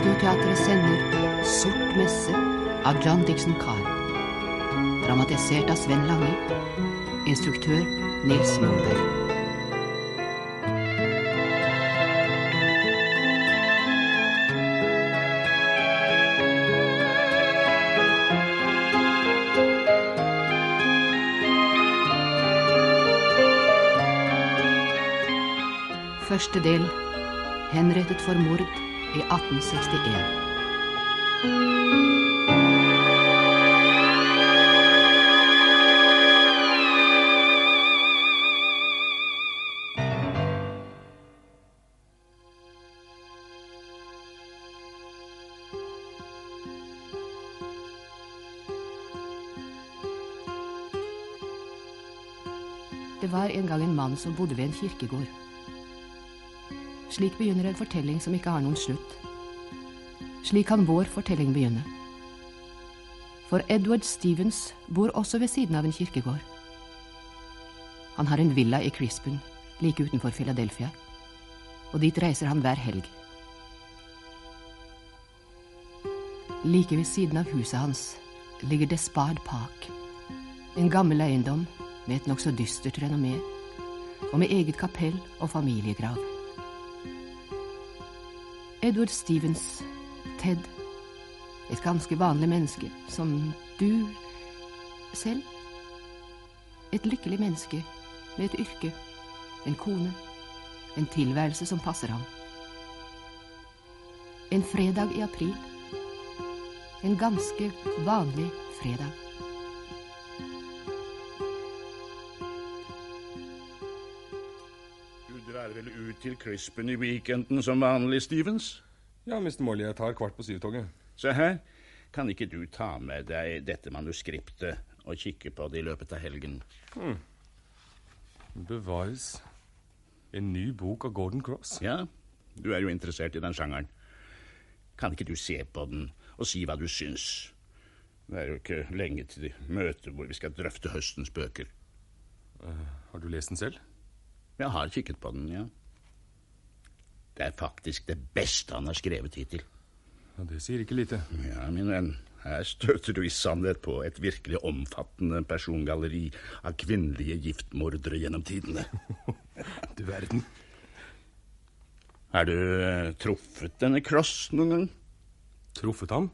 Radioteatret sender Sort messe av John Dixon Carr. Dramatisert av Sven Lange. Instruktør Nils Molberg. Første del henrettet for mord i 1861. Det var en gang en mann som bodde ved en kirkegård. Slik begynner en fortelling som ikke har noen slutt. Slik kan vår fortelling begynne. For Edward Stevens bor også ved siden av en kirkegård. Han har en villa i Crispin, like utenfor Philadelphia, og dit reiser han hver helg. Like ved siden av huset hans ligger Despard Park, en gammel eiendom med et nokså dystert renommé, og med eget kapell og familiegrav. Edward Stevens, Ted. Et ganske vanlig menneske, som du selv. Et lykkelig menneske med et yrke, en kone, en tilværelse som passer ham. En fredag i april. En ganske vanlig fredag. Ut til Crispen i weekenden som vanlig, Stevens? Ja, Mr. Molly, jeg tar kvart på syv-toget. Se her, kan ikke du ta med deg dette manuskriptet og kikke på det i løpet av helgen? Bevares. En ny bok av Gordon Cross. Ja, du er jo interessert i den sjangeren. Kan ikke du se på den og si hva du syns? Det er jo ikke lenge til møtet hvor vi skal drøfte høstens bøker. Har du lest den selv? Jeg har kikket på den, ja. Det er faktisk det beste han har skrevet hittil. Ja, Det sier ikke lite. Ja, min venn, her støter du i sannhet på et virkelig omfattende persongalleri av kvinnelige giftmordere gjennom tidene. Du verden. Har du eh, truffet denne Cross noen gang? Truffet ham?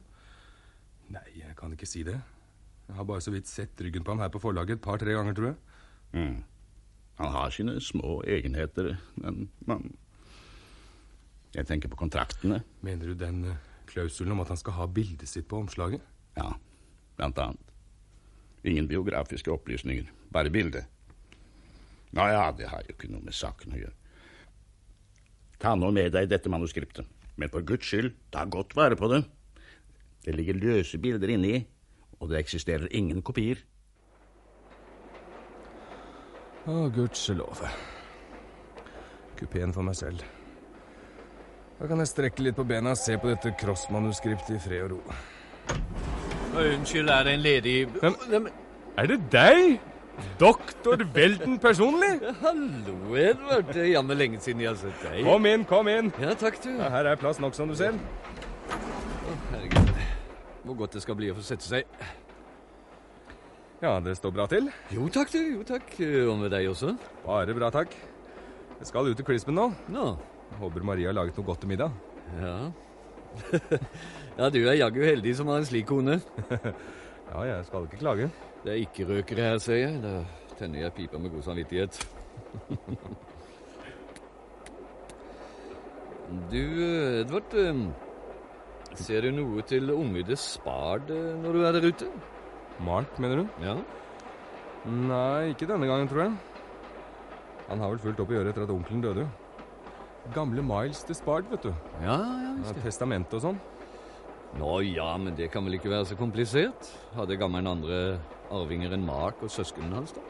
Nei, jeg kan ikke si det. Jeg har bare så vidt sett ryggen på ham her på forlaget et par-tre ganger, tror jeg. Mm. Han har sine små egenheter, men man Jeg tenker på kontraktene. Mener du den eh, klausulen om at han skal ha bildet sitt på omslaget? Ja, blant annet. Ingen biografiske opplysninger, bare bildet. Nå ja, det har jo ikke noe med saken å gjøre. Ta nå med deg dette manuskriptet, men for guds skyld, ta godt vare på det. Det ligger løse bilder inni, og det eksisterer ingen kopier. Å, gudskjelov. Kupeen for meg selv. Da kan jeg strekke litt på bena og se på dette crossmanuskriptet i fred og ro. Unnskyld, er det en ledig Nei, Er det deg? Doktor Welten personlig? men, Hallo, Edvard. Det er jammen lenge siden jeg har sett deg. Kom inn, kom inn. Ja, takk, du. Ja, her er plass nok, som du ser. Herregud. Hvor godt det skal bli å få sette seg. Ja, det står bra til. Jo takk, du. Jo takk. Og med deg også? Bare bra, takk. Jeg skal ut til Crispen nå. Nå. Håper Maria har laget noe godt til middag. Ja. ja, du er jaggu heldig som har en slik kone. Ja, jeg skal ikke klage. Det er ikke røkere her, ser jeg. Da tenner jeg pipa med god samvittighet. Du, Edvard. eh, Ser du noe til unge Despard eh, når du er der ute? Mark, mener du? Ja. Nei, ikke denne gangen, tror jeg. Han har vel fullt opp å gjøre etter at onkelen døde. Gamle Miles Despard, vet du. Ja, ja, visst det. Testament og sånn. Nå ja, men det kan vel ikke være så komplisert? Hadde gammelen andre arvinger enn Mark og søsknene hans, da?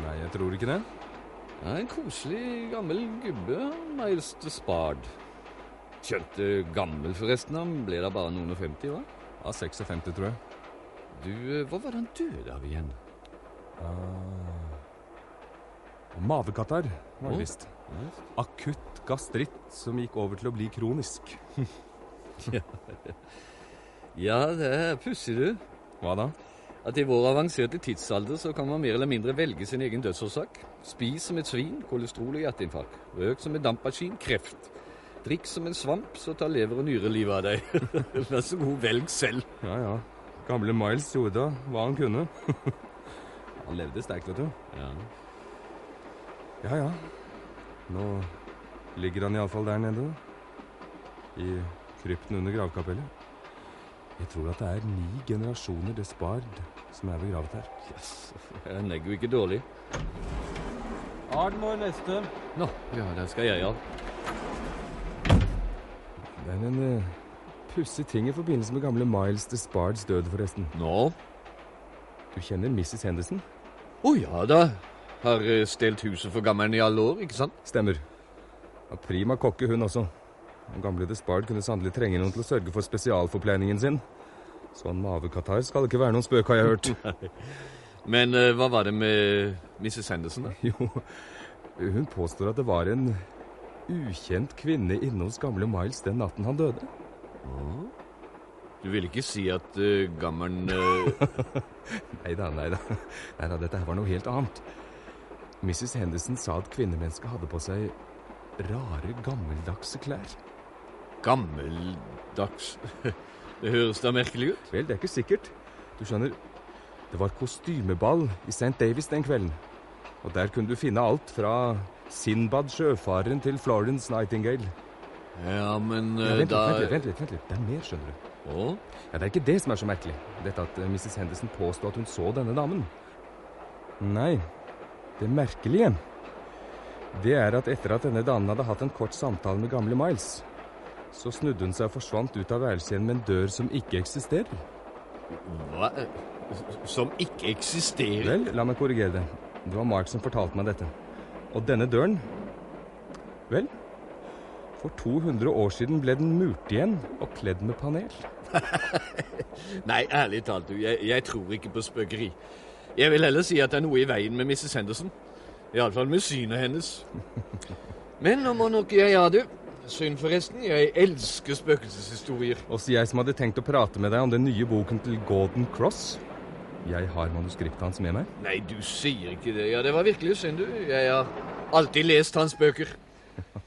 Nei, jeg tror ikke det. Ja, en koselig gammel gubbe, Miles Despard. Spard. Skjønte gammel, forresten. Han ble da bare noen og femti, hva? Ja, 56, tror jeg. Du, eh, hva var det han døde av igjen? Mavekatarr, var det visst. Akutt gastritt som gikk over til å bli kronisk. Ja, det er pussig, du. Hva da? At i vår avanserte tidsalder så kan man mer eller mindre velge sin egen dødsårsak. Spis som et svin, kolesterol og hjerteinfarkt. Røk som en dampmaskin, kreft. Drikk som en svamp, så tar lever og nyre livet av deg. Vær så god, velg selv. Ja, ja. Gamle Miles gjorde da hva han kunne. han levde sterkt, vet du. Ja. Ja, ja. Nå ligger han iallfall der nede. I krypten under gravkapellet. Jeg tror at det er ni generasjoner Despard som er begravet her. Yes. Den legger jo ikke dårlig. Ardmore neste. Nå, ja, den skal jeg av. Det er en uh, pussig ting i forbindelse med gamle Miles Despards død, forresten. Nå? Du kjenner Mrs. Henderson? Å ja da. Har eh, stelt huset for gammelen i alle år, ikke sant? Stemmer. Og prima kokke, hun også. Den gamle Despard kunne sannelig trenge noen til å sørge for spesialforpleiningen sin. Sånn mavekatarr skal det ikke være noen spøk, har jeg hørt. Men uh, hva var det med Mrs. Henderson, da? Jo, hun påstår at det var en ukjent kvinne inne hos gamle Miles den natten han døde. Du vil ikke si at uh, gammelen uh... Nei da, nei da. Nei da, dette her var noe helt annet. Mrs. Henderson sa at kvinnemennesket hadde på seg rare, gammeldagse klær. Gammeldags Det høres da merkelig ut. Vel, det er ikke sikkert. Du skjønner, det var kostymeball i St. Davis den kvelden. Og der kunne du finne alt fra Sinbad sjøfareren til Florence Nightingale. Ja, men Ja, eh, vent, da vent, litt, vent vent litt. Det er mer, skjønner du. Og? Ja, Det er ikke det som er så merkelig. Dette at eh, Mrs. Henderson påstod at hun så denne damen. Nei, det merkelige Det er at etter at denne damen hadde hatt en kort samtale med gamle Miles, så snudde hun seg og forsvant ut av værelset igjen med en dør som ikke eksisterer. Hva? Som ikke eksisterer? Vel, la meg korrigere det. Det var Mark som fortalte meg dette. Og denne døren Vel, for 200 år siden ble den murt igjen og kledd med panel. Nei, ærlig talt, du. Jeg, jeg tror ikke på spøkeri. Jeg vil heller si at det er noe i veien med Mrs. Henderson. Iallfall med synet hennes. Men nå må nok jeg ha det. Synd forresten. Jeg elsker spøkelseshistorier. Også jeg som hadde tenkt å prate med deg om den nye boken til Gordon Cross. Jeg har manuskriptet hans med meg. Nei, du sier ikke det. Ja, det var virkelig synd, du. Jeg har alltid lest hans bøker.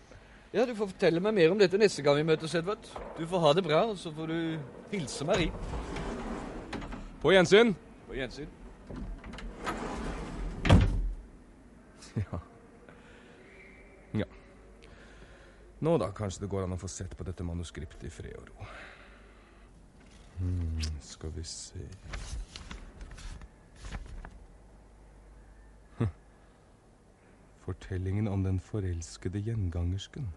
Ja, du får fortelle meg mer om dette neste gang vi møtes, Edvard. Du får ha det bra, og så får du hilse Marie. På gjensyn! På gjensyn. Ja. ja. Nå da, kanskje det går an å få sett på dette manuskriptet i fred og ro. Hmm, skal vi se Hm. Fortellingen om den forelskede gjengangersken.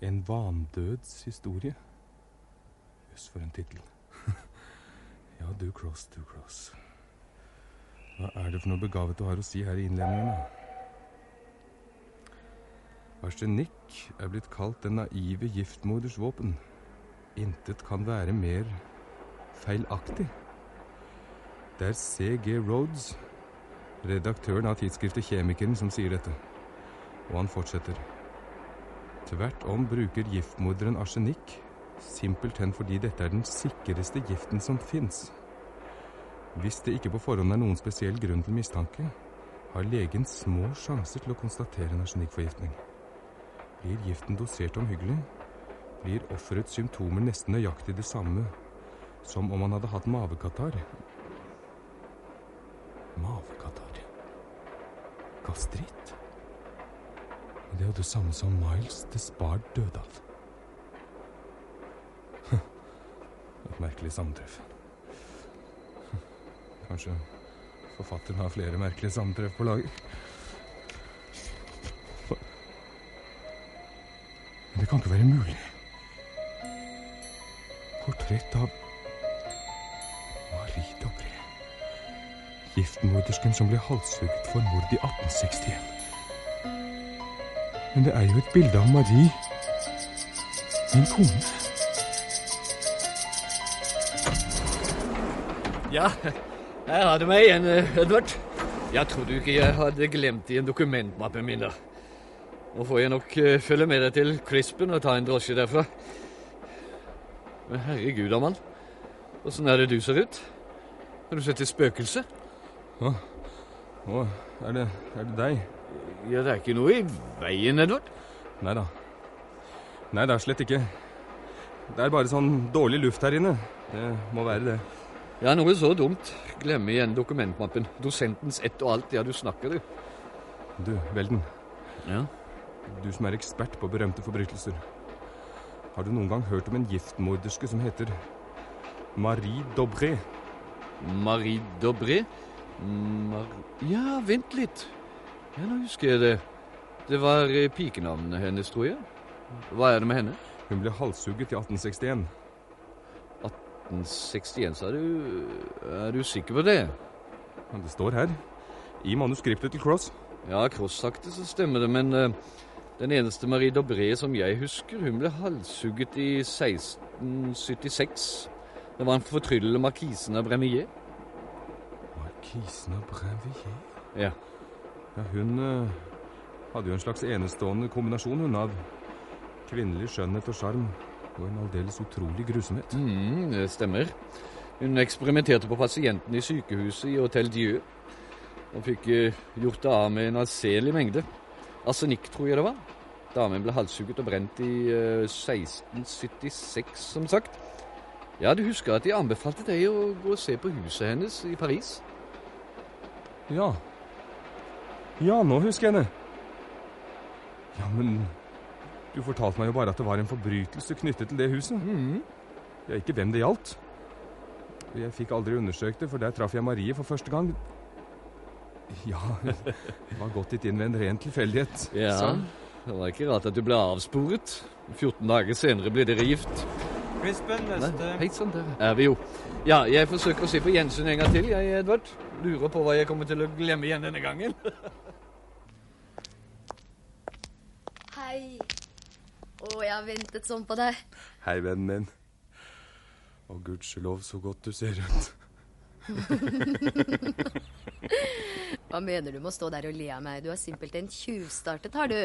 En vandøds historie. Jøss, for en tittel. ja, du Cross, du Cross. Hva er det for noe begavet du har å si her i innledningen? Arsenikk er blitt kalt den naive giftmorders våpen. Intet kan være mer feilaktig. Det er C.G. Rhodes, redaktøren av tidsskriftet Kjemikeren, som sier dette. Og han fortsetter. Tvert om bruker giftmorderen arsenikk simpelthen fordi dette er den sikreste giften som fins. Hvis det ikke på forhånd er noen spesiell grunn til mistanke, har legen små sjanser til å konstatere en arsenikkforgiftning. Blir giften dosert omhyggelig, blir offerets symptomer nesten nøyaktig det samme som om han hadde hatt mavekatarr. Mavekatarr Gastritt? Det er jo det samme som Miles Despard døde av. Et merkelig sammentreff. Kanskje forfatteren har flere merkelige sammentreff på lager. Men det kan ikke være mulig. Portrett av Marie Dobré. Giftmordersken som ble halshugget for mord i 1861. Men det er jo et bilde av Marie, min kone. Ja, her har du meg igjen, eh, Edvard. Jeg trodde ikke jeg hadde glemt i en dokumentmappe min. da. Nå får jeg nok eh, følge med deg til Crispen og ta en drosje derfra. Men herregud, Amal. Åssen er det du ser ut? Har du sett et spøkelse? Å, er det, er det deg? Ja, det er ikke noe i veien, Edvard. Nei da. Nei, det er slett ikke. Det er bare sånn dårlig luft her inne. Det må være det. Ja, noe så dumt. Glemme igjen dokumentmappen. Dosentens ett og alt. Ja, du snakker, du. Du, Velden. Ja. Du som er ekspert på berømte forbrytelser. Har du noen gang hørt om en giftmorderske som heter Marie Dobré? Marie Dobré? Mar ja, vent litt. Ja, nå husker jeg det. Det var eh, pikenavnet hennes, tror jeg. Hva er det med henne? Hun ble halshugget i 1861. 1861, sa du. Er du sikker på det? Men Det står her. I manuskriptet til Cross. Ja, Cross sakte, så stemmer det, men uh, den eneste Marie Dobré som jeg husker, hun ble halshugget i 1676. Det var en fortryllende markisen av Bremier. Markisen av Bremier? Ja. Ja, hun uh, hadde jo en slags enestående kombinasjon, hun, av kvinnelig skjønnhet og sjarm og en aldeles utrolig grusomhet. Mm, det stemmer. Hun eksperimenterte på pasientene i sykehuset i Hotell Dieu. Og fikk eh, gjort det av med en anselig mengde. Arsenikk, tror jeg det var. Damen ble halshugget og brent i eh, 1676, som sagt. Ja, du husker at de anbefalte deg å gå og se på huset hennes i Paris? Ja. Ja, nå husker jeg det. Ja, men du fortalte meg jo bare at det var en forbrytelse knyttet til det huset. Mhm. Ja, ikke hvem det gjaldt. Jeg fikk aldri undersøkt det, for der traff jeg Marie for første gang. Ja, det var gått litt inn ved en ren tilfeldighet. Ja, Så, det var ikke rart at du ble avsporet. 14 dager senere ble dere gift. Crispen, Nei, neste. Hei sann, der er vi jo. Ja, jeg forsøker å se på gjensyn en gang til, jeg, Edvard. Lurer på hva jeg kommer til å glemme igjen denne gangen. Hei. Å, jeg har ventet sånn på deg. hei, vennen min. Og gudskjelov, så godt du ser ut. Hva mener du med å stå der og le av meg? Du har simpelthen tjuvstartet, har du.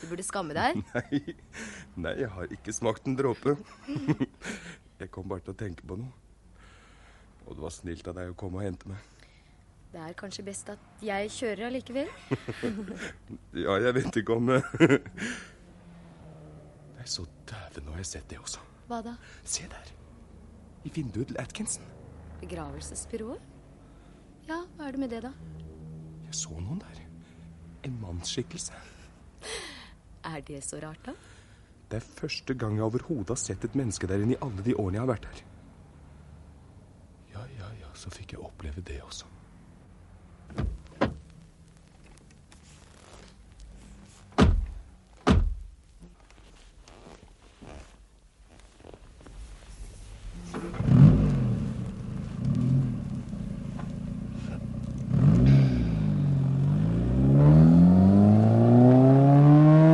Du burde skamme deg. Nei, nei, jeg har ikke smakt en dråpe. Jeg kom bare til å tenke på noe. Og det var snilt av deg å komme og hente meg. Det er kanskje best at jeg kjører allikevel. Ja, jeg vet ikke om Nei, så dæven, nå har jeg sett det også. Hva da? Se der. I vinduet til Atkinson. Begravelsesbyrået? Ja, hva er det med det, da? Jeg så noen der. En mannsskikkelse. Er det så rart, da? Det er første gang jeg overhodet har sett et menneske der inne i alle de årene jeg har vært her. Ja, ja, ja, så fikk jeg oppleve det også.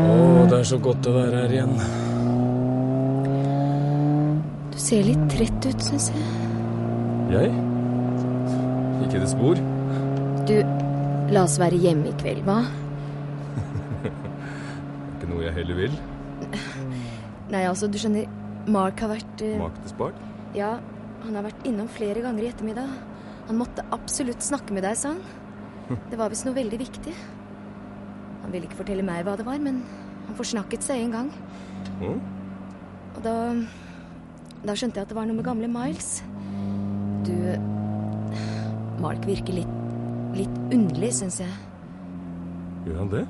Å, det er så godt å være her igjen. Du ser litt trett ut, syns jeg. Jeg? Ikke det spor? Du, la oss være hjemme i kveld, hva? Ikke noe jeg heller vil. Nei, altså, du skjønner, Mark har vært Mark til Spark? Ja, han har vært innom flere ganger i ettermiddag. Han måtte absolutt snakke med deg, sa han. Det var visst noe veldig viktig. Han ville ikke fortelle meg hva det var, men han forsnakket seg en gang. Mm. Og da Da skjønte jeg at det var noe med gamle Miles. Du Mark virker litt litt underlig, syns jeg. Gjør han det?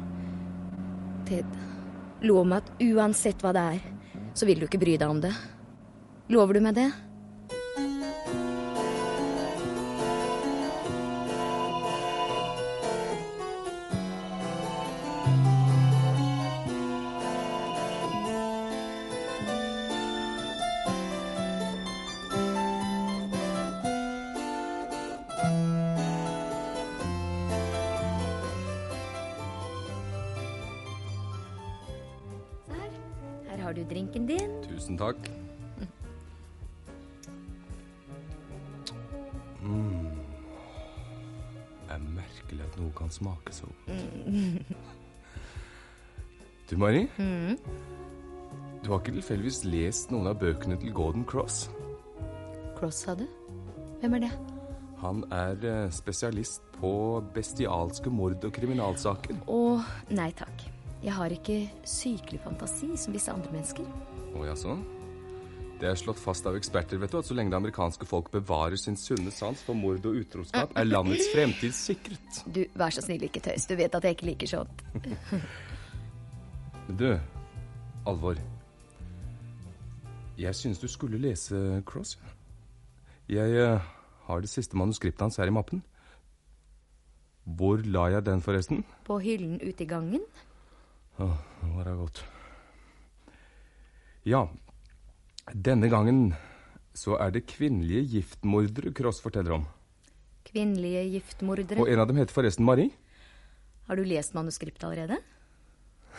Ted, lov meg at uansett hva det er, så vil du ikke bry deg om det. Lover du meg det? Du, Mari. Mm. Du har ikke tilfeldigvis lest noen av bøkene til Gordon Cross? Cross, sa du? Hvem er det? Han er eh, spesialist på bestialske mord og kriminalsaker. Å, nei takk. Jeg har ikke sykelig fantasi som visse andre mennesker. Å jaså? Det er slått fast av eksperter vet du, at så lenge det amerikanske folk bevarer sin sunne sans for mord og utroskap, er landets fremtid sikret. Du, vær så snill, ikke tøys. Du vet at jeg ikke liker sånt. Men du, Alvor. Jeg syns du skulle lese Cross. Jeg eh, har det siste manuskriptet hans her i mappen. Hvor la jeg den, forresten? På hyllen ute i gangen. Å, nå var det godt. Ja, denne gangen så er det kvinnelige giftmordere Cross forteller om. Kvinnelige giftmordere. Og en av dem heter forresten Marie. Har du lest manuskriptet allerede?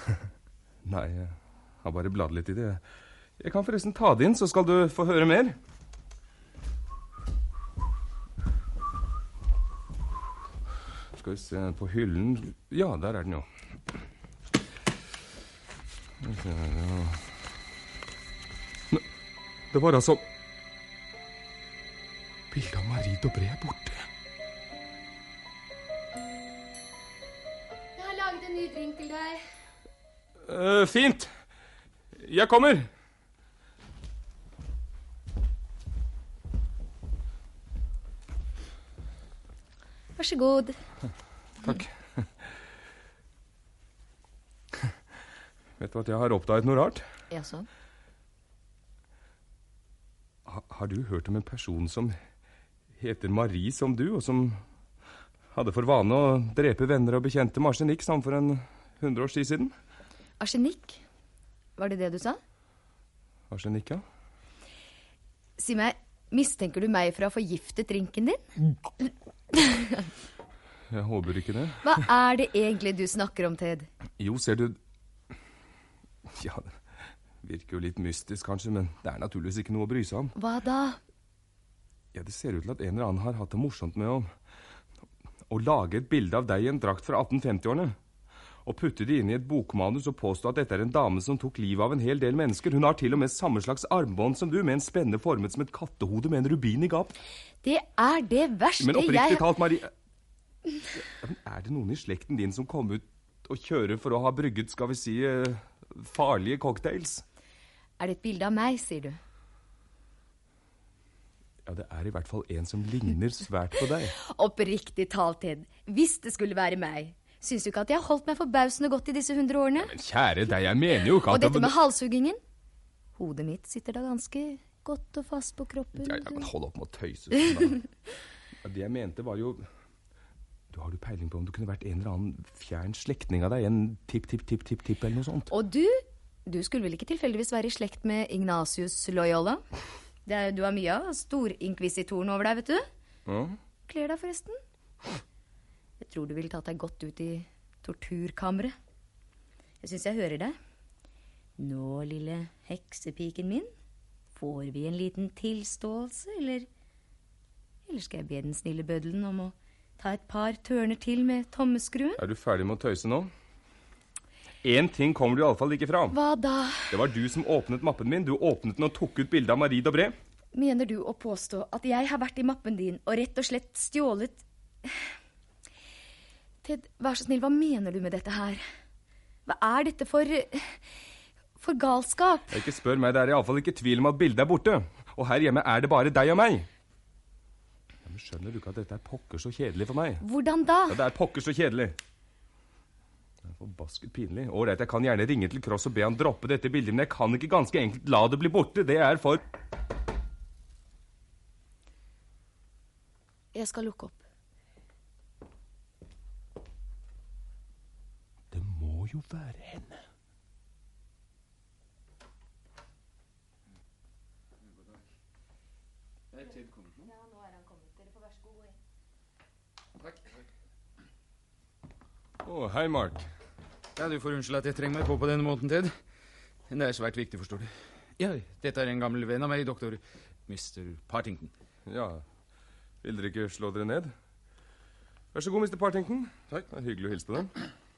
Nei, jeg har bare bladd litt i det. Jeg kan forresten ta det inn, så skal du få høre mer. Skal vi se på hyllen Ja, der er den jo. Det var altså Bildet av Marie Dobré er borte. Jeg har laget en ny drink til deg. Eh, fint. Jeg kommer. Vær så god. Takk. Vet du at jeg har oppdaget noe rart? Jaså? Ha, har du hørt om en person som heter Marie som du, og som hadde for vane å drepe venner og bekjente med arsenikk som for en hundre års tid siden? Arsenikk? Var det det du sa? Arsenikk, ja. Si meg, mistenker du meg for å ha forgiftet drinken din? Jeg håper ikke det. Hva er det egentlig du snakker om, Ted? Jo, ser du Ja, det virker jo litt mystisk, kanskje, men det er naturligvis ikke noe å bry seg om. Hva da? Ja, Det ser ut til at en eller annen har hatt det morsomt med å, å lage et bilde av deg i en drakt fra 1850-årene. Og putte det inn i et bokmanus og påstå at dette er en dame som tok livet av en hel del mennesker. Hun har til og med samme slags armbånd som du, med en spenne formet som et kattehode med en rubin i gap. Det er det verste jeg Men oppriktig jeg talt, Marie Er det noen i slekten din som kom ut og kjører for å ha brygget, skal vi si, eh, farlige cocktails? Er det et bilde av meg, sier du? Ja, det er i hvert fall en som ligner svært på deg. Oppriktig talt, Ted. Hvis det skulle være meg. Syns du ikke at jeg har holdt meg forbausende godt i disse hundre årene? Men kjære deg, jeg mener jo ikke at Og dette med halshuggingen? Hodet mitt sitter da ganske godt og fast på kroppen. Ja, ja, men hold opp med å tøyse sånn, da. Det jeg mente, var jo Du Har du peiling på om du kunne vært en eller annen fjern slektning av deg? En tipp-tipp-tipp-tipp-tipp eller noe sånt? Og du? Du skulle vel ikke tilfeldigvis være i slekt med Ignatius Loyola? Det er, du har mye av storinkvisitoren over deg, vet du. Ja. Kler deg forresten. Jeg tror du ville tatt deg godt ut i torturkammeret. Jeg syns jeg hører deg. Nå, lille heksepiken min, får vi en liten tilståelse, eller Eller skal jeg be den snille bøddelen om å ta et par tørner til med tommeskruen? Er du ferdig med å tøyse nå? Én ting kommer du iallfall ikke fra. Hva da? Det var du som åpnet mappen min. Du åpnet den og tok ut bilde av Marie Dobré. Mener du å påstå at jeg har vært i mappen din og rett og slett stjålet Ted, vær så snill, hva mener du med dette her? Hva er dette for for galskap? Ikke spør meg, det er iallfall ikke tvil om at bildet er borte. Og her hjemme er det bare deg og meg. Ja, men Skjønner du ikke at dette er pokker så kjedelig for meg? Hvordan da? Ja, det er pokker så kjedelig. Det er forbasket pinlig. Ålreit, jeg kan gjerne ringe til Cross og be han droppe dette bildet, men jeg kan ikke ganske enkelt la det bli borte. Det er for Jeg skal lukke opp. Det må jo være henne. Å, hei, Mark. Ja, Du får unnskylde at jeg trenger meg på på denne måten, Ted. Men det er svært viktig, forstår du. Ja, dette er en gammel venn av meg, doktor Mr. Partington. Ja, vil dere ikke slå dere ned? Vær så god, Mr. Partington. Takk. Det er hyggelig å hilse på dem.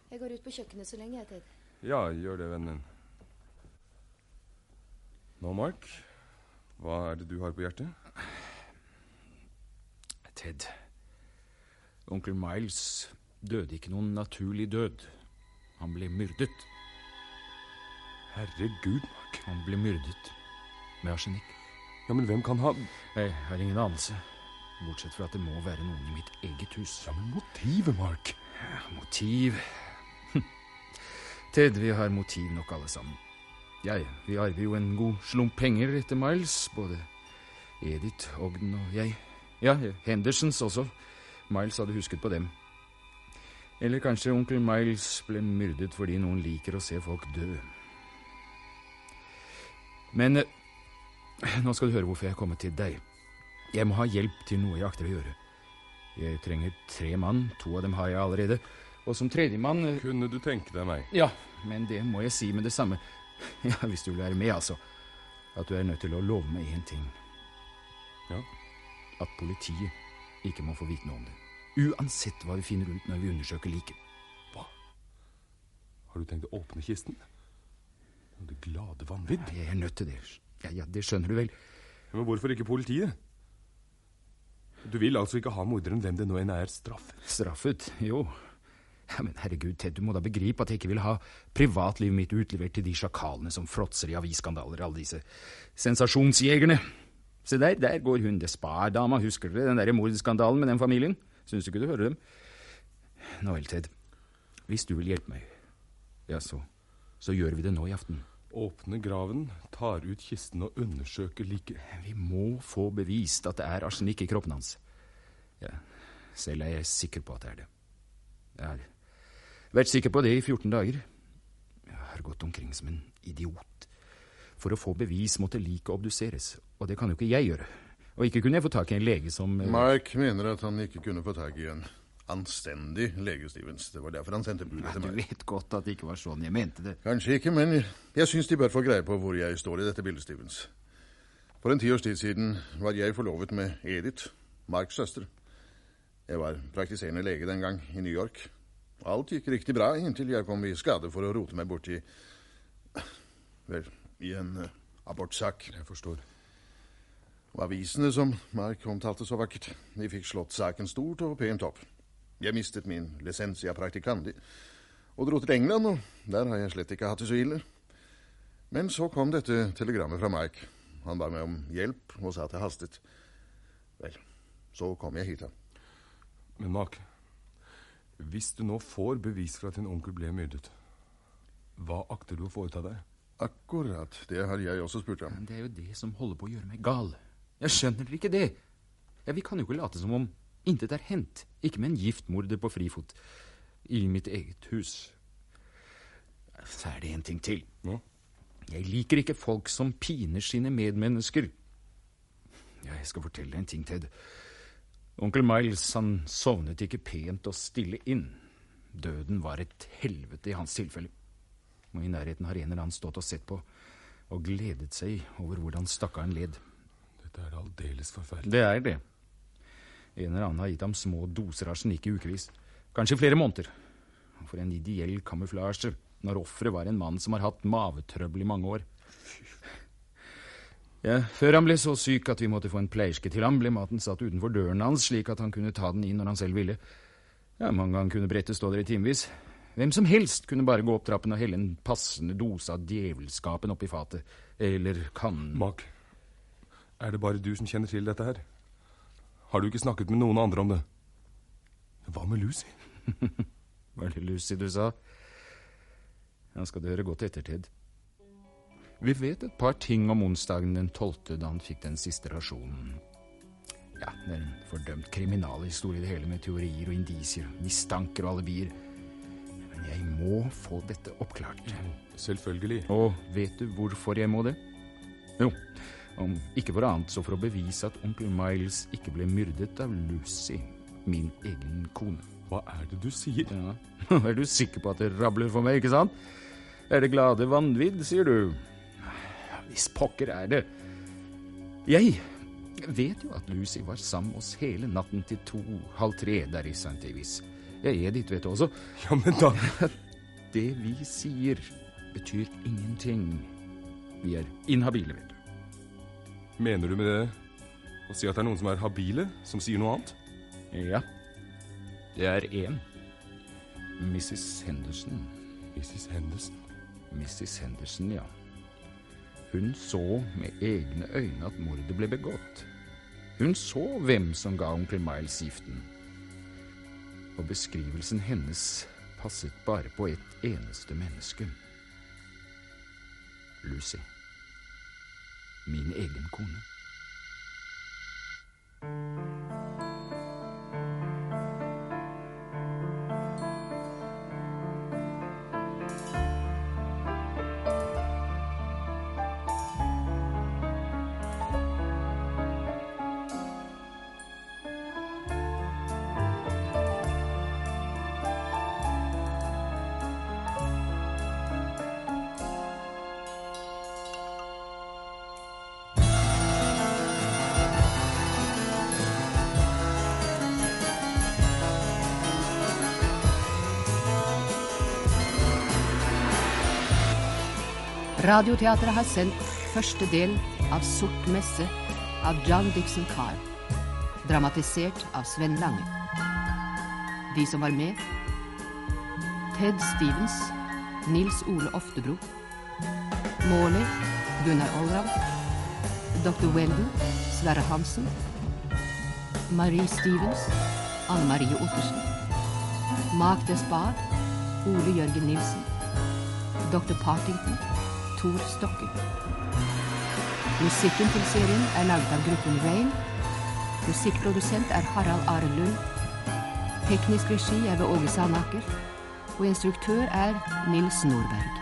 Jeg går ut på kjøkkenet så lenge, jeg, Ted. Ja, gjør det, vennen min. Nå, Mark, hva er det du har på hjertet? Ted. Onkel Miles døde ikke noen naturlig død. Han ble myrdet. Herregud, Mark. Han ble myrdet med arsenikk. Ja, men hvem kan ha Jeg har ingen anelse. Bortsett fra at det må være noen i mitt eget hus. Ja, men motivet, Mark. Ja, motiv Ted, vi har motiv nok alle sammen. Jeg, vi arver jo en god slump penger etter Miles, både Edith, Ogden og jeg. Ja, Hendersons også. Miles hadde husket på dem. Eller kanskje onkel Miles ble myrdet fordi noen liker å se folk dø. Men eh, nå skal du høre hvorfor jeg er kommet til deg. Jeg må ha hjelp til noe jeg akter å gjøre. Jeg trenger tre mann, to av dem har jeg allerede. Og som tredjemann eh, Kunne du tenke deg meg? Ja, men det må jeg si med det samme. Ja, hvis du vil være med, altså. At du er nødt til å love meg én ting. Ja. At politiet ikke må få vite noe om det. Uansett hva vi finner ut når vi undersøker liket. Har du tenkt å åpne kisten? Det glade vanvidd. Jeg er nødt til det. Ja, ja, Det skjønner du vel. Men hvorfor ikke politiet? Du vil altså ikke ha morderen, hvem det nå enn er, straffet? Straffet? Jo. Ja, Men herregud, Ted, du må da begripe at jeg ikke vil ha privatlivet mitt utlevert til de sjakalene som fråtser i avisskandaler, alle disse sensasjonsjegerne. Se der, der går hun Despard-dama, husker dere den derre mordskandalen med den familien? Syns du ikke du hører dem? Nå vel, Ted. Hvis du vil hjelpe meg, ja, så, så gjør vi det nå i aften. Åpne graven, tar ut kisten og undersøker liket. Vi må få bevist at det er arsenikk i kroppen hans. Ja, selv er jeg sikker på at det er det. Jeg har vært sikker på det i 14 dager. Jeg har gått omkring som en idiot. For å få bevis måtte liket obduseres, og det kan jo ikke jeg gjøre. Og ikke kunne jeg få tak i en lege som eh, Mark mener at han ikke kunne få tak i en anstendig lege, Stevens. Det var derfor han sendte bud til meg. Du vet godt at det ikke var sånn jeg mente det. Kanskje ikke, men jeg syns de bør få greie på hvor jeg står i dette bildet, Stevens. For en tiårs tid siden var jeg forlovet med Edith, Marks søster. Jeg var praktiserende lege den gang i New York. Alt gikk riktig bra inntil jeg kom i skade for å rote meg borti Vel, i en uh, abortsak. Jeg forstår. Og avisene som Mark omtalte så vakkert, de fikk slått saken stort og pent opp. Jeg mistet min lisensia practicandi og dro til England, og der har jeg slett ikke hatt det så ille. Men så kom dette telegrammet fra Mark. Han ba meg om hjelp og sa at det hastet. Vel, så kom jeg hit, da. Men Mark, hvis du nå får bevis for at din onkel ble myrdet, hva akter du å foreta deg? Akkurat. Det har jeg også spurt om. Men det er jo det som holder på å gjøre meg gal. Jeg skjønner ikke det. Ja, Vi kan jo ikke late som om intet er hendt. Ikke med en giftmorder på frifot. I mitt eget hus. Så er det en ting til. Hva? Jeg liker ikke folk som piner sine medmennesker. Ja, jeg skal fortelle deg en ting, Ted. Onkel Miles han sovnet ikke pent og stille inn. Døden var et helvete i hans tilfelle. Og i nærheten har en eller annen stått og sett på og gledet seg over hvordan stakkaren led. Dette er aldeles forferdelig. Det er det. En eller annen har gitt ham små doser arsenikk i ukevis. Kanskje flere måneder. For en ideell kamuflasje når offeret var en mann som har hatt mavetrøbbel i mange år. Ja, før han ble så syk at vi måtte få en pleierske til ham, ble maten satt utenfor døren hans slik at han kunne ta den inn når han selv ville. Ja, Mange ganger kunne brettet stå der i timevis. Hvem som helst kunne bare gå opp trappen og helle en passende dose av djevelskapen oppi fatet. Eller kannen. Mark, er det bare du som kjenner til dette her? Har du ikke snakket med noen andre om det? Hva med Lucy? Var det Lucy du sa? Ja, skal du høre godt etter, Ted. Vi vet et par ting om onsdagen den 12., da han fikk den siste rasjonen. Ja, det er en fordømt kriminalhistorie det hele, med teorier og indisier, mistanker og alibier. Men jeg må få dette oppklart. Selvfølgelig. Og vet du hvorfor jeg må det? Jo, om ikke for annet så for å bevise at onkel Miles ikke ble myrdet av Lucy, min egen kone. Hva er det du sier? Ja, er du sikker på at det rabler for meg, ikke sant? Er det glade vanvidd, sier du? Hvis pokker er det. Jeg vet jo at Lucy var sammen med oss hele natten til to-halv tre der i St. Davies. Jeg er dit, vet du også. Ja, men da Det vi sier, betyr ingenting. Vi er inhabile, vet du. Mener du med det å si at det er noen som er habile, som sier noe annet? Ja. Det er én. Mrs. Henderson. Mrs. Henderson. Mrs. Henderson, ja. Hun så med egne øyne at mordet ble begått. Hun så hvem som ga onkel Miles giften. Og beskrivelsen hennes passet bare på ett eneste menneske. Lucy. Min egen kone. Radioteatret har sendt første del av Sort messe av John Dixon Carr, dramatisert av Sven Lange. De som var med Ted Stevens, Nils Ole Oftebro, Morley, Gunnar Olrav, Dr. Weldon, Sverre Hansen, Marie Stevens, Anne Marie Ottersen, Mark Despard, Ole Jørgen Nilsen, Dr. Partington, Tor Stokke. Musikken til serien er laget av gruppen Rain. Musikkprodusent er Harald Are Lund. Teknisk regi er ved Åge Sandaker. Og instruktør er Nils Nordberg.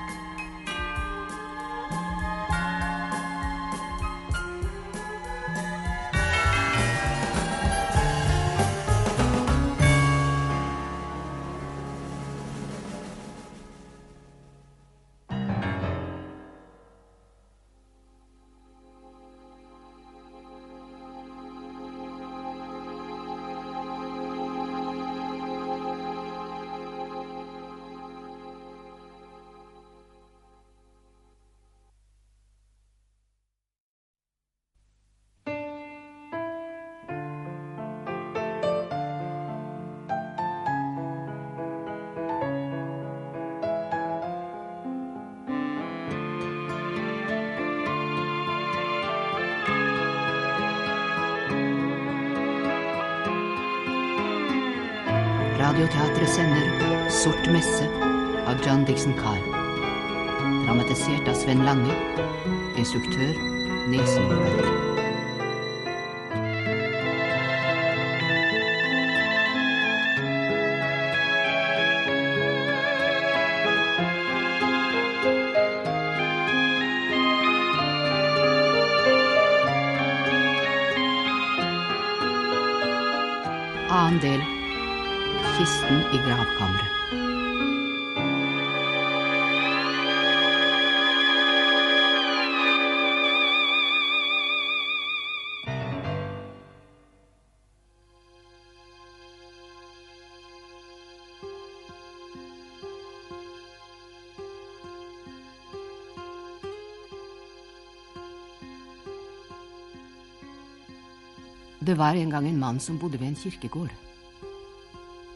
Det var en gang en mann som bodde ved en kirkegård.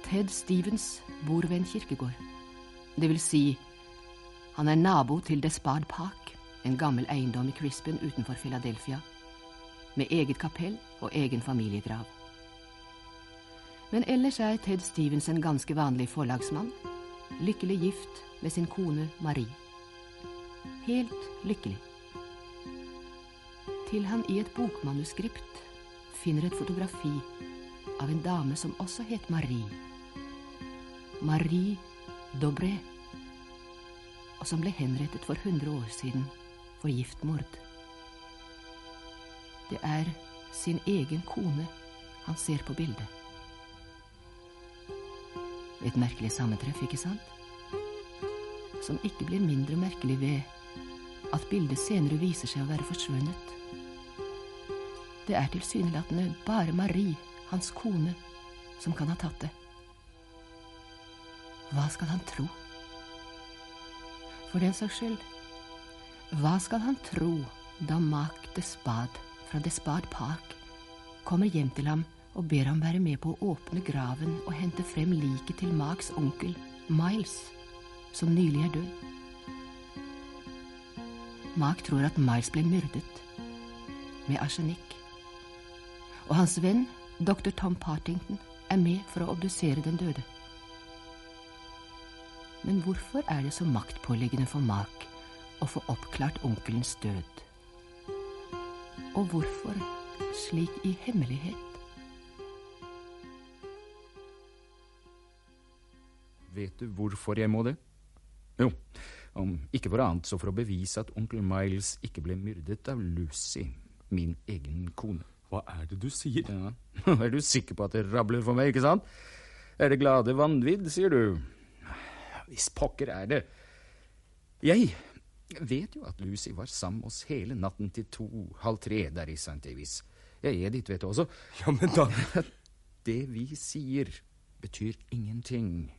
Ted Stevens bor ved en kirkegård. Det vil si, han er nabo til Despard Park, en gammel eiendom i Crispin utenfor Philadelphia, med eget kapell og egen familiegrav. Men ellers er Ted Stevens en ganske vanlig forlagsmann, lykkelig gift med sin kone Marie. Helt lykkelig. Til han i et bokmanuskript finner et fotografi av en dame som også het Marie. Marie Dobré, og som ble henrettet for 100 år siden for giftmord. Det er sin egen kone han ser på bildet. Et merkelig sammentreff, ikke sant? Som ikke blir mindre merkelig ved at bildet senere viser seg å være forsvunnet. Det er tilsynelatende bare Marie, hans kone, som kan ha tatt det. Hva skal han tro? For den saks skyld, Hva skal han tro da Mac Despad fra Despad Park kommer hjem til ham og ber ham være med på å åpne graven og hente frem liket til Macs onkel, Miles, som nylig er død? Mac tror at Miles ble myrdet med arsenikk, og hans venn, dr. Tom Partington, er med for å obdusere den døde. Men hvorfor er det så maktpåliggende for Mark å få oppklart onkelens død? Og hvorfor slik i hemmelighet? Vet du hvorfor jeg må det? Jo, om ikke for annet så for å bevise at onkel Miles ikke ble myrdet av Lucy, min egen kone. Hva er det du sier? Ja, Er du sikker på at det rabler for meg, ikke sant? Er det glade vanvidd, sier du? Hvis pokker er det. Jeg vet jo at Lucy var sammen med oss hele natten til to-halv tre der i St. Davies. Jeg er dit, vet du også. Ja, men da Det vi sier, betyr ingenting.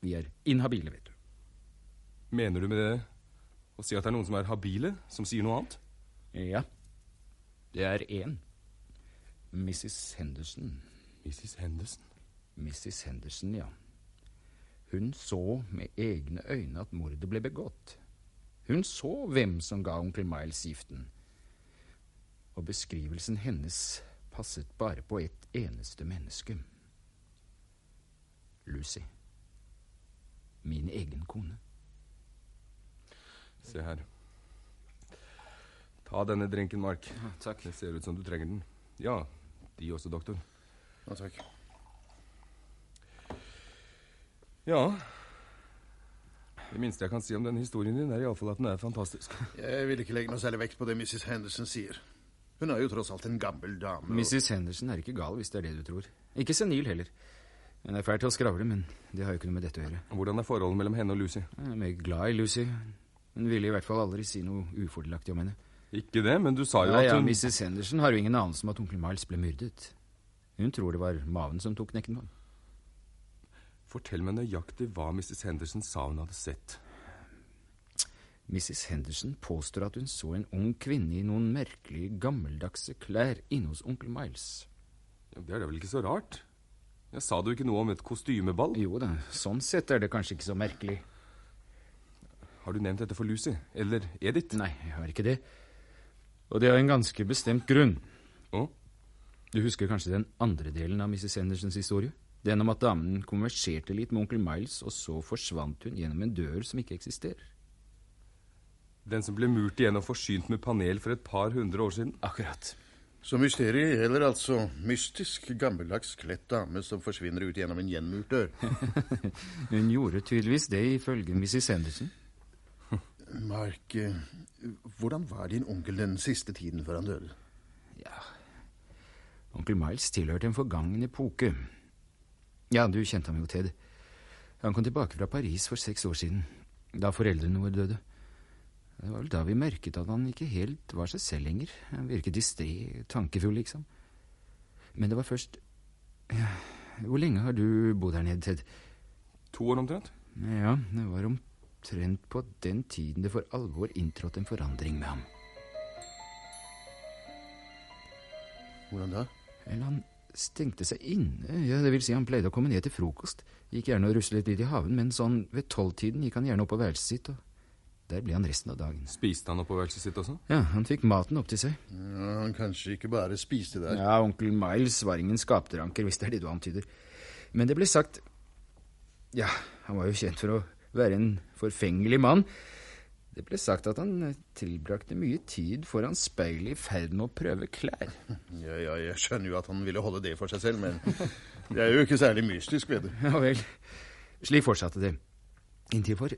Vi er inhabile, vet du. Mener du med det å si at det er noen som er habile, som sier noe annet? Ja. Det er én. Mrs. Henderson. Mrs. Henderson? Mrs. Henderson, ja. Hun så med egne øyne at mordet ble begått. Hun så hvem som ga onkel Miles giften. Og beskrivelsen hennes passet bare på ett eneste menneske. Lucy. Min egen kone. Se her. Ta denne drinken, Mark. takk. Det ser ut som du trenger den. Ja, de også, doktor. Ja, takk. Ja. Det minste jeg kan si om denne historien din, er iallfall at den er fantastisk. Jeg vil ikke legge noe særlig vekt på det Mrs. Henderson sier. Hun er jo tross alt en gammel dame. og- Mrs. Henderson er ikke gal, hvis det er det du tror. Ikke senil heller. Hun er fæl til å skravle, men det har jo ikke noe med dette å gjøre. Hvordan er forholdet mellom henne og Lucy? Jeg er meget glad i Lucy. Hun ville i hvert fall aldri si noe ufordelaktig om henne. Ikke det, men du sa jo Ja, at ja, Mrs. Henderson har jo ingen anelse om at onkel Miles ble myrdet. Hun tror det var maven som tok knekken på ham. Fortell meg nøyaktig hva Mrs. Henderson sa hun hadde sett. Mrs. Henderson påstår at hun så en ung kvinne i noen merkelige, gammeldagse klær inne hos onkel Miles. Ja, det er da vel ikke så rart? Jeg Sa du ikke noe om et kostymeball? Jo da, sånn sett er det kanskje ikke så merkelig. Har du nevnt dette for Lucy? Eller Edith? Nei, jeg har ikke det. Og det er en ganske bestemt grunn. Å? Du husker kanskje den andre delen av Mrs. Hendersons historie? Den om at damen konverserte litt med onkel Miles, og så forsvant hun gjennom en dør som ikke eksisterer. Den som ble murt igjen og forsynt med panel for et par hundre år siden? Akkurat. Så mysteriet gjelder altså mystisk, gammeldags kledt dame som forsvinner ut gjennom en gjenmurt dør. Hun gjorde tydeligvis det, ifølge Mrs. Henderson. Mark, eh, hvordan var din onkel den siste tiden før han døde? Ja Onkel Miles tilhørte en forgangen epoke. Ja, du kjente ham jo, Ted. Han kom tilbake fra Paris for seks år siden, da foreldrene våre døde. Det var vel da vi merket at han ikke helt var seg selv lenger. Han virket distré, tankefull, liksom. Men det var først ja, Hvor lenge har du bodd her nede, Ted? To år omtrent? Ja, det var omtrent på den tiden det for alvor inntrådte en forandring med ham. Hvordan da? Eller han stengte seg inne, ja, det vil si han pleide å komme ned til frokost. Gikk gjerne og ruslet litt i haven, men sånn ved tolvtiden gikk han gjerne opp på værelset sitt, og der ble han resten av dagen. Spiste han opp på værelset sitt også? Ja, han fikk maten opp til seg. Ja, han kanskje ikke bare spiste der. Ja, onkel Miles var ingen skapdranker, hvis det er det du antyder. Men det ble sagt Ja, han var jo kjent for å være en forfengelig mann. Det ble sagt at han tilbrakte mye tid foran speilet i ferd med å prøve klær. Ja, ja, jeg skjønner jo at han ville holde det for seg selv, men det er jo ikke særlig mystisk ved det. Ja vel. Slik fortsatte det. Inntil for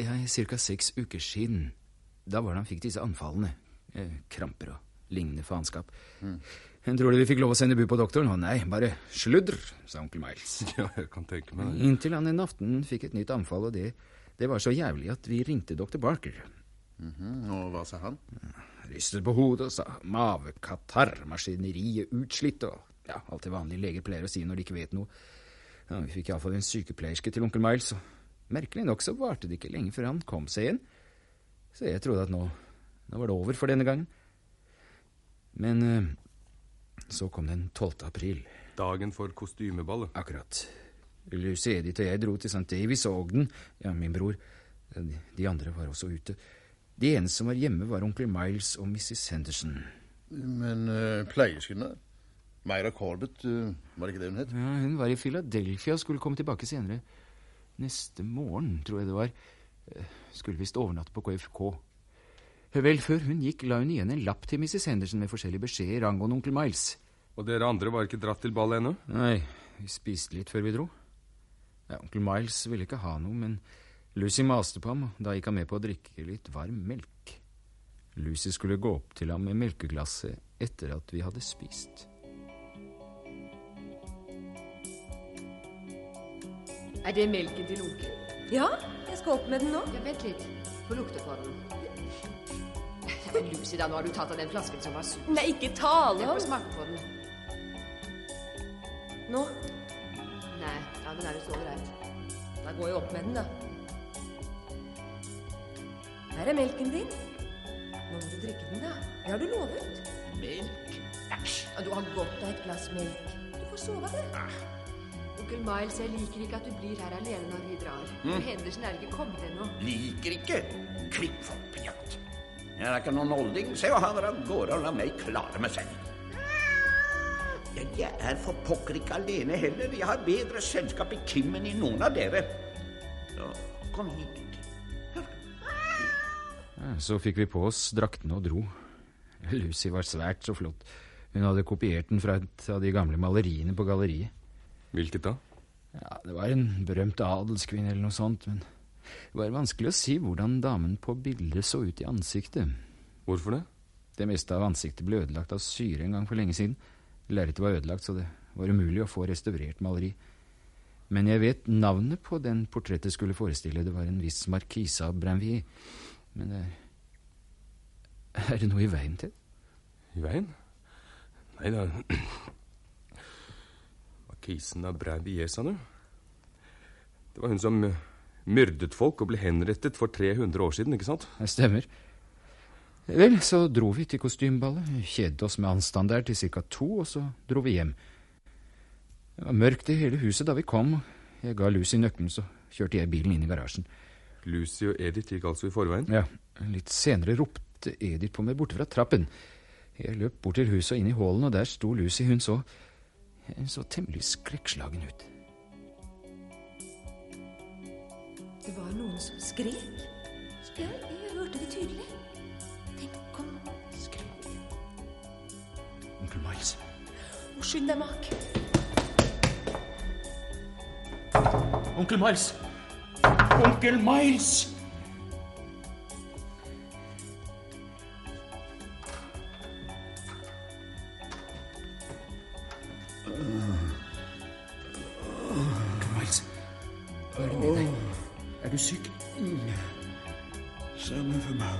ja, ca. seks uker siden. Da var det han fikk disse anfallene. Eh, kramper og lignende faenskap. Jeg tror vi fikk lov å sende bud på doktoren. Å nei, bare sludder, sa onkel Miles. Ja, jeg kan tenke meg det. Inntil han en aften fikk et nytt anfall, og det, det var så jævlig at vi ringte doktor Barker. Mhm, Og hva sa han? Ristet på hodet og sa mavekatarr, maskineriet utslitt og ja, alt det vanlige leger pleier å si når de ikke vet noe. Ja, vi fikk iallfall en sykepleierske til onkel Miles, og merkelig nok så varte det ikke lenge før han kom seg igjen. Så jeg trodde at nå, nå var det over for denne gangen. Men eh, så kom den 12. april. Dagen for kostymeballet. Akkurat. Lucy Edith og jeg dro til St. Davies og Ogden. Ja, min bror. De, de andre var også ute. De eneste som var hjemme, var onkel Miles og Mrs. Henderson. Men uh, pleiersken Meira Corbett, uh, var det ikke det hun het? Ja, Hun var i Philadelphia og skulle komme tilbake senere. Neste morgen, tror jeg det var. Eh, skulle visst overnatte på KFK. Vel, før hun gikk, la hun igjen en lapp til Mrs. Henderson med forskjellige beskjeder angående onkel Miles. Og dere andre var ikke dratt til ballet ennå? Nei, vi spiste litt før vi dro. Ja, onkel Miles ville ikke ha noe, men Lucy maste på ham, og da gikk han med på å drikke litt varm melk. Lucy skulle gå opp til ham med melkeglasset etter at vi hadde spist. Er det melken til onkel? Ja, jeg skal opp med den nå. Ja, Vent litt. Få lukte på den. Men Lucy, da, nå har du tatt av den flasken som var sur. Nei, ikke tale Jeg om får smake på den. Nå, Nei, ja, den er visst ålreit. da går jeg opp med den, da. Her er melken din. Nå må du drikke den, da. Det har du lovet. Melk? Æsj. Ja, Du har godt av et glass melk. Du får sove av det. Onkel Miles, jeg liker ikke at du blir her alene når vi drar. Mm. Henderson er ikke kommet ennå. Liker ikke klippfoppjakt. Jeg er ikke noen olding. Se han er av gårde og la meg klare meg selv. Jeg er for pokker ikke alene heller. Jeg har bedre selskap i Kim enn i noen av dere. Så kom hit. Ja, så fikk vi på oss draktene og dro. Lucy var svært så flott. Hun hadde kopiert den fra et av de gamle maleriene på galleriet. Hvilket da? Ja, Det var en berømt adelskvinne eller noe sånt, men det var vanskelig å si hvordan damen på bildet så ut i ansiktet. Hvorfor det? Det meste av ansiktet ble ødelagt av syre en gang for lenge siden. Lerretet var ødelagt, så det var umulig å få restaurert maleri. Men jeg vet navnet på den portrettet skulle forestille. Det var en viss markise av Branvier. Men det er Er det noe i veien til? I veien? Nei da Markisen av Branvier, sa du? Det var hun som eh, myrdet folk og ble henrettet for 300 år siden, ikke sant? Det stemmer. Vel, så dro vi til kostymeballet, kjedet oss med anstand der til cirka to, og så dro vi hjem. Det var mørkt i hele huset da vi kom. Jeg ga Lucy nøkkelen, så kjørte jeg bilen inn i garasjen. Lucy og Edith gikk altså i forveien? Ja, litt senere ropte Edith på meg borte fra trappen. Jeg løp bort til huset og inn i hallen, og der sto Lucy. Hun så Hun så temmelig skrekkslagen ut. Det var noen som skrek. Ja, jeg hørte det tydelig. Tenk om Skrek. Onkel Miles. Og Skynd deg, Mak. Onkel Miles! Onkel Miles! Onkel Miles, hva er det med deg? Er du syk? Samme for meg.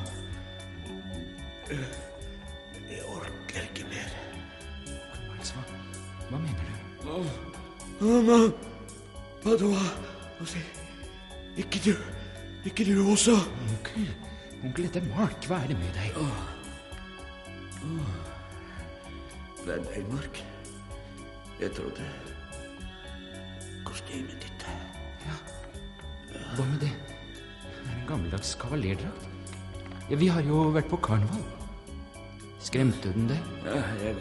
Jeg orker ikke mer. Miles, hva, hva mener du? Mamma, da? Altså, ikke du. Ikke du også. Onkel, onkel, dette er Mark. Hva er det med deg? Det er deg, Mark. Jeg trodde kostymet ditt. Hva med det? Det er en gammeldags kavalerdrakt. Ja, vi har jo vært på karneval. Skremte den deg? Ja, jeg,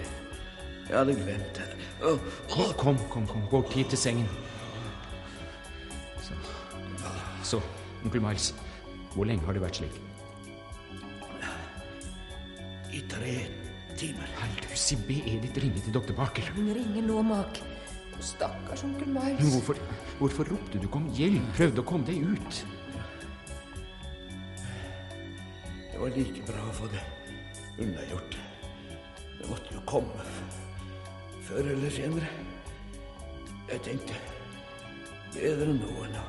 jeg hadde glemt det. Oh. Kom, kom, kom, kom. gå hit til sengen. Så, så onkel Miles, hvor lenge har det vært slik? I tre timer. Har Lucy be Edith ringe til doktor Baker? Hun ringer nå, Mak. Stakkars onkel Miles. Hvorfor, hvorfor ropte du ikke om hjelp? Prøvde å komme deg ut? Det var like bra å få det unnagjort. Det måtte jo komme før eller senere. Jeg tenkte bedre nå enn å,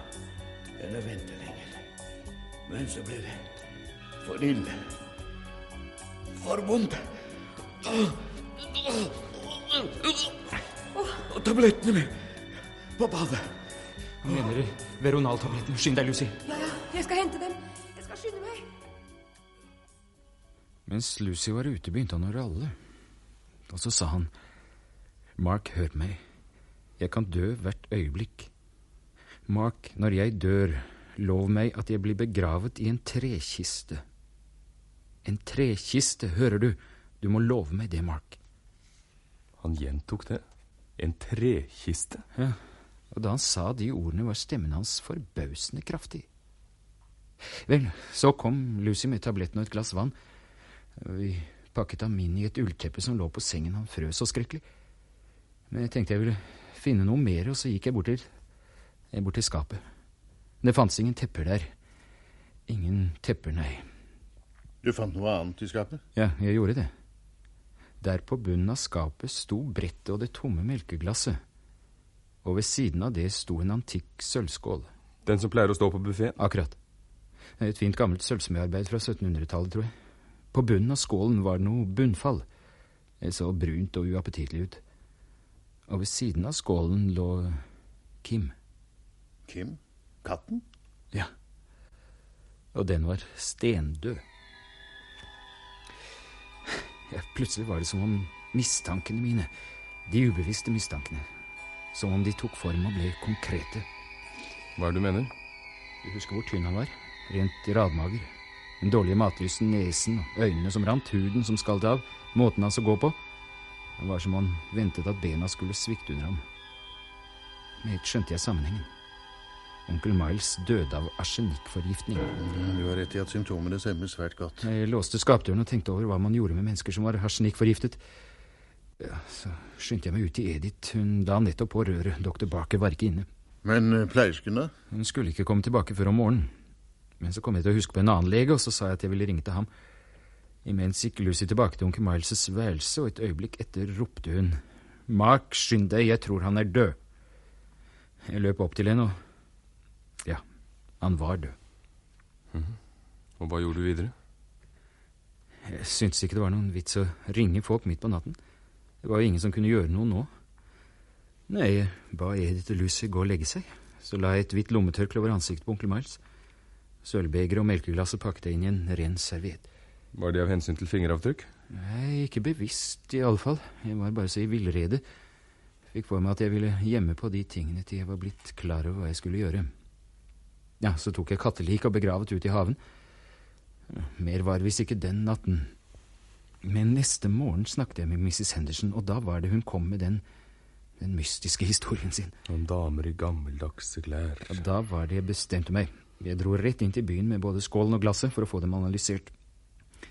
enn å vente lenger. Men så ble det for ille. For vondt. Og tablettene mine på badet. Hva mener du? Veronal-tabletten. Skynd deg, Lucy. Ja, ja, jeg skal hente dem. Jeg skal skynde meg. Mens Lucy var ute, begynte han å ralle. Og så sa han, Mark, hør meg. Jeg kan dø hvert øyeblikk. Mark, når jeg dør, lov meg at jeg blir begravet i en trekiste. En trekiste, hører du? Du må love meg det, Mark. Han gjentok det. En trekiste. Ja, og da han sa de ordene, var stemmen hans forbausende kraftig. Vel, så kom Lucy med tabletten og et glass vann. Vi pakket ham inn i et ullteppe som lå på sengen. Han frøs så skrekkelig. Men jeg tenkte jeg ville finne noe mer, og så gikk jeg bort til, jeg bort til skapet. Det fantes ingen tepper der. Ingen tepper, nei. Du fant noe annet i skapet? Ja, jeg gjorde det. Der på bunnen av skapet sto brettet og det tomme melkeglasset. Og ved siden av det sto en antikk sølvskål. Den som pleier å stå på buffeen? Akkurat. Et fint gammelt sølvsmedarbeid fra 1700-tallet, tror jeg. På bunnen av skålen var det noe bunnfall. Det så brunt og uappetittlig ut. Og ved siden av skålen lå Kim. Kim? Katten? Ja. Og den var stendød. Plutselig var det som om mistankene mine, de ubevisste mistankene, som om de tok form og ble konkrete. Hva er det du mener? Du husker hvor tynn han var? Rent radmager. Den dårlige matlysten, nesen, øynene som rant, huden som skalt av, måten hans å gå på. Det var som om han ventet at bena skulle svikte under ham. Med ett skjønte jeg sammenhengen. Onkel Miles døde av arsenikkforgiftning. Du har rett i at symptomene stemmer svært godt. Jeg låste skapdøren og tenkte over hva man gjorde med mennesker som var arsenikkforgiftet. Ja, så skyndte jeg meg ut til Edith. Hun la nettopp på røret. Doktor Barker var ikke inne. Men eh, pleiersken, da? Hun skulle ikke komme tilbake før om morgenen. Men så kom jeg til å huske på en annen lege, og så sa jeg at jeg ville ringe til ham. Imens gikk Lucy tilbake til onkel Miles' værelse, og et øyeblikk etter ropte hun. Mark, skynd deg, jeg tror han er død. Jeg løp opp til henne, og han var død. Og hva gjorde du videre? Jeg syntes ikke det var noen vits å ringe folk midt på natten. Det var jo ingen som kunne gjøre noe nå. Nei, jeg ba Edith og Lucy gå og legge seg. Så la jeg et hvitt lommetørkle over ansiktet på onkel Miles. Sølvbegeret og melkeglasset pakket jeg inn i en ren serviett. Var det av hensyn til fingeravtrykk? Nei, ikke bevisst, i alle fall. Jeg var bare så i villrede. Fikk for meg at jeg ville gjemme på de tingene til jeg var blitt klar over hva jeg skulle gjøre. Ja, så tok jeg kattelik og begravet ut i haven. Mer var visst ikke den natten. Men neste morgen snakket jeg med Mrs. Henderson, og da var det hun kom med den, den mystiske historien sin. Om damer i gammeldagse klær. Ja, da var det jeg bestemte meg. Jeg dro rett inn til byen med både skålen og glasset for å få dem analysert.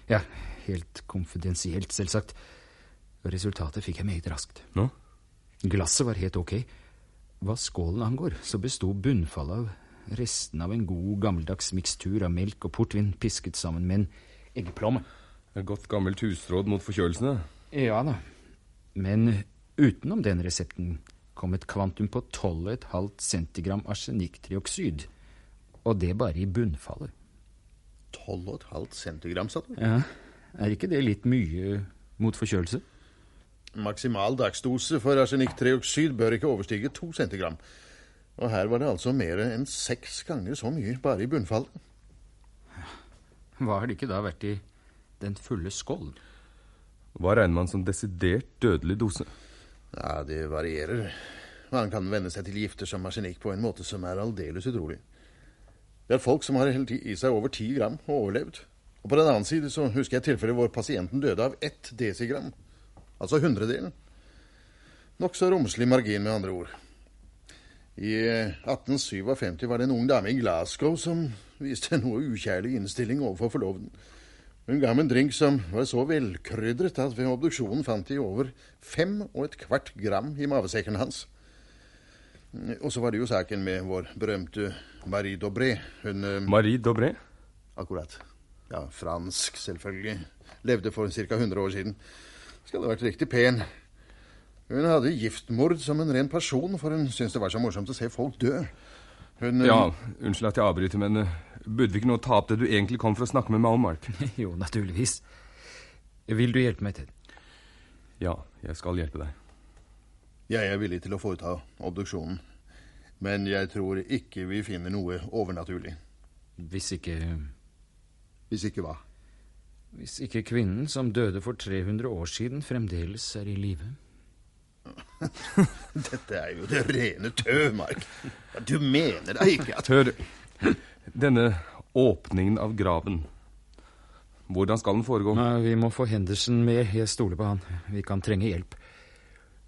Ja, helt konfidensielt, selvsagt. Resultatet fikk jeg meget raskt. Nå? Glasset var helt ok. Hva skålen angår, så besto bunnfallet av resten av en god, gammeldags mikstur av melk og portvin pisket sammen med en eggeplomme. Et godt gammelt husråd mot forkjølelsene. Ja da. Men utenom den resepten kom et kvantum på 12,5 centigram arsenikktrioksid. Og det bare i bunnfallet. 12,5 centigram, sa du? Ja, Er ikke det litt mye mot forkjølelse? Maksimal dagsdose for arsenikktrioksid bør ikke overstige 2 centigram. Og her var det altså mer enn seks ganger så mye bare i bunnfallet. Hva har det ikke da vært i den fulle skålen? Hva regner man som desidert dødelig dose? Ja, det varierer. Man kan venne seg til gifter som arsenikk på en måte som er aldeles utrolig. Det er folk som har helt i seg over ti gram og overlevd. Og på den annen side så husker jeg tilfellet hvor pasienten døde av ett desigram. Altså hundredelen. Nokså romslig margin, med andre ord. I 1857 var det en ung dame i Glasgow som viste en noe ukjærlig innstilling overfor forloveden. Hun ga ham en drink som var så velkrydret at ved obduksjonen fant de over fem og et kvart gram i mavesekken hans. Og så var det jo saken med vår berømte Marie Dobré. Hun eh, Marie Dobré? Akkurat. Ja, fransk, selvfølgelig. Levde for ca. 100 år siden. Skal ha vært riktig pen. Hun hadde giftmord som en ren person, for hun syntes det var så morsomt å se folk dø. Hun eh, Ja, unnskyld at jeg avbryter, men eh, burde vi ikke nå ta opp det du egentlig kom for å snakke med meg om, Mark? jo, naturligvis. Vil du hjelpe meg til? Ja, jeg skal hjelpe deg. Jeg er villig til å foreta obduksjonen. Men jeg tror ikke vi finner noe overnaturlig. Hvis ikke Hvis ikke hva? Hvis ikke kvinnen som døde for 300 år siden, fremdeles er i live. Dette er jo det rene tøvmark. Du mener da ikke at Hør, denne åpningen av graven. Hvordan skal den foregå? Nei, vi må få Henderson med. Jeg stoler på han. Vi kan trenge hjelp.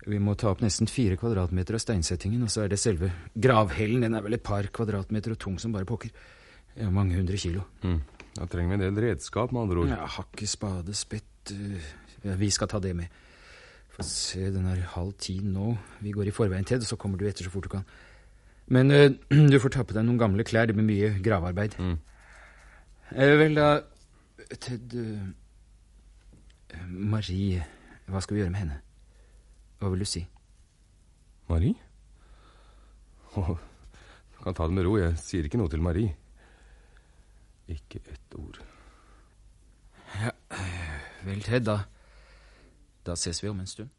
Vi må ta opp nesten fire kvadratmeter av steinsettingen, og så er det selve gravhellen. Den er vel et par kvadratmeter og tung som bare pokker. Ja, mange hundre kilo. Mm. Da trenger vi en del redskap, med andre ord. Ja, Hakke, spade, spett uh, ja, Vi skal ta det med. Se, den er halv ti nå. Vi går i forveien, Ted, så kommer du etter så fort du kan. Men uh, du får ta på deg noen gamle klær. Det blir mye gravearbeid. Mm. Uh, vel, da Ted uh, Marie, hva skal vi gjøre med henne? Hva vil du si? Marie? Oh, du kan ta det med ro. Jeg sier ikke noe til Marie. Ikke ett ord. Ja, vel, Ted, da Da ses vi om en stund.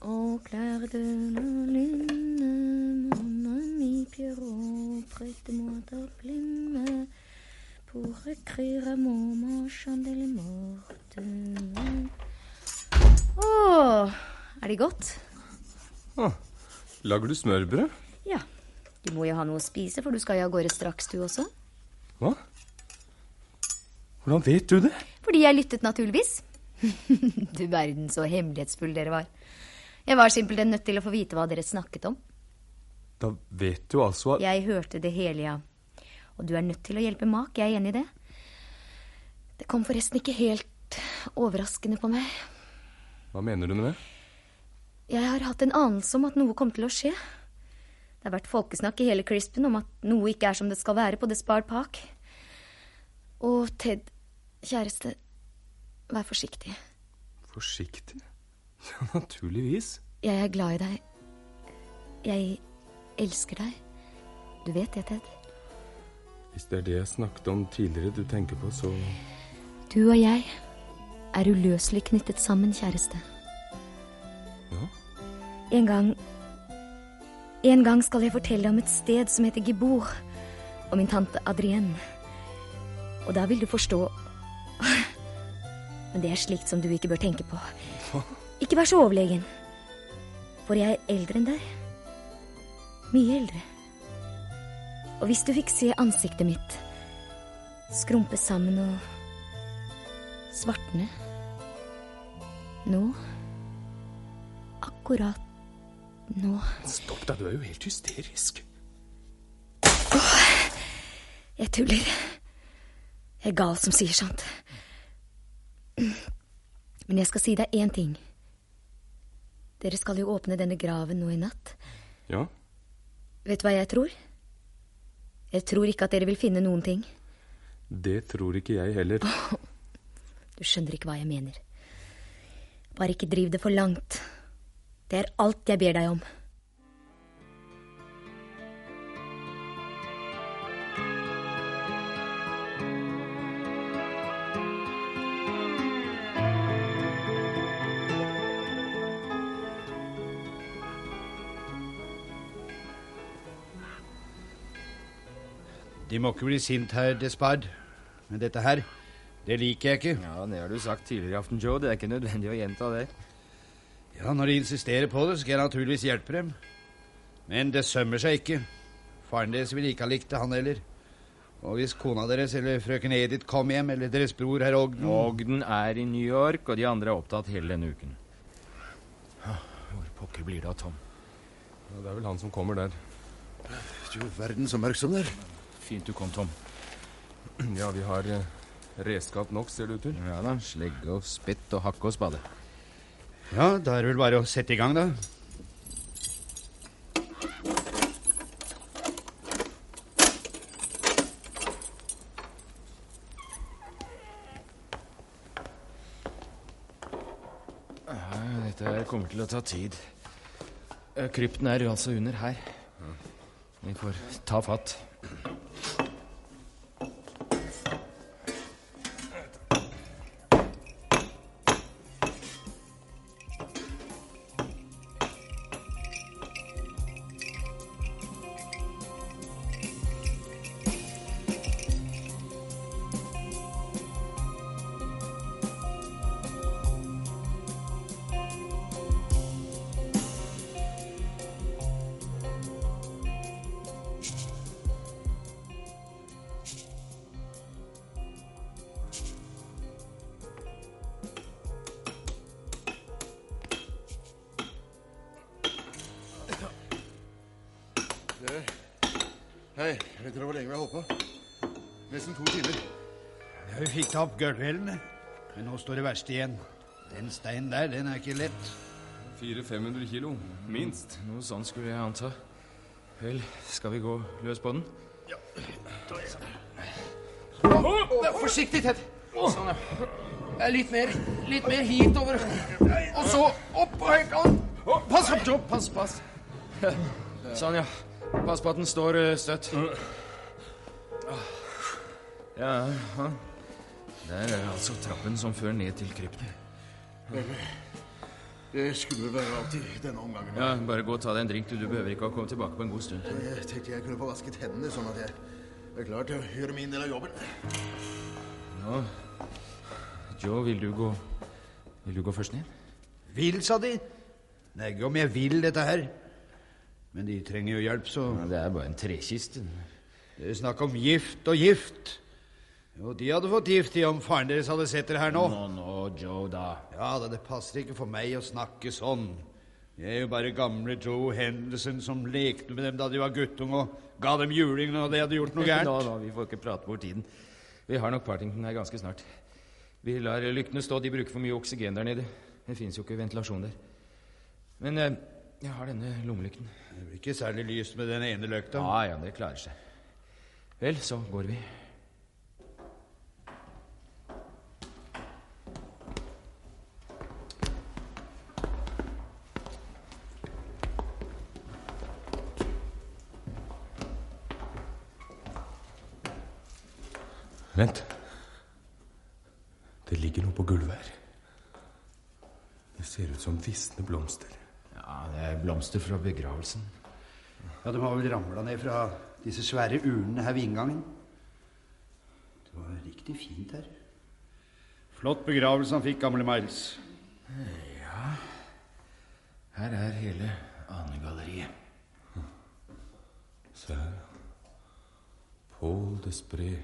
Au clair de la lune, mon ami Pierrot, prête-moi ta plume pour écrire à mon chandelle morte. Å, er det godt? Ah, lager du smørbrød? Ja. Du må jo ha noe å spise, for du skal jo av gårde straks, du også. Hva? Hvordan vet du det? Fordi jeg lyttet, naturligvis. Du verden så hemmelighetsfull dere var. Jeg var simpelthen nødt til å få vite hva dere snakket om. Da vet du altså at Jeg hørte det hele, ja. Og du er nødt til å hjelpe Mak, jeg er enig i det. Det kom forresten ikke helt overraskende på meg. Hva mener du med det? Jeg har hatt en anelse om at noe kom til å skje. Det har vært folkesnakk i hele Crispen om at noe ikke er som det skal være på Despard Park. Og Ted, kjæreste, vær forsiktig. Forsiktig? Ja, naturligvis. Jeg er glad i deg. Jeg elsker deg. Du vet det, Ted. Hvis det er det jeg snakket om tidligere du tenker på, så Du og jeg er uløselig knyttet sammen, kjæreste. Ja. En gang En gang skal jeg fortelle om et sted som heter Gibor, og min tante Adrienne. Og da vil du forstå Men det er slikt som du ikke bør tenke på. Ikke vær så overlegen. For jeg er eldre enn deg. Mye eldre. Og hvis du fikk se ansiktet mitt skrumpe sammen og svartne Nå Akkurat nå Stopp deg, du er jo helt hysterisk. Jeg tuller. Jeg er gal som sier sånt. Men jeg skal si deg én ting. Dere skal jo åpne denne graven nå i natt. Ja, Vet du hva jeg tror? Jeg tror ikke at dere vil finne noen ting. det tror ikke jeg heller. Du skjønner ikke hva jeg mener. Bare ikke driv det for langt. Det er alt jeg ber deg om. De må ikke bli sint, herr Despard. Men dette her, det liker jeg ikke. Ja, det har du sagt tidligere i aften, Joe. Det er ikke nødvendig å gjenta det. Ja, Når de insisterer på det, skal jeg naturligvis hjelpe dem. Men det sømmer seg ikke. Faren deres ville ikke ha likt det, han heller. Og hvis kona deres eller frøken Edith kom hjem, eller deres bror herr Ogden Ogden er i New York, og de andre er opptatt hele denne uken. Hvor pokker blir det av Tom? Ja, det er vel han som kommer der. Du verden så mørk som det er. Fint du kom, Tom. Ja, vi har eh, redskap nok, ser det ut til. Ja da, slegge og spett og hakke og spade. Ja, da er det vel bare å sette i gang, da. Dette her kommer til å ta tid. Eh, Krypten er altså under her. Vi får ta fatt. Gulvhælene, men nå står det verste igjen. Den steinen der, den er ikke lett. 400-500 kilo, minst. Noe sånt skulle jeg anta. Vel, skal vi gå løs på den? Ja. Forsiktig, Ted. Sånn, ja. Litt mer, litt mer hitover. Og så opp på høykant. Pass opp, Joe. Pass, pass. Sånn, ja. Pass på at den står eh, støtt. Ja, ja. Der er altså trappen som fører ned til krypten. Det skulle vel være alt i denne omgangen. Ja, Bare gå og ta deg en drink. Du, du behøver ikke å komme tilbake på en god stund. Jeg tenkte jeg kunne få vasket hendene, sånn at jeg er klar til å gjøre min del av jobben. Nå, Joe, vil du gå Vil du gå først ned? Vil, sa de. Det er ikke om jeg vil dette her. Men de trenger jo hjelp, så Det er bare en trekiste. Det er snakk om gift og gift. Jo, de hadde fått gift i om faren deres hadde sett dere her nå. Nå, nå, Joe, da. Ja da, det passer ikke for meg å snakke sånn. Jeg er jo bare gamle Joe Henderson som lekte med dem da de var guttunge og ga dem juling når de hadde gjort noe gærent. Nå, nå, vi får ikke prate bort tiden. Vi har nok Partington her ganske snart. Vi lar lyktene stå. De bruker for mye oksygen der nede. Det fins jo ikke ventilasjon der. Men eh, jeg har denne lommelykten. Det blir ikke særlig lyst med den ene løkta. Ja, ja, det klarer seg. Vel, så går vi. Vent. Det ligger noe på gulvet her. Det ser ut som visne blomster. Ja, det er blomster fra begravelsen. Ja, De har vel ramla ned fra disse svære urnene her ved inngangen. Det var riktig fint her. Flott begravelse han fikk, gamle Miles. Ja Her er hele anegalleriet. Se her. Paul Despré,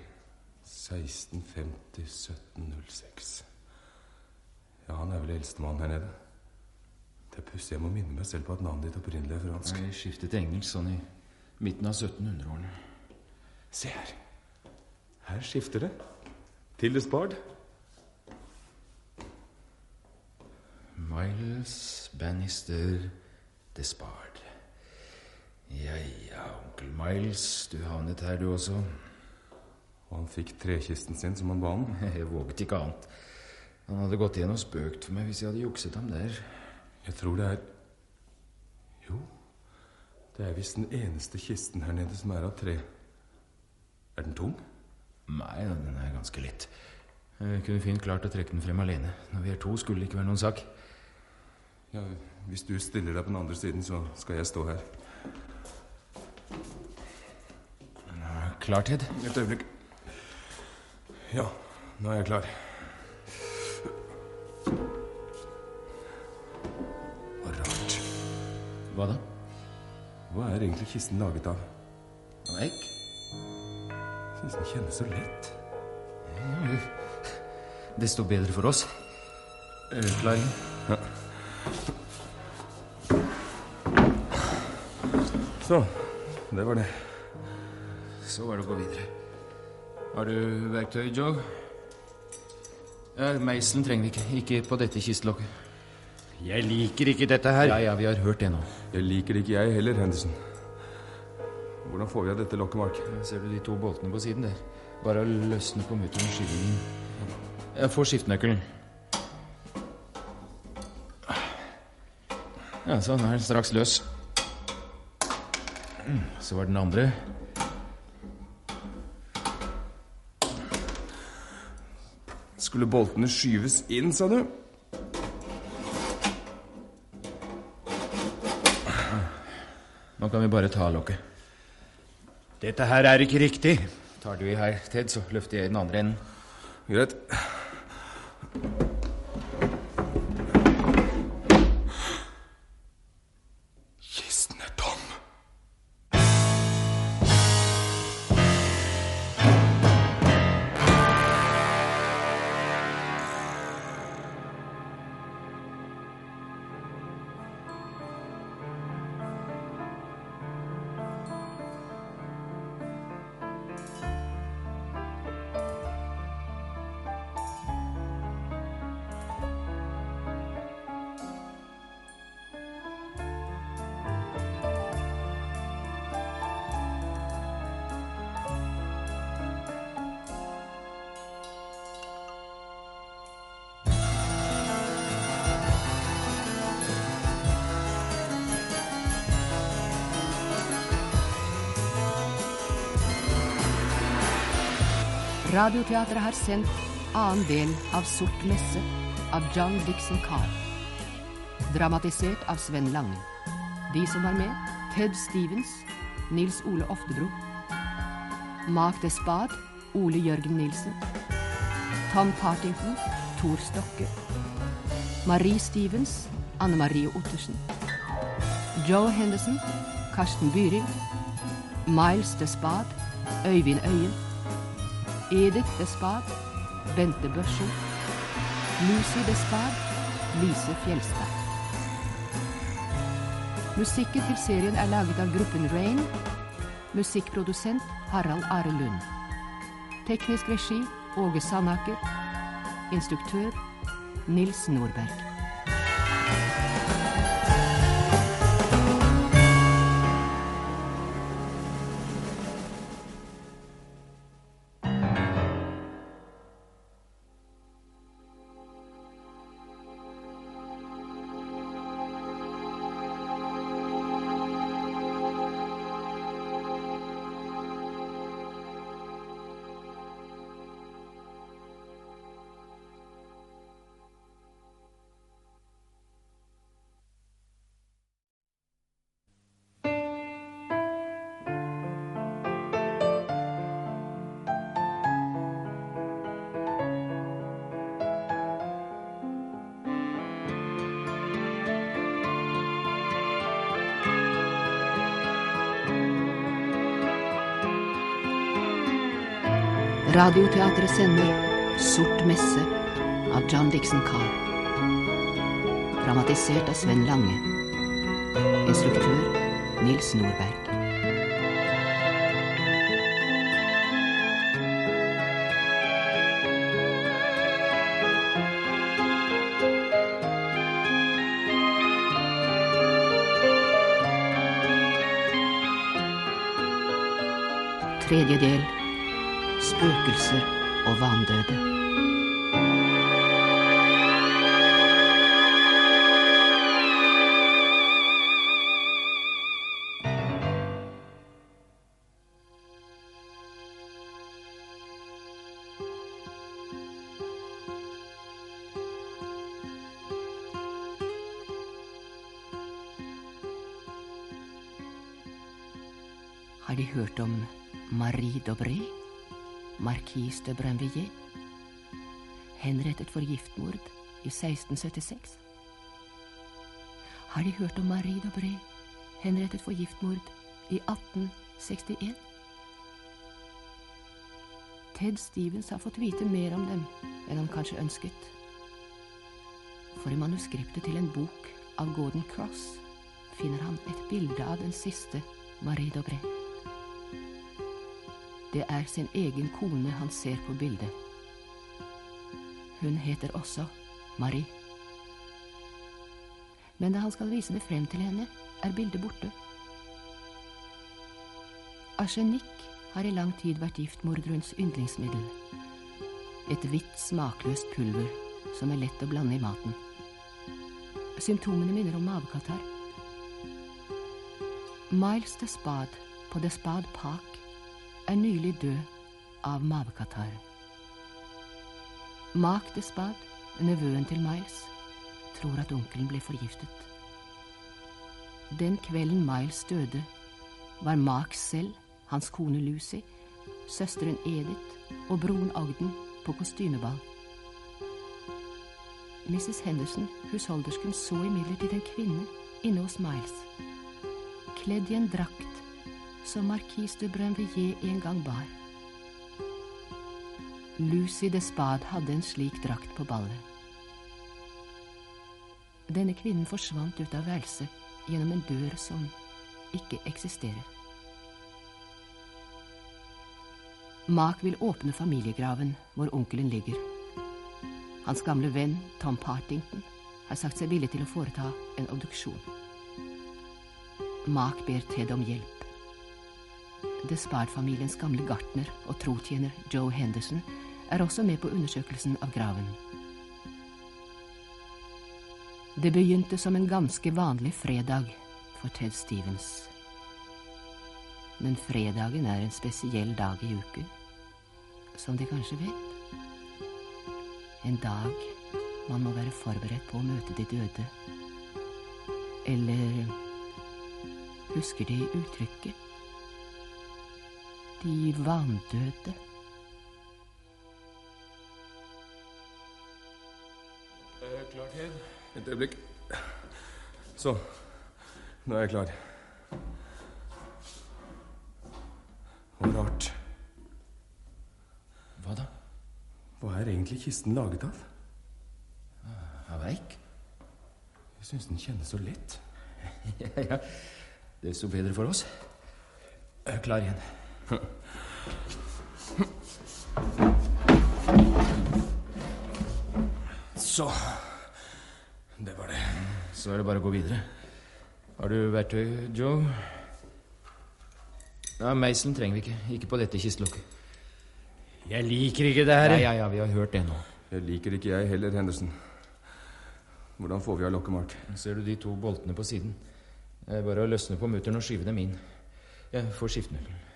1650-1706. Ja, han er vel eldstemann her nede. Det er pussig. Jeg må minne meg selv på at navnet ditt opprinnelig er fransk. Jeg skiftet til engelsk sånn i midten av 1700-årene. Se her. Her skifter det. Til Despard. Miles Bannister Despard. Ja, ja, onkel Miles, du havnet her du også. Og han fikk trekisten sin som han ba om. Jeg våget ikke annet. Han hadde gått igjen og spøkt for meg hvis jeg hadde jukset ham der. Jeg tror det er Jo, det er visst den eneste kisten her nede som er av tre. Er den tung? Nei, den er ganske lett. Jeg kunne fint klart å trekke den frem alene. Når vi er to, skulle det ikke være noen sak. Ja, Hvis du stiller deg på den andre siden, så skal jeg stå her. Klar, Ted? Et øyeblikk. Ja, nå er jeg klar. Hva da? Hva er egentlig kisten laget av? Av egg? Den kjennes så lett. Desto bedre for oss. Er du klar? Ja. Så. Det var det. Så var det å gå videre. Har du verktøy, Joe? Ja, Meiselen trenger vi ikke. Ikke på dette kistelokket. Jeg liker ikke dette her. Ja, ja, vi har hørt det nå. Jeg liker ikke jeg heller, Henderson. Hvordan får vi av dette lokket, Mark? Ser du de to boltene på siden der? Bare å løsne på mutteren og skyve den. Jeg får skiftenøkkelen. Ja, sånn. er den straks løs. Mm, Så var den andre. Skulle boltene skyves inn, sa du? Nå kan vi bare ta lokket. Dette her er ikke riktig. Tar du i her, Ted, så løfter jeg i den andre enden. Greit. Radioteatret har sendt annen del av Sort messe av John Dixon Carr. Dramatisert av Sven Lange. De som var med, Ted Stevens, Nils Ole Oftebro. Mark Despard, Ole Jørgen Nilsen. Tom Partington, Tor Stokke. Marie Stevens, Anne Marie Ottersen. Joe Henderson, Karsten Byring. Miles Despard, Øyvind Øyen. Edith Despard, Bente Børsen, Lucy Despard, Lise Fjelstad. Musikken til serien er laget av gruppen Rain. Musikkprodusent Harald Are Lund. Teknisk regi Åge Sandaker. Instruktør Nils Nordberg. Radioteatret sender Sort messe av John Dixon Carr. Dramatisert av Sven Lange. Instruktør Nils Nordberg. Tredje del Spøkelser og vandøde. De Brinvilliers, henrettet for giftmord i 1676. Har De hørt om Marie Dobré, henrettet for giftmord i 1861? Ted Stevens har fått vite mer om dem enn han kanskje ønsket. For i manuskriptet til en bok av Gordon Cross finner han et bilde av den siste Marie Dobré. Det er sin egen kone han ser på bildet. Hun heter også Marie. Men da han skal vise det frem til henne, er bildet borte. Arsenikk har i lang tid vært giftmorderens yndlingsmiddel. Et hvitt, smakløst pulver som er lett å blande i maten. Symptomene minner om mavekatarr. Miles Despad på Despad Park er nylig død av mavekatarr. Mark Despard, nevøen til Miles, tror at onkelen ble forgiftet. Den kvelden Miles døde, var Mark selv, hans kone Lucy, søsteren Edith og broren Ogden på kostymeball. Mrs. Henderson, husholdersken, så imidlertid en kvinne inne hos Miles, kledd i en drakt som markis de Brinvilliers en gang bar. Lucy Despard hadde en slik drakt på ballet. Denne kvinnen forsvant ut av værelset gjennom en dør som ikke eksisterer. Mark vil åpne familiegraven hvor onkelen ligger. Hans gamle venn Tom Partington har sagt seg villig til å foreta en obduksjon. Mark ber Ted om hjelp. Despard-familiens gamle gartner og trotjener Joe Henderson er også med på undersøkelsen av graven. Det begynte som en ganske vanlig fredag for Ted Stevens. Men fredagen er en spesiell dag i uken. som de kanskje vet. En dag man må være forberedt på å møte de døde. Eller husker de uttrykket? De vandøde. Klar, igjen. Et øyeblikk. Så. Nå er jeg klar. Og rart. Hva da? Hva er egentlig kisten laget av? Av eik? Jeg syns den kjennes så lett. ja, ja. Desto bedre for oss. Jeg er klar igjen. Så. Det var det. Så er det bare å gå videre. Har du verktøy, Joe? Ja, Meiselen trenger vi ikke. Ikke på dette kistelokket. Jeg liker ikke det her. Ja, ja, ja, vi har hørt det nå. Jeg liker ikke jeg heller, Henderson. Hvordan får vi av lokket, Mark? Ser du de to boltene på siden? Det er bare å løsne på mutteren og skyve dem inn. Jeg får skiftenøkkelen.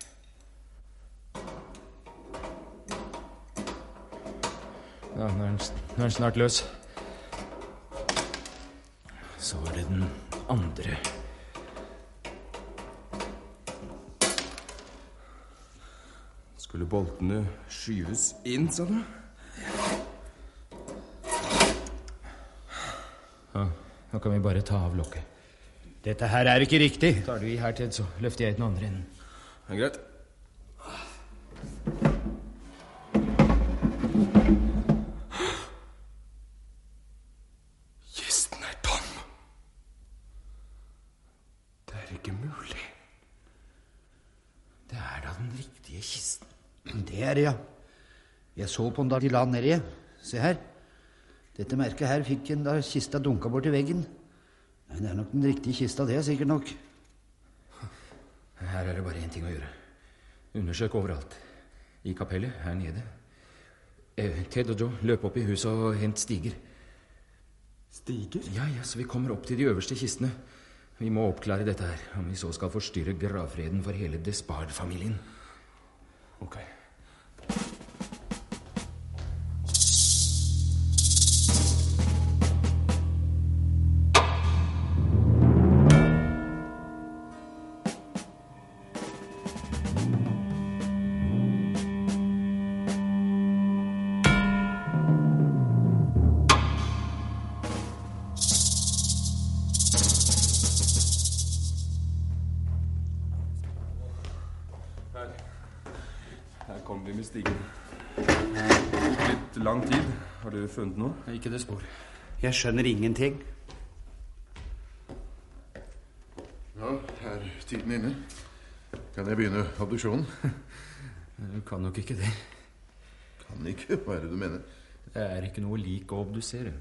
Ja, nå er, den, nå er den snart løs. Så var det den andre. Skulle boltene skyves inn, sa du? Ja, nå kan vi bare ta av lokket. Dette her er ikke riktig. Tar du i her, til, så løfter jeg i den andre enden. Ja, greit. Kisten er tom. Det er ikke mulig. Det er da den riktige kisten. Det er det, ja. Jeg så på den da de la den nedi. Se her. Dette merket her fikk en da kista dunka borti veggen. Nei, det er nok den riktige kista, det er sikkert nok. Her er det bare én ting å gjøre. Undersøk overalt. I kapellet, her nede. Eh, Ted og Joe, løp opp i huset og hent stiger. Stiger? Ja, ja, så vi kommer opp til de øverste kistene. Vi må oppklare dette her, om vi så skal forstyrre gravfreden for hele Despard-familien. Ok. Ikke det spor. Jeg skjønner ingenting. Ja, er tiden inne? Kan jeg begynne obduksjonen? Du kan nok ikke det. Kan ikke. Hva er det du mener? Det er ikke noe lik å obdusere.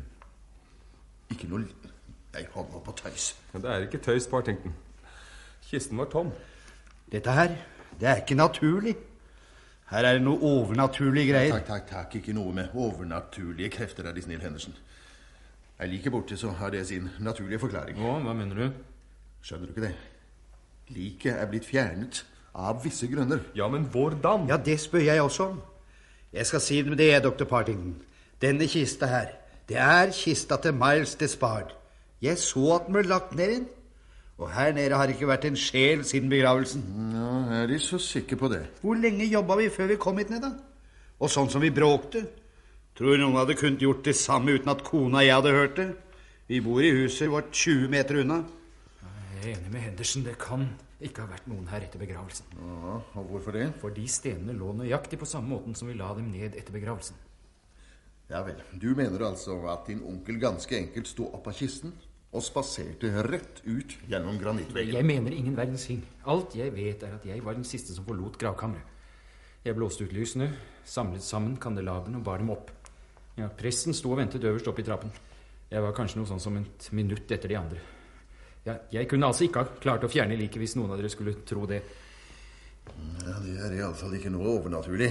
Ikke noe li- Jeg holder på tøys. Ja, det er ikke tøys, Partington. Kisten var tom. Dette her, det er ikke naturlig. Her er det noe overnaturlige greier. Takk, takk, takk. Ikke noe med overnaturlige krefter, er De snill, Henderson. Er liket borte, så har det sin naturlige forklaring. Å, hva mener du? Skjønner du ikke det? Liket er blitt fjernet av visse grunner. Ja, men hvordan? Ja, det spør jeg også om. Jeg skal si det med det, dr. Partington. Denne kista her, det er kista til Miles Despard. Jeg så at den ble lagt ned inn. Og her nede har det ikke vært en sjel siden begravelsen. Ja, Er De så sikre på det? Hvor lenge jobba vi før vi kom hit ned, da? Og sånn som vi bråkte. Tror noen hadde kunnet gjort det samme uten at kona og jeg hadde hørt det? Vi bor i huset vårt 20 meter unna. Jeg er enig med Henderson. Det kan ikke ha vært noen her etter begravelsen. Ja, og Hvorfor det? Fordi stenene lå nøyaktig på samme måten som vi la dem ned etter begravelsen. Ja vel. Du mener altså at din onkel ganske enkelt sto opp av kisten og spaserte rett ut gjennom granittveggen? Jeg mener ingen verdens ting. Alt jeg vet, er at jeg var den siste som forlot gravkammeret. Jeg blåste ut lysene, samlet sammen kandelabene og bar dem opp. Ja, Presten sto og ventet øverst oppe i trappen. Jeg var kanskje noe sånn som et minutt etter de andre. Ja, jeg kunne altså ikke ha klart å fjerne liket hvis noen av dere skulle tro det. Ja, Det er iallfall ikke noe overnaturlig.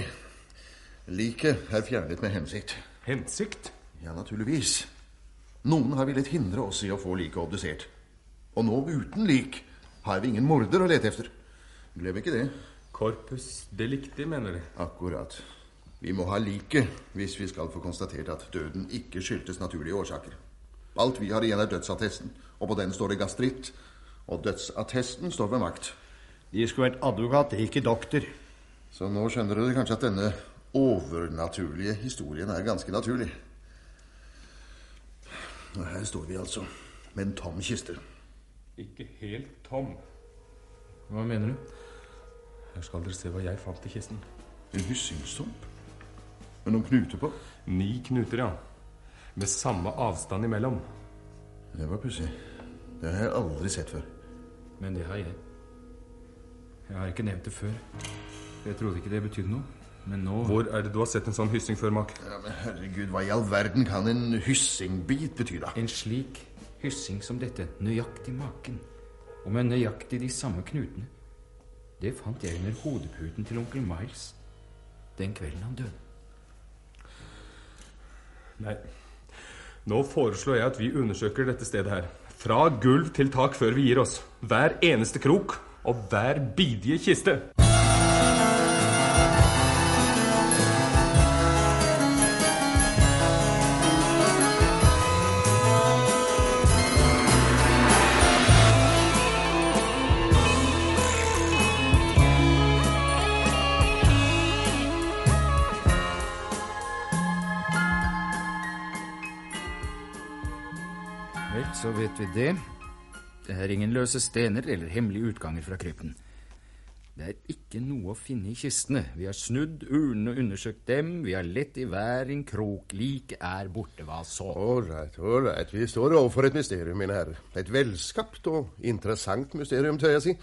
Liket er fjernet med hensikt. Hensikt? Ja, naturligvis. Noen har villet hindre oss i å få liket obdusert. Og nå uten lik har vi ingen morder å lete efter. Glem ikke det. Korpus delicti, mener de. Akkurat. Vi må ha liket hvis vi skal få konstatert at døden ikke skyldtes naturlige årsaker. Alt vi har igjen, er dødsattesten, og på den står det gastritt. Og dødsattesten står ved makt. De skulle vært advokat, ikke doktor. Så nå skjønner dere kanskje at denne overnaturlige historien er ganske naturlig. Og her står vi altså med en tom kiste. Ikke helt tom. Hva mener du? Her skal dere se hva jeg fant i kisten. En hyssingstump? Med noen knuter på? Ni knuter, ja. Med samme avstand imellom. Det var pussig. Det har jeg aldri sett før. Men det har jeg. Jeg har ikke nevnt det før. Jeg trodde ikke det betydde noe. Men nå Hvor er det du har sett en sånn hyssing før, Mak? Ja, men herregud, hva i all verden kan en hyssingbit bety, da? En slik hyssing som dette, nøyaktig maken, og med nøyaktig de samme knutene, det fant jeg under hodeputen til onkel Miles den kvelden han døde. Nei. Nå foreslår jeg at vi undersøker dette stedet her. Fra gulv til tak før vi gir oss. Hver eneste krok og hver bidige kiste. Vet vi det. Det er ingen løse stener eller hemmelige utganger fra krypten. Det er ikke noe å finne i kistene. Vi har snudd urnene og undersøkt dem. Vi har lett i hver en krok. Liket er borte. Hva så? Ålreit, ålreit. Vi står overfor et mysterium, mine herrer. Et velskapt og interessant mysterium, tør jeg si.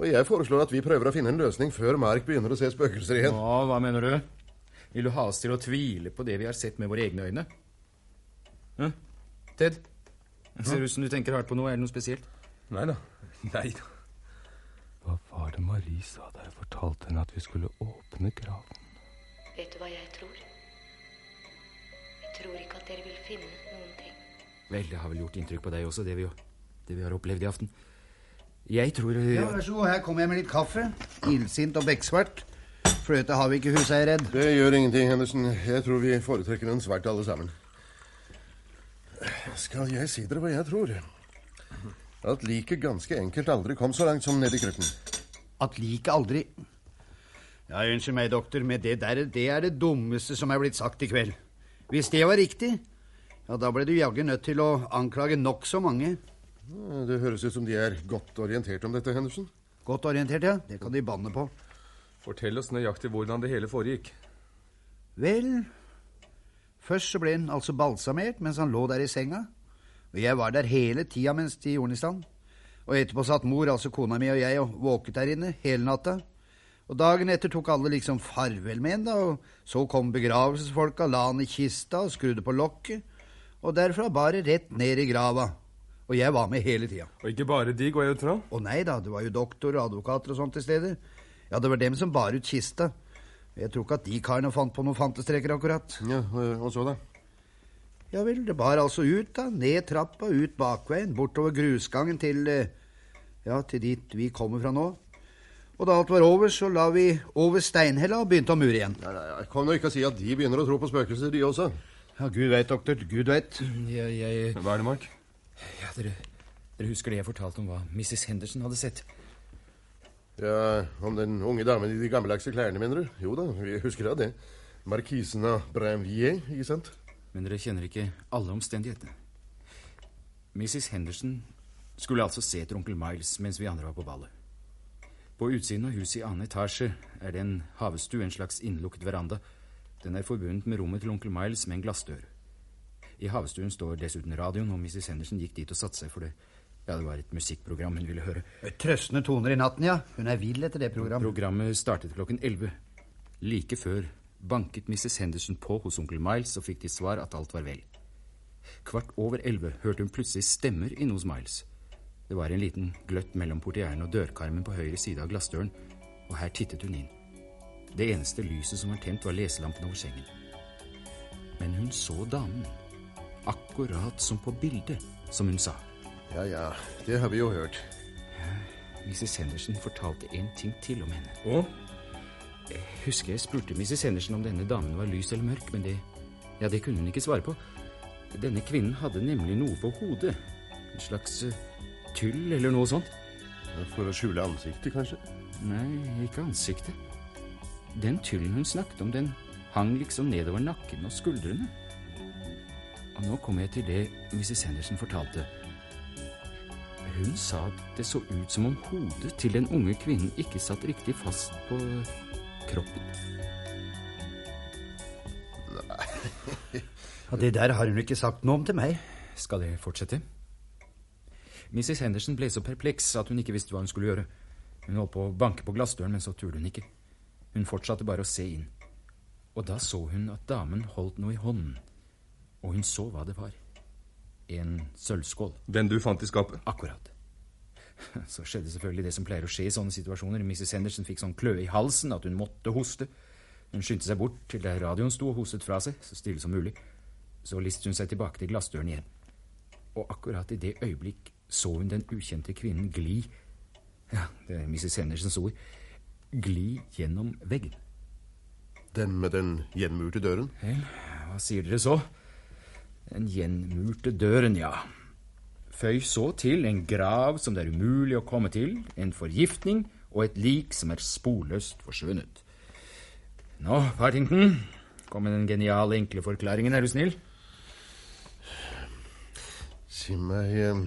Og jeg foreslår at vi prøver å finne en løsning før Mark begynner å se spøkelser igjen. Ja, hva mener du? Vil du ha oss til å tvile på det vi har sett med våre egne øyne? Hæ? Ted? Ser ut som du tenker hardt på noe. Er det noe spesielt? Nei da. Nei da. Hva var det Marie sa da jeg fortalte henne at vi skulle åpne graven? Vet du hva jeg tror? Jeg tror ikke at dere vil finne noen ting. Vel, det har vel gjort inntrykk på deg også, det vi, det vi har opplevd i aften. Jeg tror Ja, Vær så god, her kommer jeg med litt kaffe. Illsint og beksvart. Fløte har vi ikke, huset er redd. Det gjør ingenting, Henderson. Jeg tror vi foretrekker en svart alle sammen. Skal jeg si dere hva jeg tror? At liket ganske enkelt aldri kom så langt som ned i krypten. At liket aldri Ja, Unnskyld meg, doktor, men det der det er det dummeste som er blitt sagt i kveld. Hvis det var riktig, ja, da ble du jaggu nødt til å anklage nokså mange. Det høres ut som de er godt orientert om dette, Henderson. Godt orientert, ja. Det kan de banne på. Fortell oss nøyaktig hvordan det hele foregikk. Vel, først så ble han altså balsamert mens han lå der i senga. Og jeg var der hele tida mens de gjorde den i stand. Og etterpå satt mor, altså kona mi og jeg, og våket der inne hele natta. Og dagen etter tok alle liksom farvel med en, da, og så kom begravelsesfolka, la han i kista og skrudde på lokket, og derfra bare rett ned i grava. Og jeg var med hele tida. Og ikke bare de, går jeg ut fra? Å nei da, det var jo doktor og advokater og sånt til stede. Ja, det var dem som bar ut kista. Jeg tror ikke at de karene fant på noen fantestreker akkurat. Ja, Og så, da? Ja vel, det bar altså ut, da. Ned trappa, ut bakveien, bortover grusgangen til eh, Ja, til dit vi kommer fra nå. Og da alt var over, så la vi over steinhella og begynte å mure igjen. Nei, nei, nei, Kom nå ikke og si at de begynner å tro på spøkelser, de også. Ja, Gud veit, doktor. Gud veit. Ja, jeg... Hva er det, Mark? Ja, dere, dere husker det jeg fortalte om hva Mrs. Henderson hadde sett? Ja, Om den unge damen i de gammeldagse klærne, mener du? Jo da, vi husker da det. Markisen av Brainvier, ikke sant? Men dere kjenner ikke alle omstendighetene. Mrs. Henderson skulle altså se etter onkel Miles mens vi andre var på ballet. På utsiden av huset i annen etasje er det en havestue, en slags innelukket veranda. Den er forbundet med rommet til onkel Miles med en glassdør. I havestuen står dessuten radioen, og Mrs. Henderson gikk dit og satte seg for det. Ja, det var et musikkprogram hun ville høre. Trøstende toner i natten, ja. Hun er vill etter det programmet. Programmet startet klokken elleve. Like før banket Mrs. Henderson på hos onkel Miles og fikk til svar at alt var vel. Kvart over elleve hørte hun plutselig stemmer inne hos Miles. Det var en liten gløtt mellom portieren og dørkarmen på høyre side av glassdøren, og her tittet hun inn. Det eneste lyset som var tent, var leselampen over sengen. Men hun så damen. Akkurat som på bildet, som hun sa. Ja, ja, det har vi jo hørt. Ja, Mrs. Henderson fortalte en ting til om henne. Og? Jeg husker jeg spurte Mrs. Henderson om denne damen var lys eller mørk, men det, ja, det kunne hun ikke svare på. Denne kvinnen hadde nemlig noe på hodet. En slags uh, tull eller noe sånt. For å skjule ansiktet, kanskje? Nei, ikke ansiktet. Den tullen hun snakket om, den hang liksom nedover nakken og skuldrene. Og nå kommer jeg til det Mrs. Henderson fortalte. Hun sa at det så ut som om hodet til den unge kvinnen ikke satt riktig fast på kroppen. Og det der har hun ikke sagt noe om til meg. Skal jeg fortsette? Mrs. Henderson ble så perpleks at hun ikke visste hva hun skulle gjøre. Hun holdt på å banke på glassdøren, men så turde hun ikke. Hun fortsatte bare å se inn. Og da så hun at damen holdt noe i hånden. Og hun så hva det var. En sølvskål. Den du fant i skapet? Akkurat. Så skjedde selvfølgelig det som pleier å skje i sånne situasjoner. Mrs. Henderson fikk sånn kløe i halsen at hun måtte hoste. Hun skyndte seg bort til der radioen sto og hostet fra seg, så stille som mulig. Så listet hun seg tilbake til glassdøren igjen. Og akkurat i det øyeblikk så hun den ukjente kvinnen gli Ja, det er Mrs. Hendersons ord. Gli gjennom veggen. Den med den gjenmurte døren? Vel, hva sier dere så? Den gjenmurte døren, ja. Føy så til en grav som det er umulig å komme til, en forgiftning og et lik som er sporløst forsvunnet. Nå, Partington, kom med den geniale, enkle forklaringen, er du snill? Si meg, eh,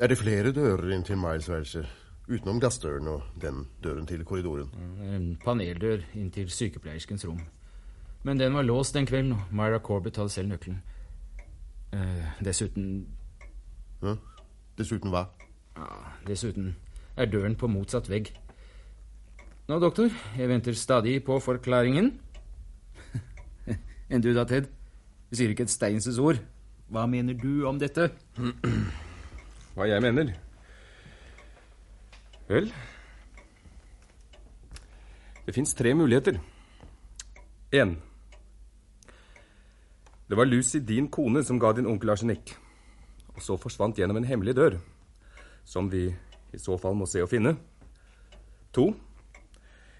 er det flere dører inn til Miles' værelse? Utenom glassdøren og den døren til korridoren? En paneldør inn til sykepleierskens rom. Men den var låst den kvelden, og Myra Corbett hadde selv nøkkelen. Eh, dessuten Hæ? dessuten hva? Ja, dessuten er døren på motsatt vegg. Nå, doktor, jeg venter stadig på forklaringen. Enn du da, Ted? Du sier ikke et steinses ord. Hva mener du om dette? Hva jeg mener? Vel Det fins tre muligheter. Én. Det var Lucy, din kone, som ga din onkel arsenikk, og så forsvant gjennom en hemmelig dør, som vi i så fall må se å finne. To.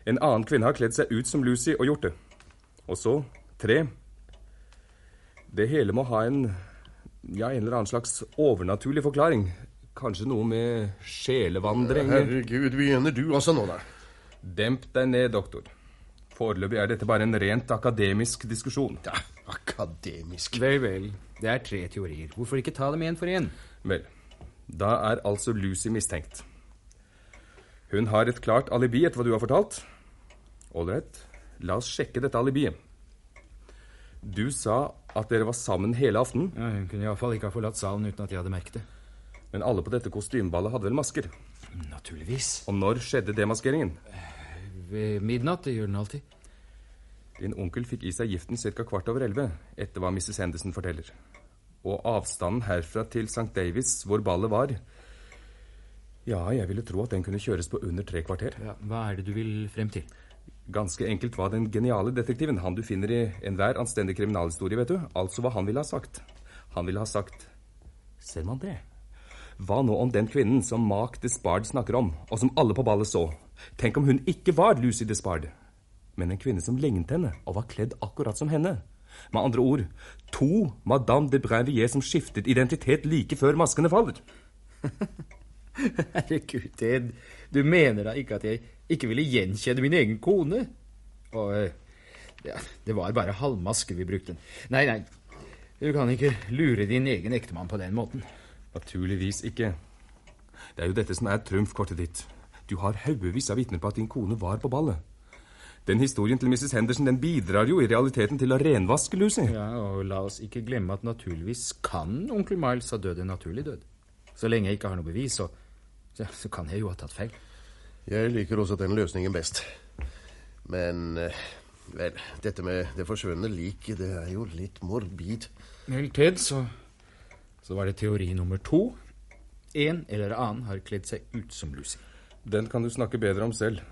En annen kvinne har kledd seg ut som Lucy og gjort det. Og så tre. Det hele må ha en ja, en eller annen slags overnaturlig forklaring. Kanskje noe med sjelevandring Herregud, begynner du også nå, da? Demp deg ned, doktor. Foreløpig er dette bare en rent akademisk diskusjon. Ja, akademisk Vel, vel. Det er tre teorier. Hvorfor ikke ta dem én for én? Vel, da er altså Lucy mistenkt. Hun har et klart alibi etter hva du har fortalt. Ålreit, la oss sjekke dette alibiet. Du sa at dere var sammen hele aftenen. Ja, Hun kunne iallfall ikke ha forlatt salen uten at jeg hadde merket det. Men alle på dette kostymeballet hadde vel masker? Naturligvis. Og når skjedde demaskeringen? Ved midnatt. Det gjør den alltid. Din onkel fikk i seg giften ca. kvart over elleve, etter hva Mrs. Henderson forteller. Og avstanden herfra til St. Davids, hvor ballet var Ja, jeg ville tro at den kunne kjøres på under tre kvarter. Ja, hva er det du vil frem til? Ganske enkelt hva den geniale detektiven, han du finner i enhver anstendig kriminalhistorie, vet du, altså hva han ville ha sagt. Han ville ha sagt Ser man det? Hva nå om den kvinnen som Mark Despard snakker om, og som alle på ballet så? Tenk om hun ikke var Lucy Despard, men en kvinne som lignet henne og var kledd akkurat som henne. Med andre ord, to Madame de Brevier som skiftet identitet like før maskene faller. Herregud, Ted. Du mener da ikke at jeg ikke ville gjenkjenne min egen kone? Og eh, ja, det var bare halvmaske vi brukte. Nei, nei. Du kan ikke lure din egen ektemann på den måten. Naturligvis ikke. Det er jo dette som er trumfkortet ditt. Du har haugevis av vitner på at din kone var på ballet. Den historien til Mrs. Henderson den bidrar jo i realiteten til å renvaske Lucy. Ja, og la oss ikke glemme at naturligvis kan onkel Miles ha dødd en naturlig død. Så lenge jeg ikke har noe bevis, så, så, så kan jeg jo ha tatt feil. Jeg liker også den løsningen best. Men eh, vel, dette med det forsvunne liket, det er jo litt morbid. Vel, Ted, så, så var det teori nummer to. En eller annen har kledd seg ut som Lucy. Den kan du snakke bedre om selv.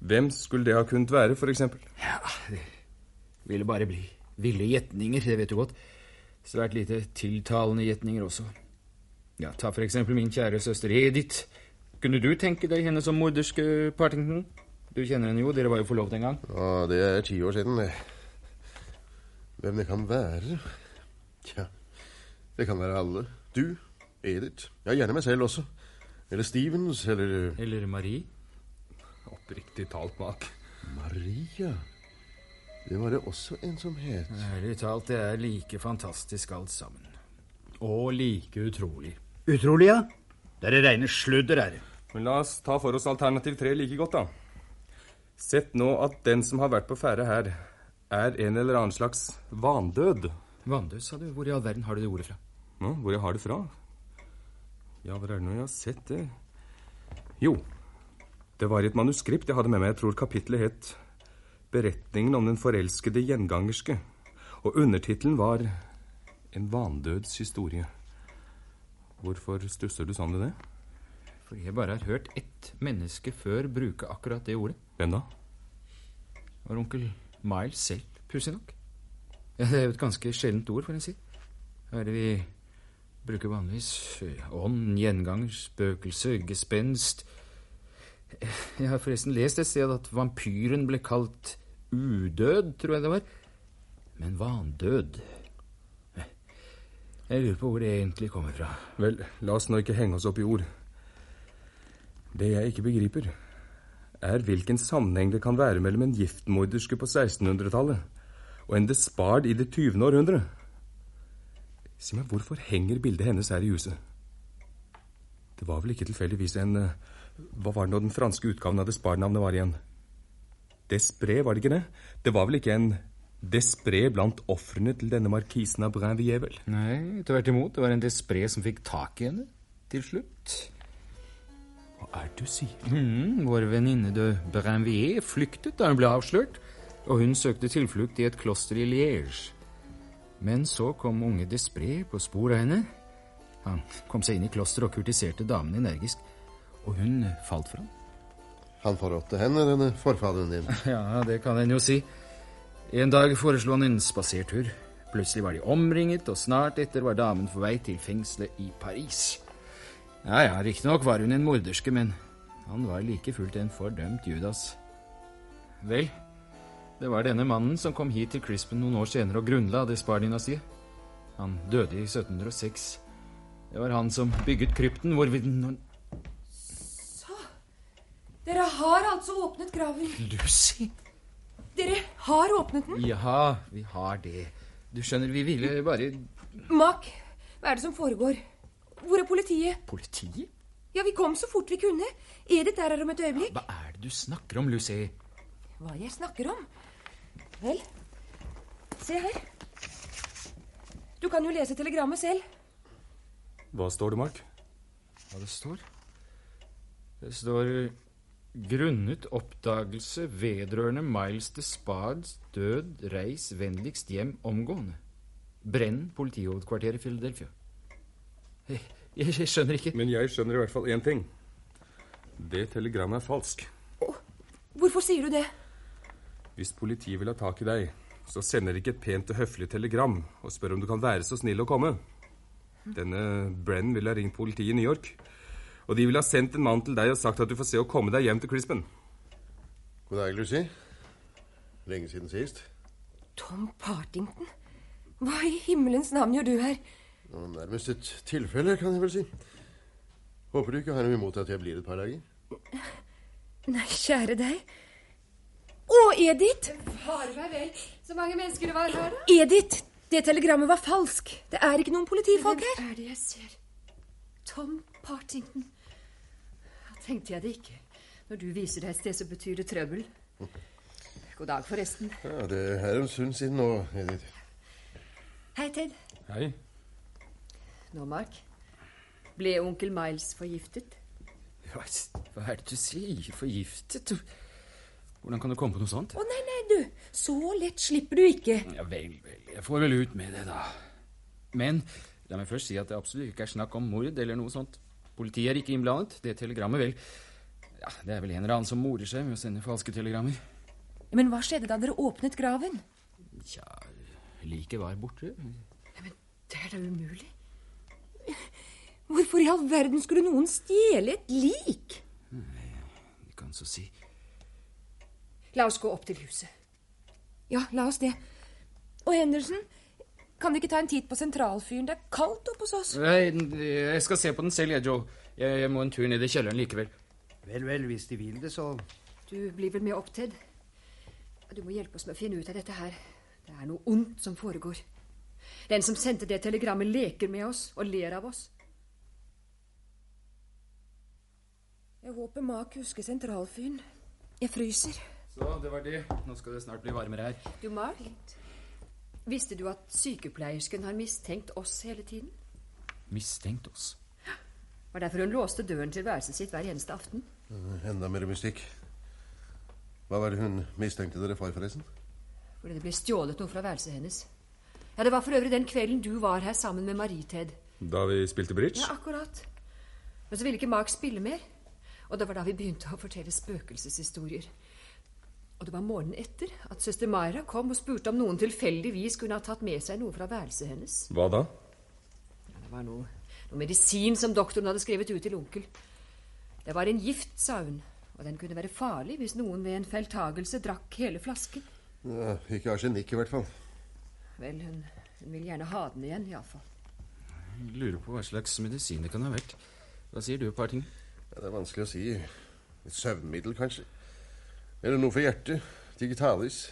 Hvem skulle det ha kunnet være, for eksempel? Ja, det ville bare bli ville gjetninger, det vet du godt. Svært lite tiltalende gjetninger også. Ja, Ta for eksempel min kjære søster Edith. Kunne du tenke deg henne som morderske, Partington? Du kjenner henne jo, dere var jo forlovet en gang. Ja, det er ti år siden. det. Hvem det kan være? Tja, det kan være alle. Du, Edith. Ja, gjerne meg selv også. Eller Stevens, eller Eller Marie. Oppriktig talt, Mark. Maria. Det var det også en som het. Ærlig talt, det er like fantastisk alt sammen. Og like utrolig. Utrolig, ja? Det er det rene sludder, er det. Men la oss ta for oss alternativ tre like godt, da. Sett nå at den som har vært på ferde her, er en eller annen slags vandød. Vandød, sa du. Hvor i all verden har du det ordet fra? Nå, hvor jeg har det fra? Ja, hvor er det nå jeg har sett det? Jo, det var i et manuskript jeg hadde med meg. Jeg tror kapittelet het Beretningen om den forelskede gjengangerske. Og undertittelen var En vandøds historie. Hvorfor stusser du sånn ved det? Fordi jeg bare har hørt ett menneske før bruke akkurat det ordet. Hvem da? Det var onkel Miles selv, pussig nok. Ja, det er jo et ganske sjeldent ord, får en si. Hva er det vi bruker vanligvis? Ånd, gjenganger, spøkelse, gespenst Jeg har forresten lest et sted at vampyren ble kalt udød, tror jeg det var. Men vandød Jeg lurer på hvor det egentlig kommer fra. Vel, la oss nå ikke henge oss opp i ord. Det jeg ikke begriper, er hvilken sammenheng det kan være mellom en giftmorderske på 1600-tallet og en despard i det 20. århundre. Si meg, hvorfor henger bildet hennes her i huset? Det var vel ikke tilfeldigvis en eh, Hva var det nå den franske utgaven av despard-navnet var igjen? Despré, var det ikke det? Det var vel ikke en Despré blant ofrene til denne markisen av Brinvilliers, vel? Nei, tvert imot. Det var en Despré som fikk tak i henne til slutt. Hva er det du sier? Mm, vår venninne de Brinvilliers flyktet da hun ble avslørt, og hun søkte tilflukt i et kloster i Liège. Men så kom unge Despré på sporet av henne. Han kom seg inn i klosteret og kurtiserte damen energisk, og hun falt for ham. Han forrådte henne, denne forfaderen din. Ja, det kan en jo si. En dag foreslo han en spasertur. Plutselig var de omringet, og snart etter var damen på vei til fengselet i Paris. Ja ja, riktignok var hun en morderske, men han var like fullt en fordømt Judas. Vel, det var denne mannen som kom hit til Crispen noen år senere og grunnla Despard-dynastiet. Han døde i 1706. Det var han som bygget krypten hvor vi Dere har altså åpnet graven. Lucy! Dere har åpnet den. Ja, vi har det. Du skjønner, vi ville bare Mack, hva er det som foregår? Hvor er politiet? Politiet? Ja, vi kom så fort vi kunne. Edith er her om et øyeblikk. Hva er det du snakker om, Lucy? Hva jeg snakker om? Vel, se her. Du kan jo lese telegrammet selv. Hva står det, Mark? Hva det står? Det står Grunnet oppdagelse vedrørende Miles Despards død, reis vennligst hjem omgående. Brenn politihovedkvarteret Philadelphia. Jeg, jeg, jeg skjønner ikke Men jeg skjønner i hvert fall én ting. Det telegrammet er falsk. Hvorfor sier du det? Hvis politiet vil ha tak i deg, så sender de ikke et pent og høflig telegram og spør om du kan være så snill å komme. Denne Brenn ville ha ringt politiet i New York, og de ville ha sendt en mann til deg og sagt at du får se å komme deg hjem til Crispin. God dag, Lucy. Lenge siden sist. Tom Partington? Hva i himmelens navn gjør du her? Nærmest et tilfelle, kan jeg vel si. Håper du ikke har noe imot at jeg blir et par dager? Nei, kjære deg. Å, Edith! Fare meg vel. Så mange mennesker det var her, da. Edith! Det telegrammet var falsk. Det er ikke noen politifolk her. Hvem er det jeg ser? Tom Partington. Tenkte jeg det ikke. Når du viser deg et sted, så betyr det trøbbel. God dag, forresten. Ja, Det er en stund siden nå, Edith. Hei, Ted. Hei. Nå, Mark. Ble onkel Miles forgiftet? Hva, hva er det du sier? Forgiftet? Hvordan kan du komme på noe sånt? Å, nei, nei, du. Så lett slipper du ikke. Ja vel, vel. Jeg får vel ut med det, da. Men la meg først si at det absolutt ikke er snakk om mord eller noe sånt. Politiet er ikke innblandet. Det telegrammet, vel Ja, Det er vel en eller annen som morer seg med å sende falske telegrammer. Men hva skjedde da dere åpnet graven? Tja, liket var borte. Det er da umulig. Hvorfor i all verden skulle noen stjele et lik? Vi kan så si La oss gå opp til huset. Ja, la oss det. Og Henderson, kan vi ikke ta en titt på sentralfyren? Det er kaldt oppe hos oss. Nei, jeg skal se på den selv, jeg, Joe. Jeg, jeg må en tur ned i kjelleren likevel. Vel, vel, hvis de vil det, så Du blir vel med opp, Ted? Du må hjelpe oss med å finne ut av dette her. Det er noe ondt som foregår. Den som sendte det telegrammet, leker med oss og ler av oss. Jeg håper Mak husker sentralfyren. Jeg fryser. Så, det var det. Nå skal det snart bli varmere her. Du, Mark, visste du at sykepleiersken har mistenkt oss hele tiden? Mistenkt oss? Var derfor hun låste døren til værelset sitt hver eneste aften. Enda mer mystikk. Hva var det hun mistenkte dere for, forresten? Fordi det ble stjålet noe fra værelset hennes. Ja, Det var for øvrig den kvelden du var her sammen med Marie, Ted. Da vi spilte bridge? Ja, akkurat. Men så ville ikke Mark spille mer. Og det var da vi begynte å fortelle spøkelseshistorier. Og det var morgenen etter at søster Maira kom og spurte om noen tilfeldigvis kunne ha tatt med seg noe fra værelset hennes. Hva da? Ja, det var noe, noe medisin som doktoren hadde skrevet ut til onkel. Det var en gift, sa hun, og den kunne være farlig hvis noen ved en feiltagelse drakk hele flasken. Ja, ikke arsenikk, i hvert fall. Vel, hun, hun vil gjerne ha den igjen, iallfall. Jeg lurer på hva slags medisin det kan ha vært. Hva sier du, Parting? Ja, det er vanskelig å si. Et søvnmiddel, kanskje. Eller noe for hjertet. Digitalis.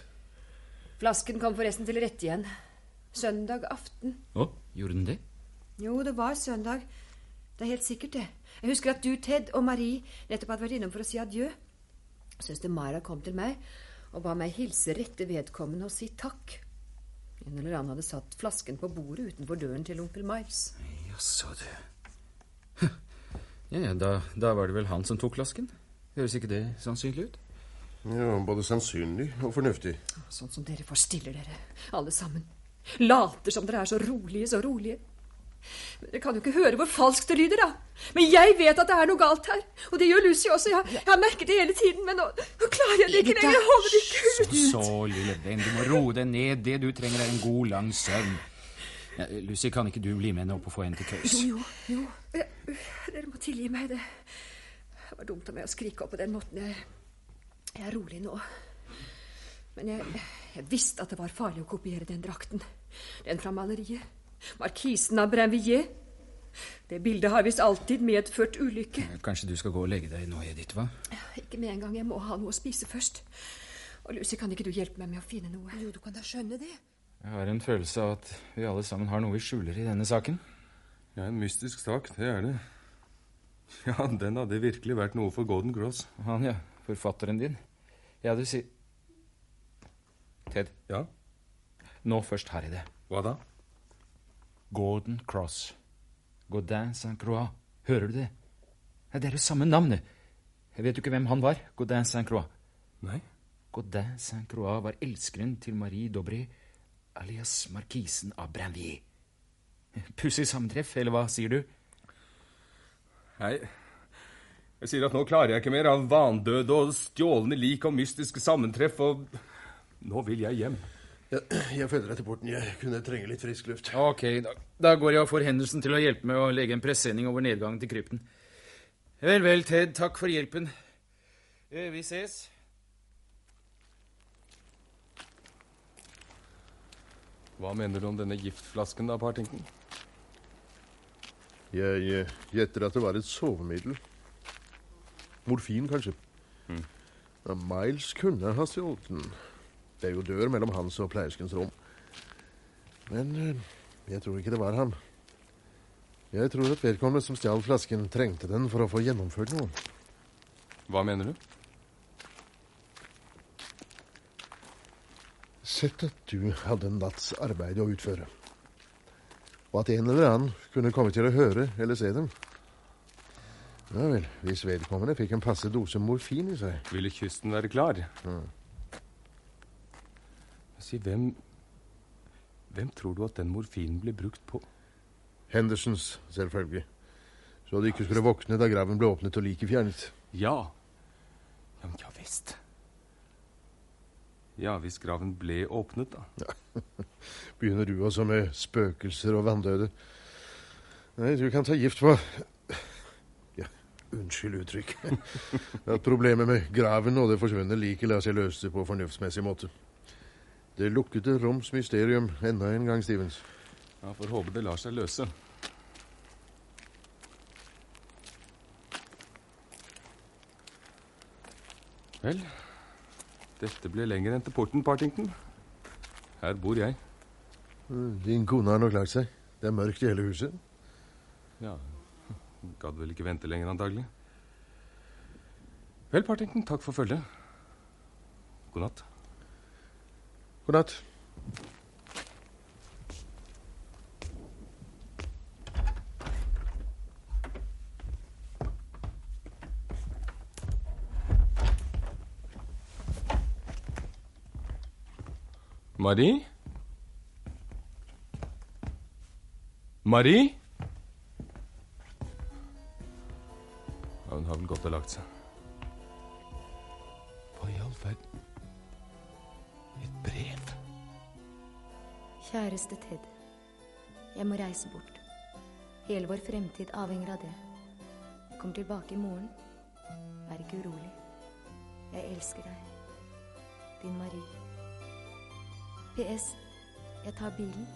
Flasken kom forresten til rette igjen. Søndag aften. Å, gjorde den det? Jo, det var søndag. Det er helt sikkert det. Jeg husker at du, Ted og Marie nettopp hadde vært innom for å si adjø. Søster Mara kom til meg og ba meg hilse rette vedkommende og si takk. En eller annen hadde satt flasken på bordet utenfor døren til onkel Miles. Jaså, du. Ja, ja, da, da var det vel han som tok flasken? Høres ikke det sannsynlig ut? Ja, både sannsynlig og fornuftig. Sånn som dere forstiller dere, alle sammen. Later som dere er så rolige, så rolige. Men Dere kan jo ikke høre hvor falskt det lyder, da. Men jeg vet at det er noe galt her. Og det gjør Lucy også. Jeg, jeg har merket det hele tiden, men nå, nå klarer jeg det ikke lenger. Jeg holder det ikke ut. Så, så, lille venn, du må roe deg ned. Det du trenger, er en god, lang søvn. Ja, Lucy, kan ikke du bli med nå på å få henne til køys? Jo, jo, jo. Dere må tilgi meg. Det Det var dumt av meg å skrike opp på den måten. Jeg, jeg er rolig nå. Men jeg, jeg visste at det var farlig å kopiere den drakten. Den fra maleriet. Markisen av Brinvilliers. Det bildet har visst alltid medført ulykke. Kanskje du skal gå og legge deg nå, Edith, hva? Ikke med en gang. Jeg må ha noe å spise først. Og Lucy, kan ikke du hjelpe meg med å finne noe? Jo, du kan da skjønne det. Jeg har en følelse av at vi alle sammen har noe vi skjuler i denne saken. Ja, en mystisk sak, det er det. Ja, den hadde virkelig vært noe for Golden Gross. Han, ja. Forfatteren din. Ja, du sier Ted. Ja? Nå først har jeg det. Hva da? Gordon Cross. Godin Saint-Croix. Hører du det? Ja, det er jo samme navnet. Jeg vet jo ikke hvem han var. Godin Saint-Croix. Nei? Godin Saint-Croix var elskeren til Marie Dobré, alias markisen av Brinvier. Pussig sammentreff, eller hva sier du? Nei, jeg sier at nå klarer jeg ikke mer av vandøde og stjålne lik og mystiske sammentreff, og nå vil jeg hjem. Jeg, jeg følger deg til porten. Jeg kunne trenge litt frisk luft. Ok, da, da går jeg og får Henderson til å hjelpe med å legge en presenning over nedgangen til krypten. Vel, vel, Ted, takk for hjelpen. Eh, Vi ses. Hva mener du om denne giftflasken da, Partington? Jeg eh, gjetter at det var et sovemiddel. Morfin, kanskje. Ja, Miles kunne ha stjålet den. Det er jo dør mellom hans og pleierskens rom. Men eh, jeg tror ikke det var ham. Jeg tror at vedkommende som stjal flasken, trengte den for å få gjennomført noe. Hva mener du? Sett at du hadde en natts arbeid å utføre, og at en eller annen kunne komme til å høre eller se dem. Ja vel, hvis vedkommende fikk en passe dose morfin i seg Ville kysten være klar? Si, hvem Hvem tror du at den morfinen ble brukt på? Hendersons, selvfølgelig. Så de ikke skulle våkne da graven ble åpnet og liket fjernet. Ja. Ja, men ja visst. Ja, hvis graven ble åpnet, da. Begynner du også med spøkelser og vanndøde? Nei, du kan ta gift på Ja, Unnskyld uttrykk. At problemet med graven og det forsvunne liket lar seg løse på fornuftsmessig måte. Det lukkede roms mysterium enda en gang, Stevens. Ja, Får håpe det lar seg løse. Vel, dette ble lenger enn til porten, Partington. Her bor jeg. Din kone har nok lagt seg. Det er mørkt i hele huset. Ja, gadd vel ikke vente lenger, antagelig. Vel, Partington, takk for følget. God natt. God natt. Marie? Marie? Reise bort. Hele vår fremtid avhenger av det. Jeg kommer tilbake i morgen. Vær ikke urolig. Jeg elsker deg. Din Marie. PS. Jeg tar bilen.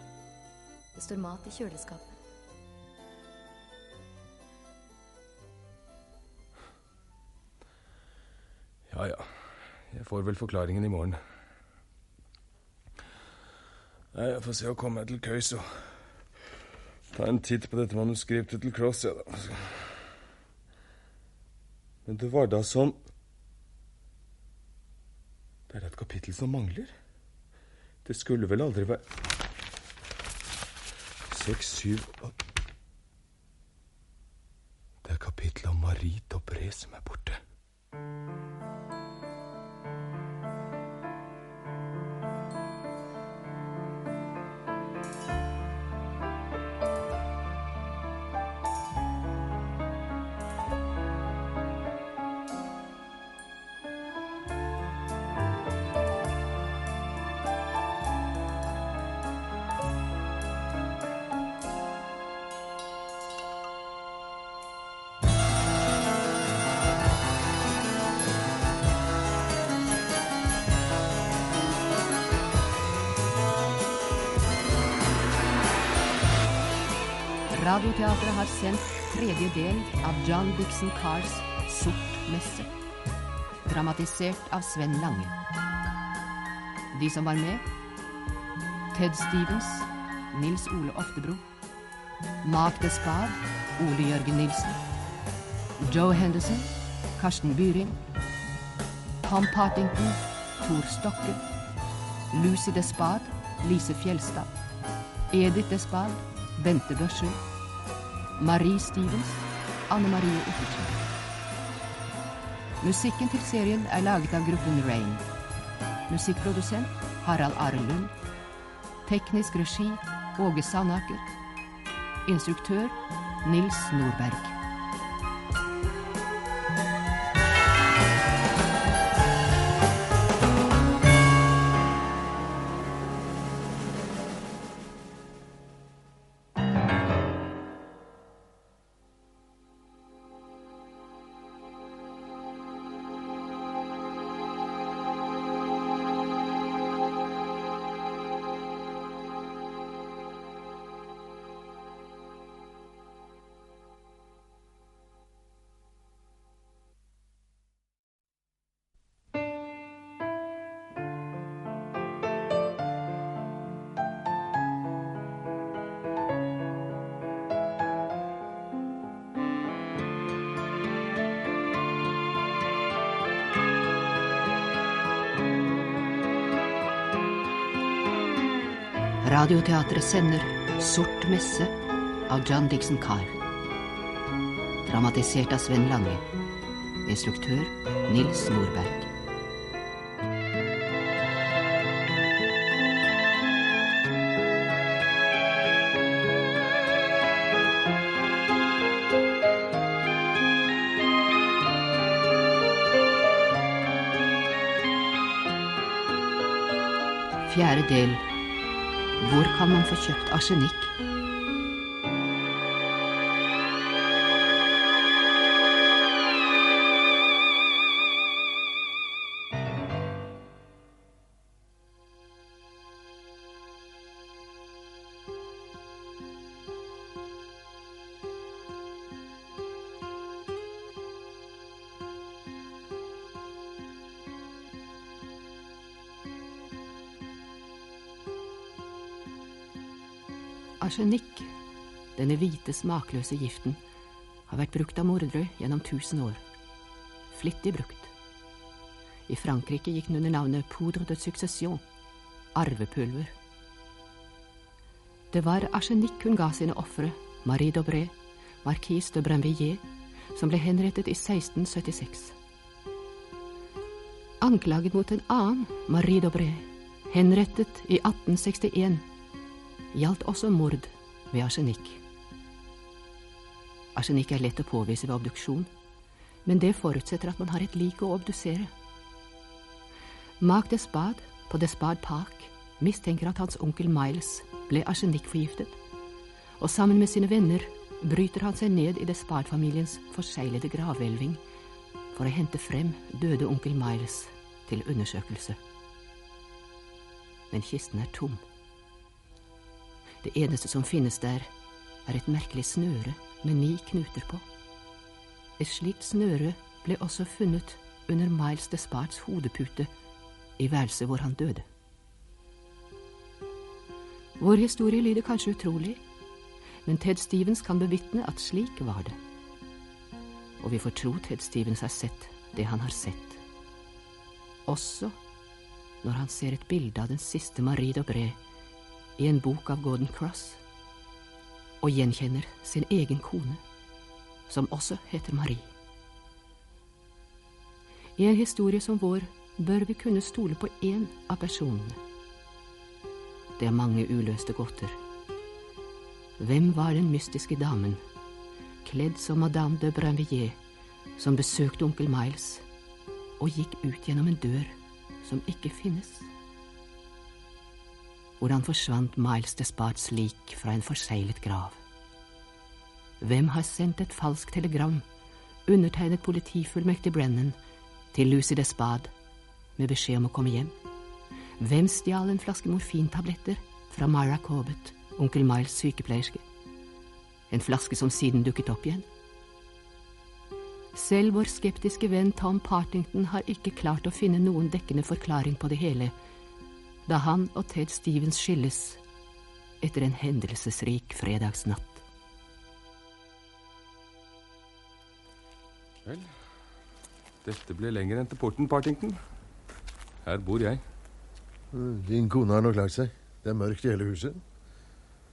Det står mat i kjøleskapet. Ja, ja. Jeg får vel forklaringen i morgen. Jeg får se å komme meg til køys og ta en titt på dette manuskriptet til Cross, ja da. Men det var da sånn Det er da et kapittel som mangler. Det skulle vel aldri være Seks, syv Radioteatret har sendt tredje del av John Dixon Cars Sort messe. Dramatisert av Sven Lange. De som var med Ted Stevens, Nils Ole Oftebro. Mark Despard, Ole Jørgen Nilsen. Joe Henderson, Karsten Byring. Tom Partington, Tor Stokke. Lucy Despard, Lise Fjelstad. Edith Despard, Bente Børsund. Marie Stevens, Anne Marie Ottersen. Musikken til serien er laget av gruppen Rain. Musikkprodusent Harald Are Lund. Teknisk regi Åge Sandaker. Instruktør Nils Nordberg. Radioteatret sender Sort messe av John Dixon Carr. Dramatisert av Sven Lange. Instruktør Nils Nordberg. Arsenikk? Arsenikk, denne hvite, smakløse giften, har vært brukt av mordere gjennom tusen år. Flittig brukt. I Frankrike gikk den under navnet poudre de succession, arvepulver. Det var arsenikk hun ga sine ofre, Marie Dobré, marquise de Brinvilliers, som ble henrettet i 1676. Anklaget mot en annen, Marie Dobré, henrettet i 1861, gjaldt også mord ved arsenikk. Arsenikk er lett å påvise ved obduksjon, men det forutsetter at man har et lik å obdusere. Mark Despard på Despard Park mistenker at hans onkel Miles ble arsenikkforgiftet, og sammen med sine venner bryter han seg ned i Despard-familiens forseglede gravhvelving for å hente frem døde onkel Miles til undersøkelse. Men kisten er tom. Det eneste som finnes der, er et merkelig snøre med ni knuter på. Et slikt snøre ble også funnet under Miles Desparts hodepute i værelset hvor han døde. Vår historie lyder kanskje utrolig, men Ted Stevens kan bevitne at slik var det. Og vi får tro Ted Stevens har sett det han har sett. Også når han ser et bilde av den siste Marie Dobré i en bok av Gordon Cross, og gjenkjenner sin egen kone, som også heter Marie. I en historie som vår bør vi kunne stole på én av personene. Det er mange uløste gåter. Hvem var den mystiske damen, kledd som Madame de Brinvilliers, som besøkte onkel Miles og gikk ut gjennom en dør som ikke finnes? Hvordan forsvant Miles Desparts lik fra en forseglet grav? Hvem har sendt et falskt telegram, undertegnet politifullmektig Brennan, til Lucy Despard med beskjed om å komme hjem? Hvem stjal en flaske morfintabletter fra Myra Corbett, onkel Miles sykepleierske? En flaske som siden dukket opp igjen? Selv vår skeptiske venn Tom Partington har ikke klart å finne noen dekkende forklaring på det hele, da han og Ted Stevens skilles etter en hendelsesrik fredagsnatt. Vel, dette ble lenger enn til porten, Partington. Her bor jeg. Din kone har nok lagt seg. Det er mørkt i hele huset.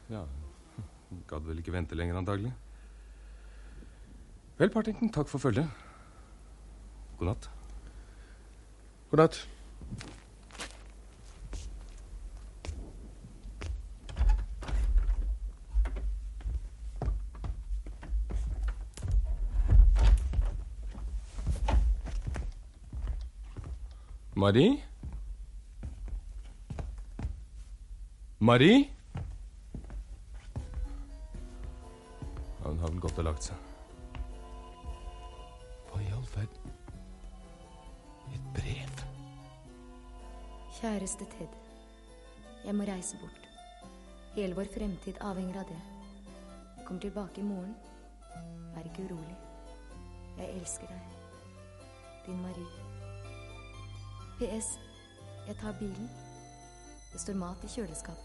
Ja, gadd vel ikke vente lenger, antagelig. Vel, Partington, takk for følget. God natt. God natt. Marie? Marie? Ja, hun har vel gått og lagt seg. Hva i all verden Et brev? Kjæreste Ted. Jeg må reise bort. Hele vår fremtid avhenger av det. Jeg kommer tilbake i morgen. Vær ikke urolig. Jeg elsker deg. Din Marie. PS. Jeg tar bilen. Det står mat i kjøleskapet.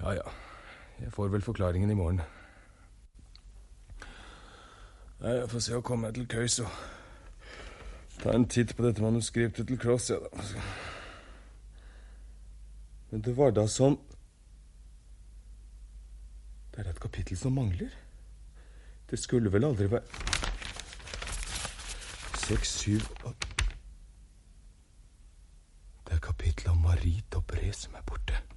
Ja, ja. Jeg får vel forklaringen i morgen. Jeg får se å komme meg til køys og ta en titt på dette manuskriptet til Cross, ja da. Men det var da som Det er et kapittel som mangler. Det skulle vel aldri være Seks, syv Det er kapitlet om Marie Dobré som er borte.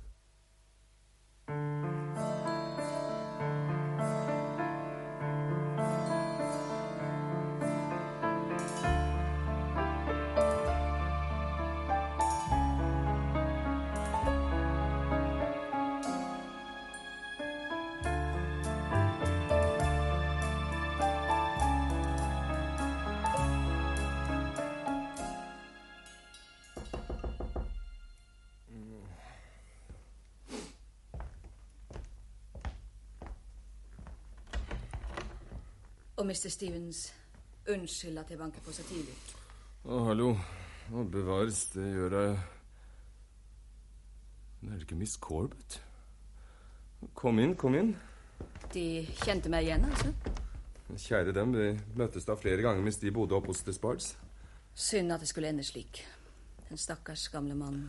Mr. Stevens, unnskyld at jeg banker på så tidlig. Å, hallo. Å, bevares, det gjør jeg Men er det ikke Miss Corbett? Kom inn, kom inn. De kjente meg igjen, altså? Kjære dem, vi møttes da flere ganger mens de bodde oppe hos Despards. Synd at det skulle ende slik. Den stakkars gamle mannen.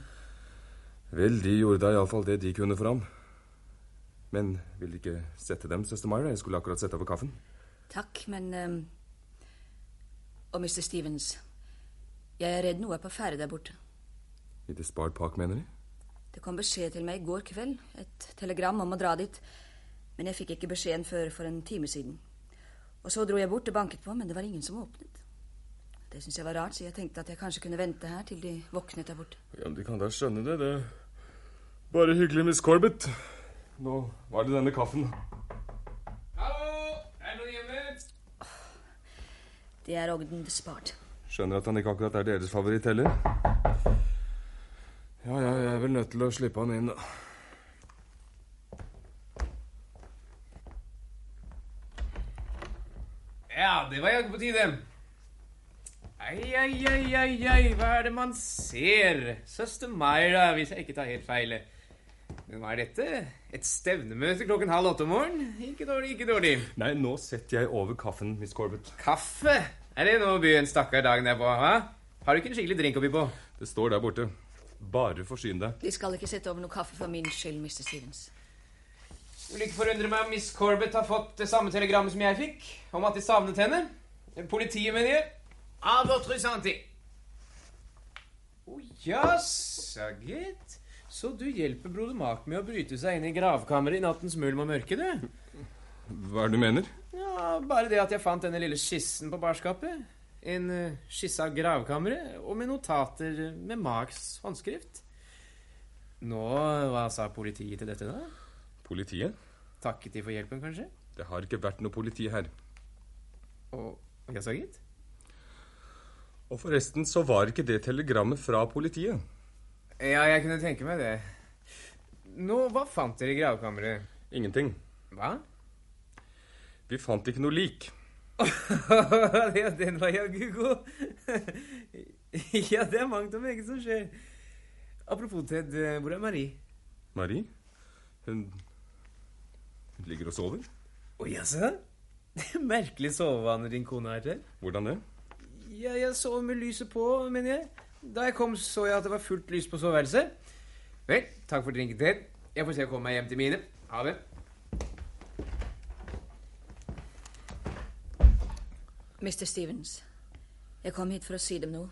Vel, de gjorde da iallfall det de kunne for ham. Men vil de ikke sette dem, søster Myra? Jeg skulle akkurat sette over kaffen. Takk, men um... Og Mr. Stevens, jeg er redd noe er på ferde der borte. I Despard Park, mener de? Det kom beskjed til meg i går kveld. Et telegram om å dra dit. Men jeg fikk ikke beskjeden før for en time siden. Og så dro jeg bort og banket på, men det var ingen som åpnet. Det syntes jeg var rart, så jeg tenkte at jeg kanskje kunne vente her til de våknet der borte. Ja, men De kan da skjønne det. Det er bare hyggelig, Miss Corbett. Nå var det denne kaffen. Hallo! Er det noen hjemme? Det er Ogden bespart. Skjønner at han ikke akkurat er deres favoritt heller. Ja, ja, jeg er vel nødt til å slippe han inn, da. Ja, det var jaggu på tide. Ai, ai, ai, ai, ai, hva er det man ser? Søster Myra, hvis jeg ikke tar helt feil. Hva er dette? Et stevnemøte klokken halv åtte om morgenen? Ikke dårlig, ikke dårlig. Nei, nå setter jeg over kaffen, Miss Corbett. Kaffe? Er det noe å by en stakkar dagen derpå? Hva? Har du ikke en skikkelig drink oppi på? Det står der borte. Bare forsyn deg. De skal ikke sette over noe kaffe for min skyld, Mr. Stevens. Det vil ikke forundre meg om Miss Corbett har fått det samme telegrammet som jeg fikk, om at de savnet henne. Politiet, mener jeg. Av Å oh, Å jaså, gitt. Så du hjelper broder Mak med å bryte seg inn i gravkammeret i nattens mulm og mørke, du? Hva er det du mener? Ja, Bare det at jeg fant denne lille skissen på barskapet. En uh, skisse av gravkammeret, og med notater med Marks håndskrift. Nå, hva sa politiet til dette, da? Politiet? Takket de for hjelpen, kanskje? Det har ikke vært noe politi her. Og jaså, gitt? Og forresten så var ikke det telegrammet fra politiet. Ja, jeg kunne tenke meg det. Nå, hva fant dere i gravkammeret? Ingenting. Hva? Vi fant ikke noe lik. ja, den var jaggu god. ja, det er mangt og meget som skjer. Apropos Ted, hvor er Marie? Marie? Hun Hun ligger og sover. Å jaså? Merkelig sovevaner din kone har, Ted. Hvordan det? Ja, jeg sover med lyset på, mener jeg. Da jeg kom, så jeg at det var fullt lys på soveværelset. Vel, takk for drinken, til. Jeg får se å komme meg hjem til mine. Ha det. Mr. Stevens, jeg kom hit for å si dem noe.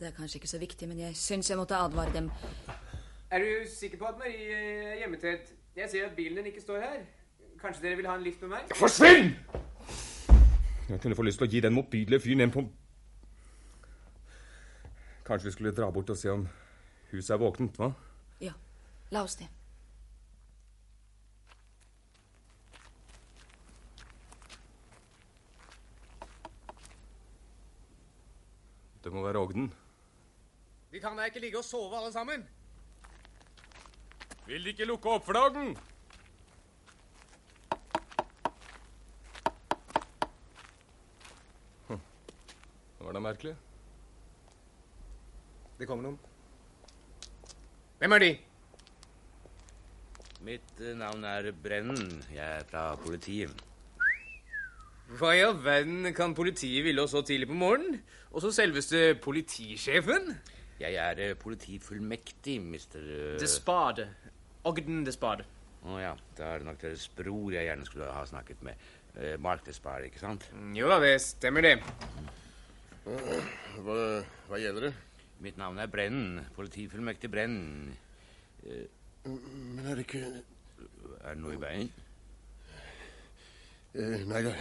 Det er kanskje ikke så viktig, men jeg syns jeg måtte advare dem. Er du sikker på at Marie er hjemme, Ted? Jeg ser at bilen din ikke står her. Kanskje dere vil ha en lift med meg? Forsvinn! Jeg kunne få lyst til å gi den motbydelige fyren en på Kanskje vi skulle dra bort og se om huset er våkent, hva? Ja, la oss det. Det må være Ogden. Vi kan da ikke ligge og sove alle sammen? Vil De ikke lukke opp for deg, Ogden? Hm. Det var da merkelig. Det kommer noen. Hvem er de? Mitt eh, navn er Brennen. Jeg er fra politiet. Hva i all verden kan politiet ville oss så tidlig på morgenen? Og så selveste politisjefen? Jeg er eh, politifullmektig, mister Despard Despade. Ogden Despade. Å ja. Da er det nok deres bror jeg gjerne skulle ha snakket med. Mark Despade, ikke sant? Jo da, det stemmer det. Hva, hva gjelder det? Mitt navn er Brennen. Politifullmektig Brennen. Uh, Men er det ikke Er det noe i veien? eh, Nei da.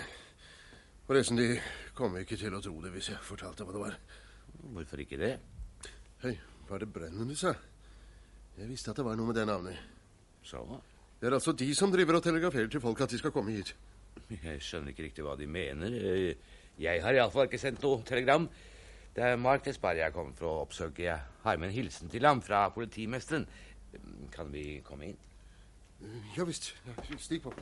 Forresten, de kommer ikke til å tro det hvis jeg fortalte hva det var. Hvorfor ikke det? Hei, var det Brennen du sa? Jeg visste at det var noe med det navnet. Så? Det er altså de som driver og telegraferer til folk at de skal komme hit. Jeg skjønner ikke riktig hva de mener. Eh, Jeg har iallfall ikke sendt noe telegram. Det er Mark Desparie jeg kommer for å oppsøke. Jeg har med en hilsen til ham fra politimesteren. Kan vi komme inn? Ja visst. Stig på.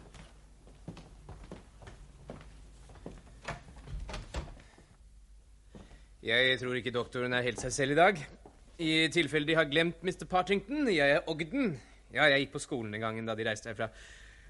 Jeg tror ikke doktoren er helt seg selv i dag. I tilfelle de har glemt Mr. Partington. Jeg er Ogden. Ja, jeg gikk på skolen den gangen da de reiste herfra.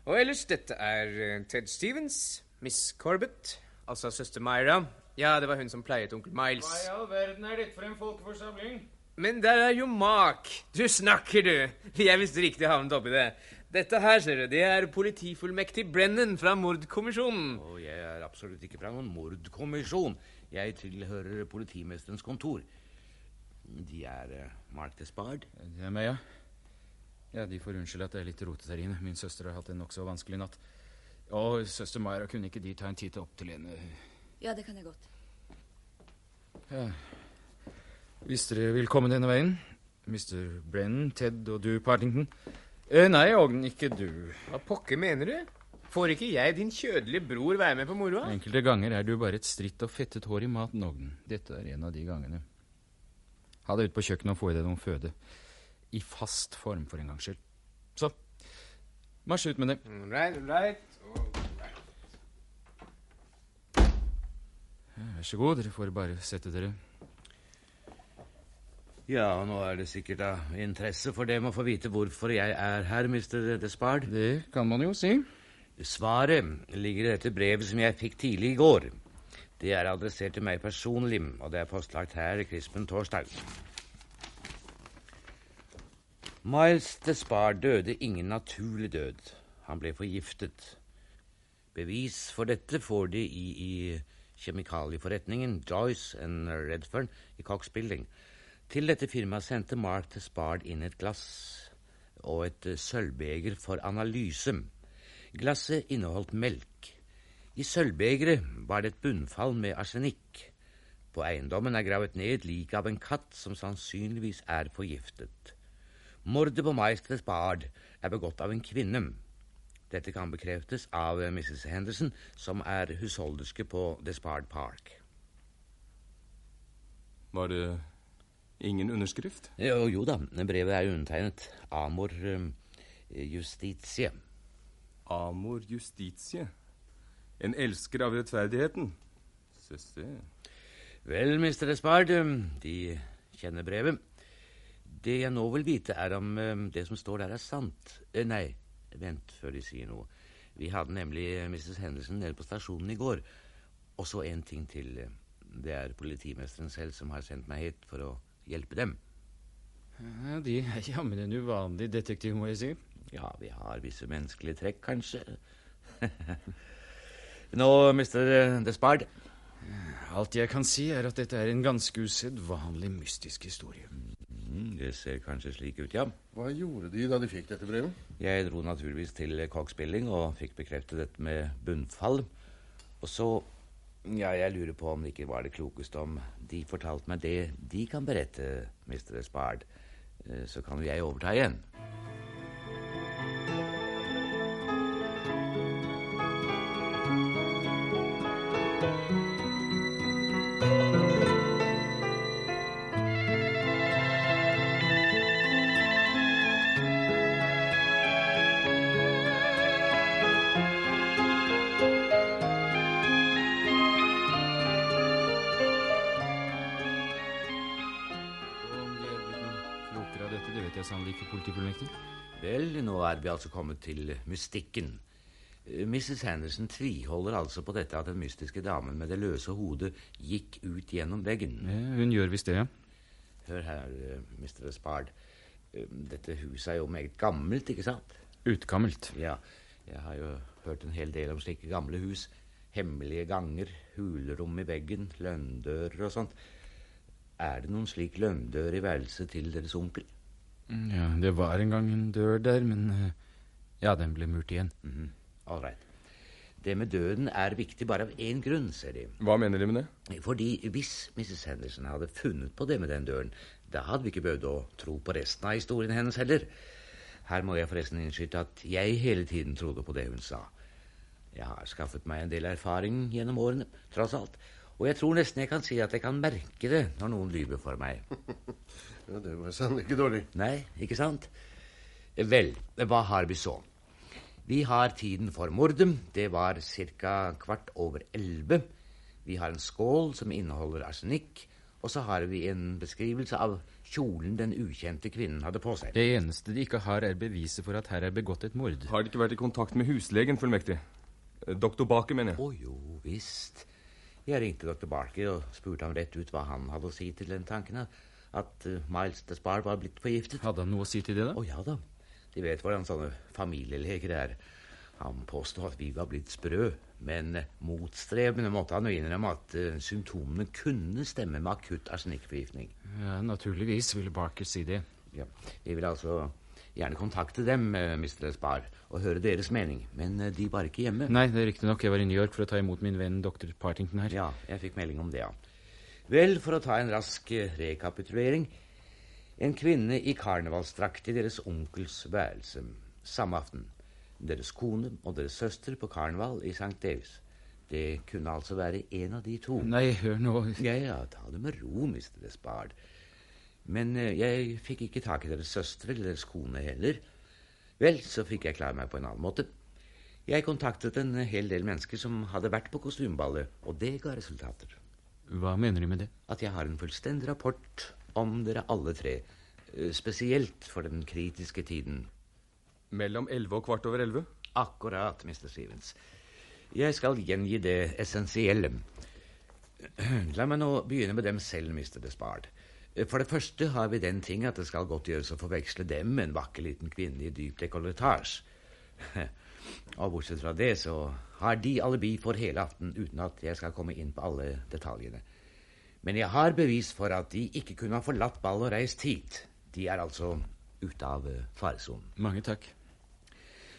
Og ellers, dette er eh, Ted Stevens, Miss Corbett, altså søster Myra. Ja, det var hun som pleiet onkel Miles. Hva i all verden er dette for en folkeforsamling? Men der er jo Mark. Du snakker, du. Jeg visste riktig havnet oppi det. Dette her, ser du, det er politifullmektig Brennan fra mordkommisjonen. Og jeg er absolutt ikke fra noen mordkommisjon. Jeg tilhører politimesterens kontor. De er uh, Mark Despard. Det er meg, ja. Ja, De får unnskylde at det er litt rotete her inne. Min søster har hatt en nokså vanskelig natt. Og søster Myra, kunne ikke de ta en titt opp til henne? Ja, det kan jeg godt. Ja. Hvis dere vil komme denne veien, Mr. Brennan, Ted og du, Partington eh, Nei, Ogden, ikke du. Hva pokker mener du? Får ikke jeg, din kjødelige bror, være med på moroa? Enkelte ganger er du bare et stritt og fettet hår i maten, Ogden. Dette er en av de gangene. Ha deg ut på kjøkkenet og få i deg noe føde. I fast form, for en gangs skyld. Så, marsj ut med det. Right, right. Ja, Vær så god, dere får bare sette dere. Ja, nå er det sikkert av interesse for dem å få vite hvorfor jeg er her, Mr. Despard. Det kan man jo si. Svaret ligger i dette brevet som jeg fikk tidlig i går. Det er adressert til meg personlig, og det er postlagt her krispen torsdag. Miles Despard døde ingen naturlig død. Han ble forgiftet. Bevis for dette får de i, i kjemikalieforretningen Joyce and Redfern i Cox Building. Til dette firmaet sendte Mark Spard inn et glass og et uh, sølvbeger for analyse. Glasset inneholdt melk. I sølvbegeret var det et bunnfall med arsenikk. På eiendommen er gravet ned liket av en katt som sannsynligvis er forgiftet. Mordet på maestres spard er begått av en kvinne. Dette kan bekreftes av Mrs. Henderson, som er husholderske på Despard Park. Var det ingen underskrift? Jo, jo da, brevet er undertegnet Amor um, Justitie. Amor Justitie? En elsker av rettferdigheten? Søsse. se. Vel, Mr. Despard, um, de kjenner brevet. Det jeg nå vil vite, er om det som står der, er sant. Eh, nei, vent før de sier noe. Vi hadde nemlig Mrs. Henderson nede på stasjonen i går. Og så en ting til. Det er politimesteren selv som har sendt meg hit for å hjelpe dem. Ja, De er jammen en uvanlig detektiv, må jeg si. Ja, vi har visse menneskelige trekk, kanskje. Nå, mister Despard. Alt jeg kan si, er at dette er en ganske usedvanlig mystisk historie. Mm, det ser kanskje slik ut, ja. Hva gjorde de da de fikk dette brevet? Jeg dro naturligvis til kakspilling og fikk bekreftet dette med bunnfall. Og så Ja, jeg lurer på om det ikke var det klokeste om de fortalte meg det de kan berette, Mr. Despard. Eh, Så kan jo jeg overta igjen. Altså kommet til mystikken. Eh, Mrs. Henderson tviholder altså på dette at den mystiske damen med det løse hodet gikk ut gjennom veggen. Ja, hun gjør visst det, ja. Hør her, eh, Mr. Spard. Eh, Dette huset er jo meget gammelt, ikke sant? Utgammelt. Ja, jeg har jo hørt en hel del om slike gamle hus. Hemmelige ganger, hulrom i veggen, lønndører og sånt. Er det noen slik lønndør i værelset til deres onkel? Mm, Ja, det var en gang en dør der, men ja, den ble murt igjen. Mhm, All right. Det med døden er viktig bare av én grunn, ser De. Hva mener De med det? Fordi hvis Mrs. Henderson hadde funnet på det med den døren, da hadde vi ikke behøvd å tro på resten av historien hennes heller. Her må jeg forresten innskyte at jeg hele tiden trodde på det hun sa. Jeg har skaffet meg en del erfaring gjennom årene, tross alt. Og jeg tror nesten jeg kan si at jeg kan merke det når noen lyver for meg. Ja, Det var sannelig ikke dårlig. Nei, ikke sant? Vel, hva har vi så? Vi har tiden for mordet. Det var ca. kvart over elleve. Vi har en skål som inneholder arsenikk, Og så har vi en beskrivelse av kjolen den ukjente kvinnen hadde på seg. Det eneste de ikke har, er beviset for at her er begått et mord. Har de ikke vært i kontakt med huslegen, fullmektig? Doktor Baker, mener jeg. Å jo, visst. Jeg ringte doktor Barker og spurte ham rett ut hva han hadde å si til den tanken at- eh, Miles Despard var blitt forgiftet. Hadde han noe å si til det, da? Å ja da. De vet hvordan sånne familieleker er. Han påstod at vi var blitt sprø, men motstrebende måtte han jo innrømme at eh, symptomene kunne stemme med akutt arsenikkforgiftning. Ja, Naturligvis ville Barker si det. Ja, Vi vil altså gjerne kontakte dem, eh, Mr. Spar, og høre deres mening, men eh, de var ikke hjemme. Nei, det er riktig nok. Jeg var i New York for å ta imot min venn dr. Partington her. Ja, jeg fikk melding om det, ja. Vel, for å ta en rask rekapitulering. En kvinne i karnevalsdrakt i deres onkels værelse samme aften. Deres kone og deres søster på karneval i St. Davies. Det kunne altså være en av de to. Nei, hør nå Ja, ja, ta det med ro, Mr. Despard. Men eh, jeg fikk ikke tak i deres søstre eller deres kone heller. Vel, så fikk jeg klare meg på en annen måte. Jeg kontaktet en hel del mennesker som hadde vært på kostymeballet, og det ga resultater. Hva mener du med det? At jeg har en fullstendig rapport om dere alle tre. eh, Spesielt for den kritiske tiden. Mellom elleve og kvart over elleve? Akkurat, Mr. Stevens. Jeg skal gjengi det essensielle. La meg nå begynne med dem selv, Mr. Despard. For det første har vi den ting at det skal godt gjøres å forveksle dem med en vakker liten kvinne i dyp dekolletasje. Og bortsett fra det så har de alibi for hele aften uten at jeg skal komme inn på alle detaljene. Men jeg har bevis for at de ikke kunne ha forlatt ball og reist hit. De er altså ute av eh, faresonen. Mange takk.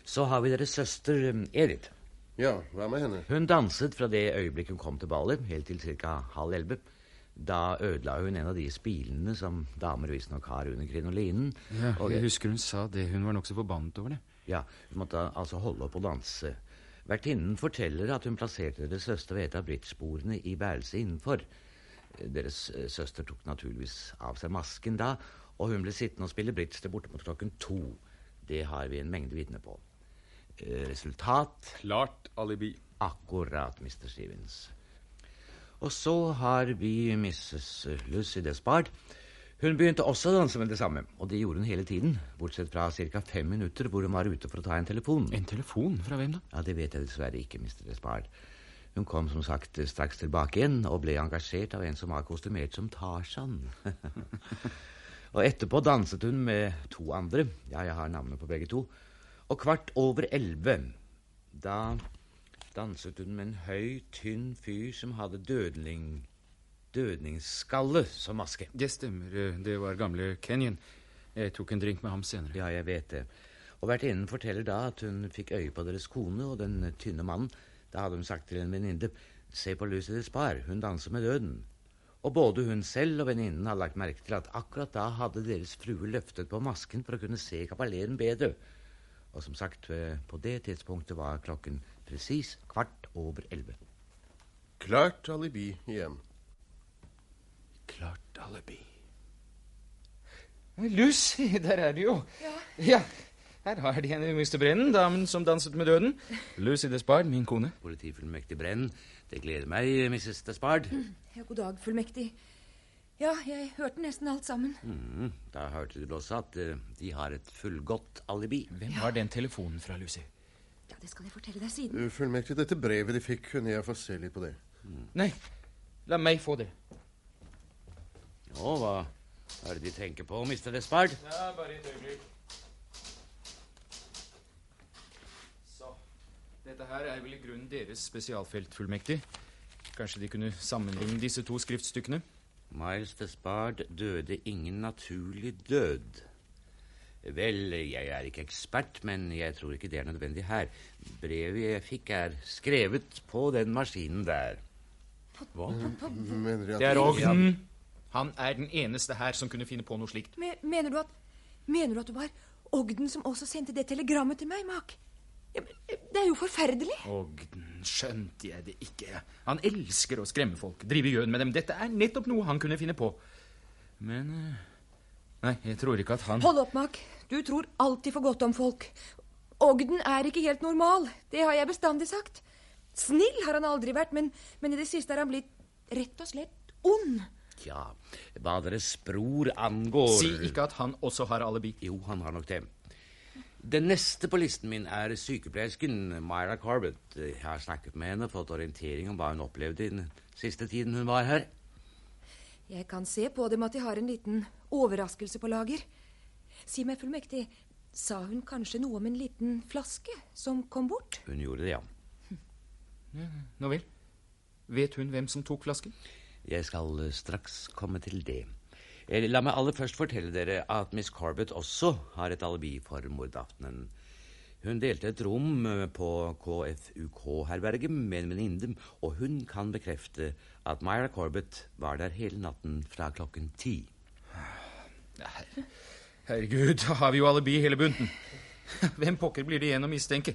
Så har vi deres søster eh, Edith. Ja, hva med henne? Hun danset fra det øyeblikk hun kom til ballet, helt til ca. halv elleve. Da ødela hun en av de spilene som damer visstnok har under krinolinen. Ja, og jeg husker hun sa det. Hun var nokså forbannet over det. Ja, hun måtte altså holde opp å danse. Vertinnen forteller at hun plasserte deres søster ved et av brittsporene i værelset innenfor. Deres eh, søster tok naturligvis av seg masken da, og hun ble sittende og spille bridge til borte mot klokken to. Det har vi en mengde vitner på. Eh, Resultat Klart alibi. Akkurat, Mr. Stevens. Og så har vi Mrs. Lucy Despard. Hun begynte også å danse med det samme, og det gjorde hun hele tiden, bortsett fra ca. fem minutter hvor hun var ute for å ta en telefon. En telefon? Fra hvem da? Ja, Det vet jeg dessverre ikke, Mr. Despard. Hun kom som sagt straks tilbake igjen og ble engasjert av en som var kostymert som Tarzan. og etterpå danset hun med to andre, ja, jeg har navnet på begge to, og kvart over elleve, da danset hun med en høy, tynn fyr som hadde dødning, dødningsskalle som maske. Det stemmer. Det var gamle Kenyon. Jeg tok en drink med ham senere. Ja, jeg vet det. Og vertinnen forteller da at hun fikk øye på deres kone og den tynne mannen. Da hadde hun sagt til en venninne Se på Lucy Spar, hun danser med døden. Og både hun selv og venninnen hadde lagt merke til at akkurat da hadde deres frue løftet på masken for å kunne se kavaleren bedre. Og som sagt, eh, på det tidspunktet var klokken presis kvart over elleve. Klart alibi igjen. Klart alibi. Lucy, der er du jo. Ja. Ja. Her har de henne, Mr. Brennen, damen som danset med døden. Lucy Despard, min kone. Politifullmektig Brennen. det gleder meg, Mrs. Despard. Ja, god dag, fullmektig. Ja, jeg hørte nesten alt sammen. Mm, da hørte du også at uh, de har et fullgodt alibi. Hvem har den telefonen fra, Lucy? Ja, det skal jeg fortelle deg siden. Uh, Fullmektig, dette brevet de fikk, kunne jeg få se litt på det? Nei, la meg få det. Å, hva er det de tenker på, Mr. Despard? Ja, bare et øyeblikk. Så. Dette her er vel i grunnen deres spesialfelt, fullmektig. Kanskje de kunne sammenligne disse to skriftstykkene? Miles Despard døde ingen naturlig død. Vel, jeg er ikke ekspert, men jeg tror ikke det er nødvendig her. Brevet jeg fikk, er skrevet på den maskinen der. Hva? Mener at Det er Ogden. Han er den eneste her som kunne finne på noe slikt. Men, mener du at Mener du at det var Ogden som også sendte det telegrammet til meg, Mak? Ja, det er jo forferdelig. Ogden, skjønte jeg det ikke. Han elsker å skremme folk, drive gjøn med dem. Dette er nettopp noe han kunne finne på. Men eh, Nei, jeg tror ikke at han Hold opp, Mak. Du tror alltid for godt om folk. Ogden er ikke helt normal. Det har jeg bestandig sagt. Snill har han aldri vært, men, men i det siste er han blitt rett og slett ond. Tja, hva deres bror angår Si ikke at han også har alibi. Jo, han har nok det. Den neste på listen min er sykepleiersken Myra Corbett. Jeg har snakket med henne og fått orientering om hva hun opplevde i den siste tiden hun var her. Jeg kan se på dem at de har en liten overraskelse på lager. Si meg, fullmektig, sa hun kanskje noe om en liten flaske som kom bort? Hun gjorde det, ja. Nå vel. Vet hun hvem som tok flasken? Jeg skal eh, straks komme til det. Eh, La meg aller først fortelle dere at Miss Corbett også har et alibi for mordaftenen. Hun delte et rom eh, på KFUK-herberget med en venninne, og hun kan bekrefte at Myra Corbett var der hele natten fra klokken ti. Herregud, da har vi jo alibi hele bunten. Hvem pokker blir det igjen å mistenke?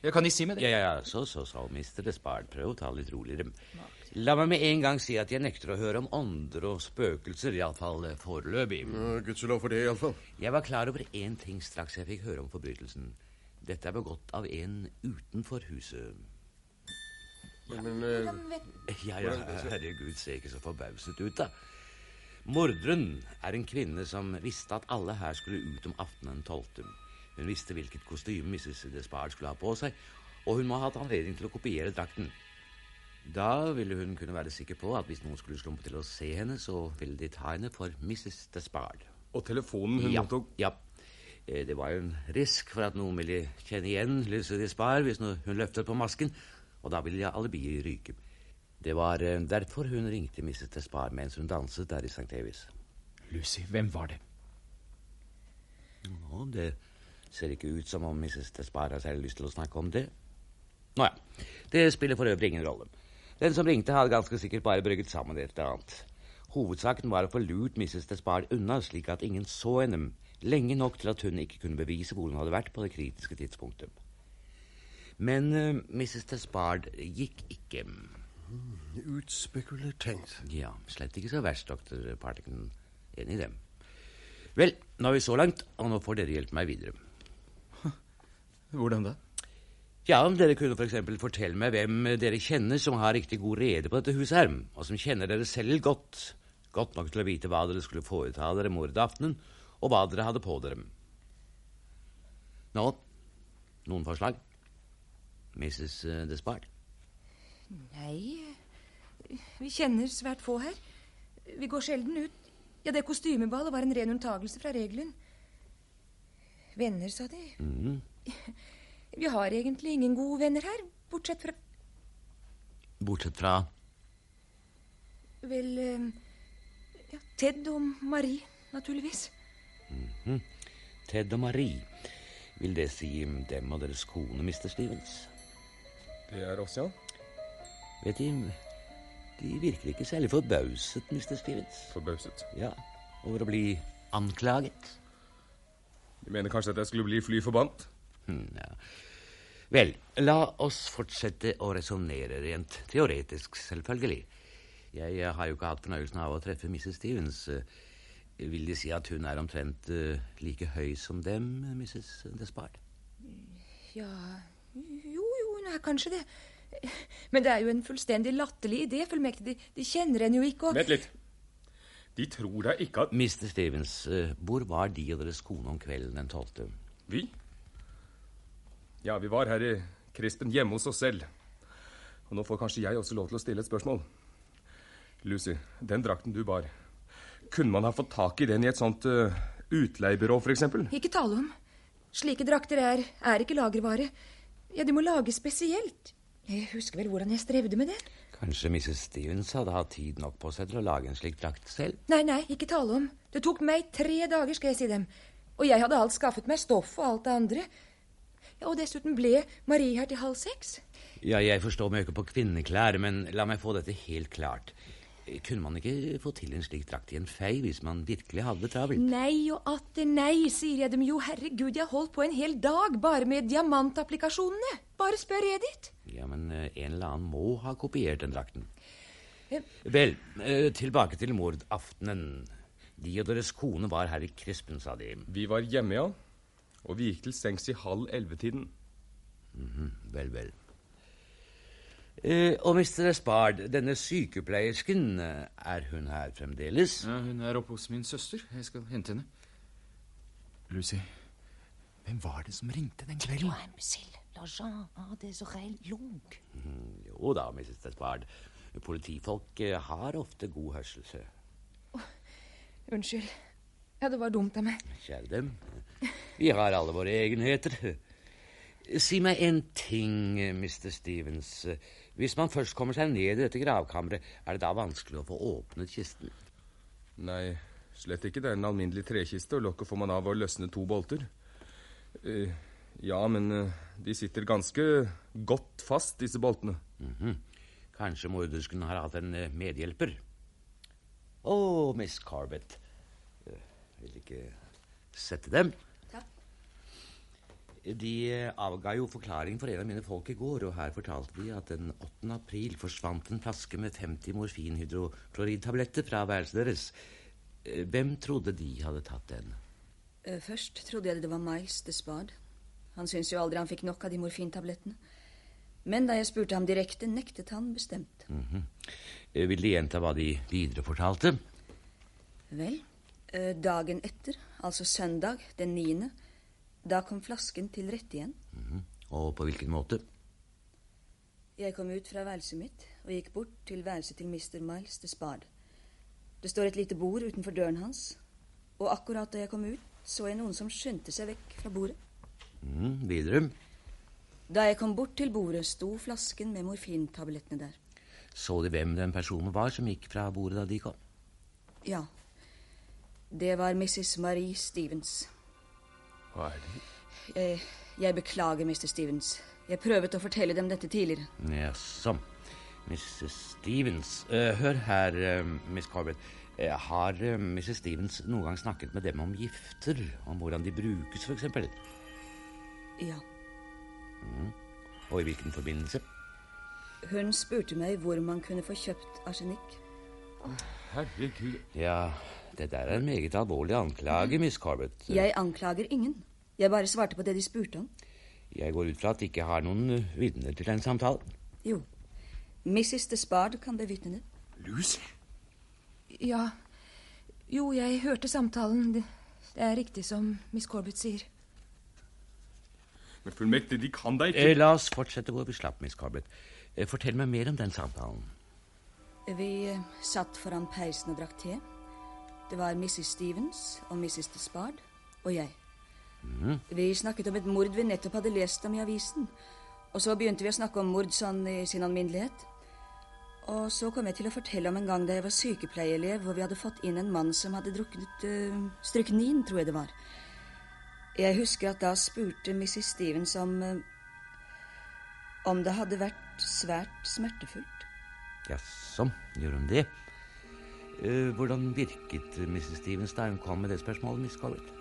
Jeg kan De si med det? Ja, ja, ja, så, så, så, det spart. prøv å ta litt roligere. La meg med en gang si at jeg nekter å høre om ånder og spøkelser, iallfall foreløpig. Ja, Gudskjelov for det, iallfall. Jeg var klar over én ting straks jeg fikk høre om forbrytelsen. Dette er begått av en utenfor huset. Men, men Ja, ja, herregud, se ikke så forbauset ut, da. Morderen er en kvinne som visste at alle her skulle ut om aftenen 12. Hun visste hvilket kostyme Mrs. Despard skulle ha på seg, og hun må ha hatt anledning til å kopiere drakten. Da ville hun kunne være sikker på at hvis noen skulle slumpe til å se henne, så ville de ta henne for Mrs. Despard. Og telefonen hun ja, mottok Ja. Eh, Det var jo en risk for at noen ville kjenne igjen Lucy Despard hvis hun løftet på masken, og da ville alibiet ryke. Det var eh, derfor hun ringte Mrs. Despard mens hun danset der i St. Davis. Lucy, hvem var det? Nå, det ser ikke ut som om Mrs. Despard har særlig lyst til å snakke om det. Nå ja, det spiller for øvrig ingen rolle. Den som ringte, hadde ganske sikkert bare brygget sammen et eller annet. Hovedsaken var å få lurt Mrs. Despard unna, slik at ingen så henne lenge nok til at hun ikke kunne bevise hvor hun hadde vært på det kritiske tidspunktet. Men uh, Mrs. Despard gikk ikke. Utspekulert tenkt. Ja, slett ikke så verst, doktor Partington. Enig i det. Vel, nå er vi så langt, og nå får dere hjelpe meg videre. Hvordan da? Ja, dere kunne for eksempel fortelle meg hvem dere kjenner som har riktig god rede på dette huset her, og som kjenner dere selv godt, godt nok til å vite hva dere skulle foreta dere mordaftenen, og hva dere hadde på dere. Nå, noen forslag? Mrs. Despard? Nei, vi kjenner svært få her. Vi går sjelden ut. Ja, det kostymeballet var en ren unntagelse fra regelen. Venner, sa de. Mhm. Vi har egentlig ingen gode venner her, bortsett fra Bortsett fra Vel eh, ja, Ted og Marie, naturligvis. mhm, Ted og Marie. Vil det si dem og deres kone, Mr. Stevens? Det er oss, ja. Vet De De virker ikke særlig forbauset, Mr. Stevens. Forbauset? Ja, over å bli anklaget. De mener kanskje at jeg skulle bli fly forbannet? Hm, ja. Vel, la oss fortsette å resonnere rent teoretisk, selvfølgelig. Jeg eh, har jo ikke hatt fornøyelsen av å treffe Mrs. Stevens. Eh, Vil De si at hun er omtrent eh, like høy som dem, Mrs. Despard? Ja Jo, jo, hun er kanskje det. Men det er jo en fullstendig latterlig idé, fullmektig. De, de kjenner henne jo ikke, og Vent litt. De tror da ikke at Mr. Stevens, hvor var De og deres kone om kvelden den 12.? Vi? Ja, vi var her i Krispen hjemme hos oss selv. Og nå får kanskje jeg også lov til å stille et spørsmål. Lucy, den drakten du bar, kunne man ha fått tak i den i et sånt uh, utleiebyrå, for eksempel? Ikke tale om. Slike drakter er, er ikke lagervare. Ja, de må lages spesielt. Jeg husker vel hvordan jeg strevde med det. Kanskje Mrs. Stevens hadde hatt tid nok på seg til å lage en slik drakt selv? Nei, nei, ikke tale om. Det tok meg tre dager, skal jeg si dem. Og jeg hadde alt skaffet meg stoff og alt det andre. Og dessuten ble Marie her til halv seks. Ja, jeg forstår meg ikke på kvinneklær, men la meg få dette helt klart. Kunne man ikke få til en slik drakt i en fei hvis man virkelig hadde det travelt? Nei og atter nei, sier jeg dem jo. Herregud, jeg holdt på en hel dag bare med diamantapplikasjonene. Bare spør Edith. Ja, men eh, en eller annen må ha kopiert den drakten. Eh. Vel, tilbake til mordaftenen. De og deres kone var her i Krispen, sa de. Vi var hjemme, ja. Og vi gikk til sengs i halv elvetiden. Mm Mhm, vel, vel. Eh, og Mr. Espard, denne sykepleiersken, eh, er hun her fremdeles? Ja, hun er oppe hos min søster. Jeg skal hente henne. Lucy, hvem var det som ringte den kvelden? Mm, Jo da, Mrs. Espard. Politifolk eh, har ofte god hørsel. Oh, Unnskyld. Ja, det var dumt av meg. Kjære dem. Vi har alle våre egenheter. Si meg en ting, Mr. Stevens. Hvis man først kommer seg ned i dette gravkammeret, er det da vanskelig å få åpnet kisten? Nei, slett ikke. Det er en alminnelig trekiste, og lokket får man av å løsne to bolter. Eh, ja, men eh, de sitter ganske godt fast, disse boltene. Mhm. Kanskje mordersken har hatt en eh, medhjelper? Å, Miss Carbett. Jeg Vil ikke sette dem? De avga jo forklaring for en av mine folk i går, og her fortalte de at den 8. april forsvant en flaske med 50 morfinhydrokloridtabletter fra værelset deres. Eh, Hvem trodde de hadde tatt den? Eh, Først trodde jeg det var Miles Despard. Han syntes jo aldri han fikk nok av de morfintablettene. Men da jeg spurte ham direkte, nektet han bestemt. Mm -hmm. Vil de gjenta hva de videre fortalte? Vel, dagen etter, altså søndag den niende, da kom flasken til rette igjen. Mhm. Og på hvilken måte? Jeg kom ut fra værelset mitt og gikk bort til værelset til Mr. Miles Despard. Det står et lite bord utenfor døren hans, og akkurat da jeg kom ut, så jeg noen som skyndte seg vekk fra bordet. Mm, Videre? Da jeg kom bort til bordet, sto flasken med morfintablettene der. Så de hvem den personen var som gikk fra bordet da de kom? Ja. Det var Mrs. Marie Stevens. Hva er det? Jeg, jeg beklager, Mr. Stevens. Jeg prøvde å fortelle dem dette tidligere. Jaså. Mrs. Stevens. Uh, hør her, uh, Miss Corbett. Uh, har eh, Mrs. Stevens noen gang snakket med dem om gifter? Om hvordan de brukes, for eksempel? Ja. Mm. Og i hvilken forbindelse? Hun spurte meg hvor man kunne få kjøpt arsenikk. Herregud. Ja, det der er en meget alvorlig anklage, Miss Corbett. Jeg anklager ingen. Jeg bare svarte på det de spurte om. Jeg går ut fra at de ikke har noen eh, vitner til den samtalen. Jo. Mrs. Despard kan bevitne det. Lucy? Ja. Jo, jeg hørte samtalen. Det, er riktig som Miss Corbett sier. Men fullmektig, de kan da ikke Eh, la oss fortsette hvor vi slapp, Miss Corbett. Eh, fortell meg mer om den samtalen. Vi satt foran peisen og drakk te. Det var Mrs. Stevens og Mrs. Despard og jeg. Mm. Vi snakket om et mord vi nettopp hadde lest om i avisen. Og så begynte vi å snakke om mord sånn i sin alminnelighet. Og så kom jeg til å fortelle om en gang da jeg var sykepleierelev, hvor vi hadde fått inn en mann som hadde druknet uh, stryknin, tror jeg det var. Jeg husker at da spurte Mrs. Stevens om eh, om det hadde vært svært smertefullt. Jaså, gjør hun det? Eh, hvordan virket Mrs. Stevens da hun kom med det spørsmålet, Miss Collett?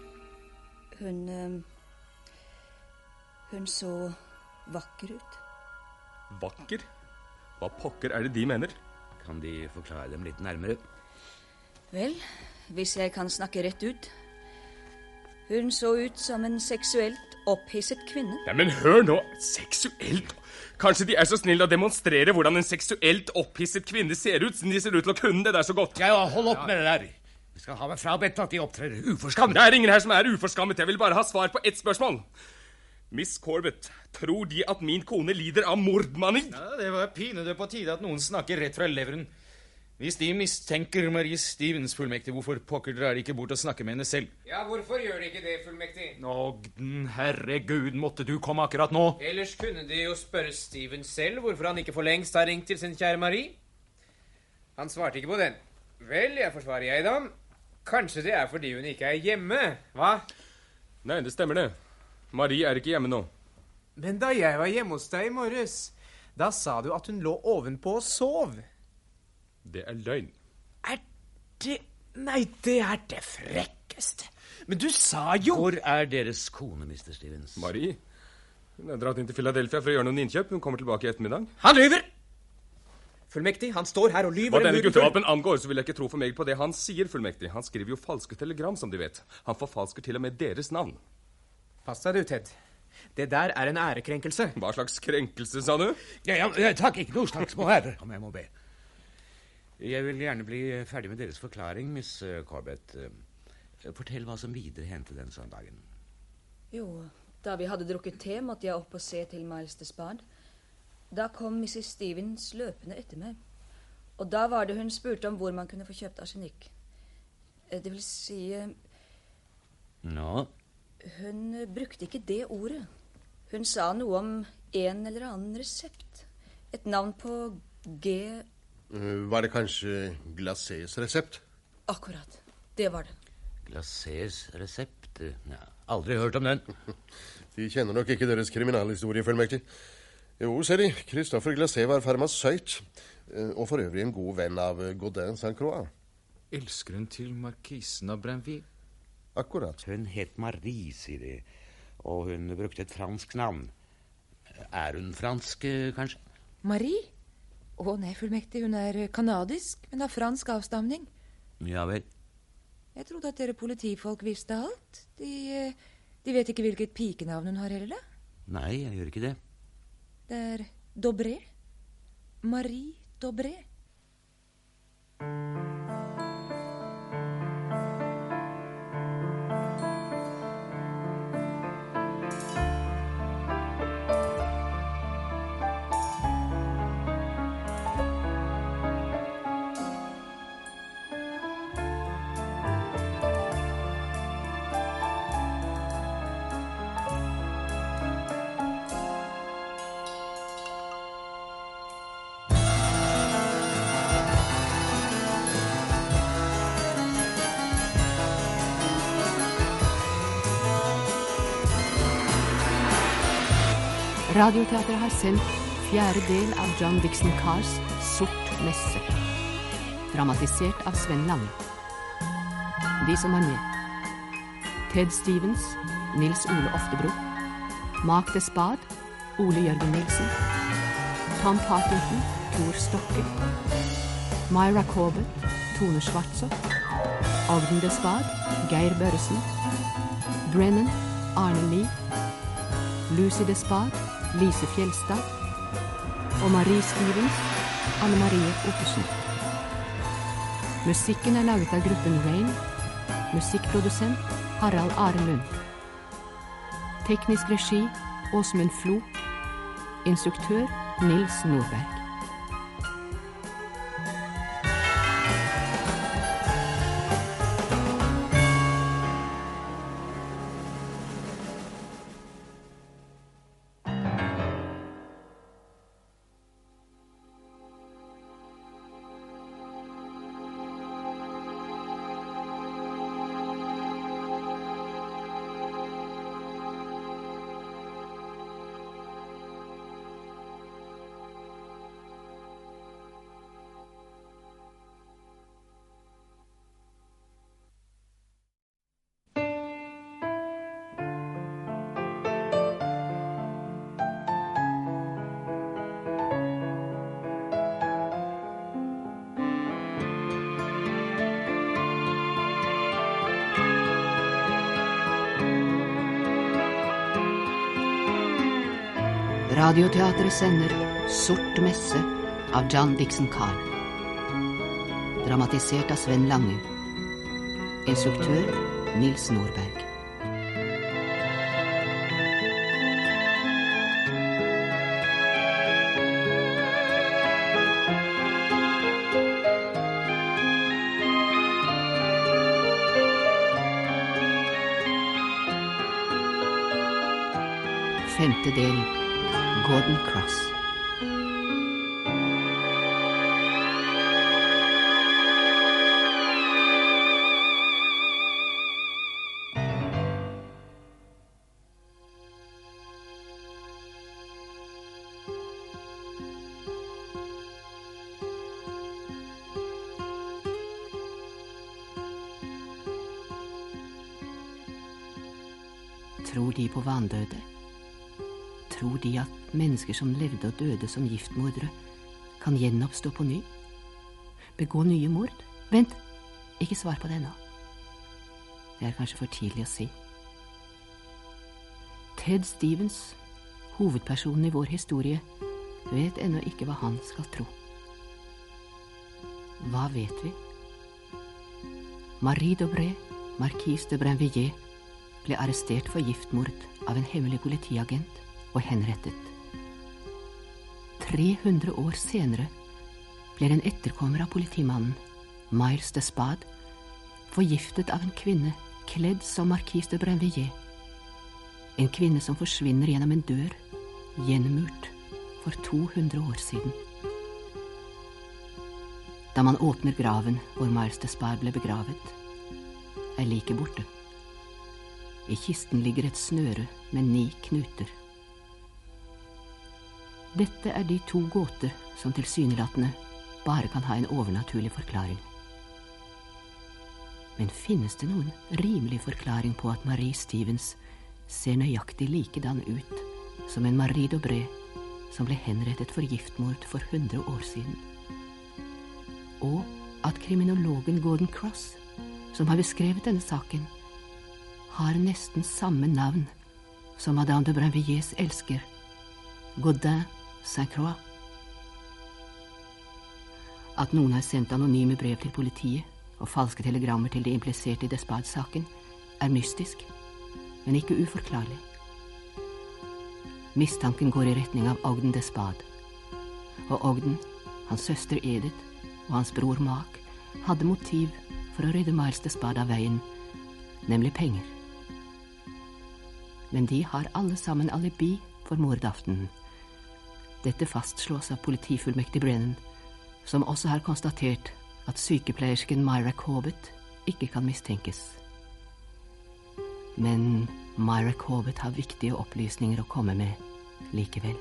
Hun eh, Hun så vakker ut. Vakker? Hva pokker er det de mener? Kan De forklare dem litt nærmere? Vel, hvis jeg kan snakke rett ut Hun så ut som en seksuelt opphisset kvinne. Ja, men hør nå! Seksuelt Kanskje de er så snille å demonstrere hvordan en seksuelt opphisset kvinne ser ut, siden de ser ut til å kunne det der så godt. Ja, hold opp med det der. Vi skal ha meg frabedt at de opptrer uforskammet. Det er ingen her som er uforskammet. Jeg vil bare ha svar på ett spørsmål. Miss Corbett, tror De at min kone lider av mordmani? Ja, det var pinadø på tide at noen snakker rett fra leveren. Hvis de mistenker Marie Stevens fullmektig, hvorfor pokker drar de ikke bort og snakker med henne selv? Ja, hvorfor gjør de ikke det, fullmektig? Ogden, herregud, måtte du komme akkurat nå? Ellers kunne de jo spørre Steven selv hvorfor han ikke for lengst har ringt til sin kjære Marie. Han svarte ikke på den. Vel, jeg forsvarer jeg, da. Kanskje det er fordi hun ikke er hjemme, hva? Nei, det stemmer det. Marie er ikke hjemme nå. Men da jeg var hjemme hos deg i morges, da sa du at hun lå ovenpå og sov. Det er løgn. Er det Nei, det er det frekkeste. Men du sa jo Hvor er deres kone, Mr. Stevens? Marie? Hun er dratt inn til Philadelphia for å gjøre noen innkjøp. Hun kommer tilbake i ettermiddag. Han lyver! Fullmektig, han står her og lyver. Hva denne en muren full. guttevalpen angår, så vil jeg ikke tro for meg på det han sier, fullmektig. Han skriver jo falske telegram, som de vet. Han forfalsker til og med deres navn. Pass deg du, Ted. Det der er en ærekrenkelse. Hva slags krenkelse, sa du? Ja, ja, takk, ikke noe slags må herre, om jeg må be. Jeg vil gjerne bli ferdig med deres forklaring, miss eh, Corbett. Eh, Fortell hva som videre hendte den søndagen. Jo, da vi hadde drukket te, måtte jeg opp og se til Miles Despard. Da kom Mrs. Stevens løpende etter meg. Og da var det hun spurte om hvor man kunne få kjøpt arsenikk. Eh, Det vil si Nå? Nå, Hun brukte ikke det ordet. Hun sa noe om en eller annen resept. Et navn på G Var det kanskje Glacés resept? Akkurat. Det var det. Glacés resept eh, ja, Aldri hørt om den. De kjenner nok ikke deres kriminalhistorie, fullmektig. Jo, ser de, Christoffer Glacé var farmasøyt, eh, og for øvrig en god venn av eh, Godin Saint-Croix. Elskeren til markisen av Brenville? Akkurat. Hun het Marie, sier de. Og hun brukte et fransk navn. Er hun fransk, eh, kanskje? Marie? Å nei, fullmektig, hun er kanadisk, men har fransk avstamning. Ja vel. Jeg trodde at dere politifolk visste alt. De, eh, de vet ikke hvilket pikenavn hun har heller, da? Nei, jeg gjør ikke det. Det er Dobré. Marie Dobré. Radioteatret har sendt fjerde del av John Dixon Cars Sort messe. Dramatisert av Sven Lange. De som var med. Ted Stevens, Nils Ole Oftebro. Mark Despad, Ole Jørgen Nilsen. Tom Partington, Tor Stokke. Myra Corbett, Tone Schwartzow. Ogden Despad, Geir Børresen. Brennan, Arne Lie. Lucy Despard, Lise Fjelstad. Og Marie Stevens, Anne Marie Ottersen. Musikken er laget av gruppen Rain. Musikkprodusent Harald Arelund. Teknisk regi Åsmund Flo. Instruktør Nils Nordberg. Radioteatret sender Sort messe av John Dixon Carr. Dramatisert av Sven Lange. Instruktør Nils Nordberg. Som levde og døde som giftmordere, kan gjenoppstå på ny? Begå nye mord? Vent, ikke svar på det ennå. Det er kanskje for tidlig å si. Ted Stevens, hovedpersonen i vår historie, vet ennå ikke hva han skal tro. Hva vet vi? Marie Dobré, markis de Brinvilliers, ble arrestert for giftmord av en hemmelig politiagent og henrettet. 300 år senere ble en etterkommer av politimannen, Miles de Spade, forgiftet av en kvinne kledd som markis de Brinvilliers. En kvinne som forsvinner gjennom en dør, gjenmurt for 200 år siden. Da man åpner graven hvor Miles de Spade ble begravet, er liket borte. I kisten ligger et snøre med ni knuter. Dette er de to gåter som tilsynelatende bare kan ha en overnaturlig forklaring. Men finnes det noen rimelig forklaring på at Marie Stevens ser nøyaktig likedan ut som en Marie Dobré som ble henrettet for giftmord for 100 år siden? Og at kriminologen Gordon Cross, som har beskrevet denne saken, har nesten samme navn som Madame de Brinvilliers elsker, Godin Saint-Croix. At noen har sendt anonyme brev til politiet og falske telegrammer til de impliserte i Despard-saken, er mystisk, men ikke uforklarlig. Mistanken går i retning av Ogden Despard. Og Ogden, hans søster Edith og hans bror Mark hadde motiv for å rydde Miles Despard av veien, nemlig penger. Men de har alle sammen alibi for mordaftenen. Dette fastslås av politifullmektig Brennan, som også har konstatert at sykepleiersken Myra Corbett ikke kan mistenkes. Men Myra Corbett har viktige opplysninger å komme med likevel.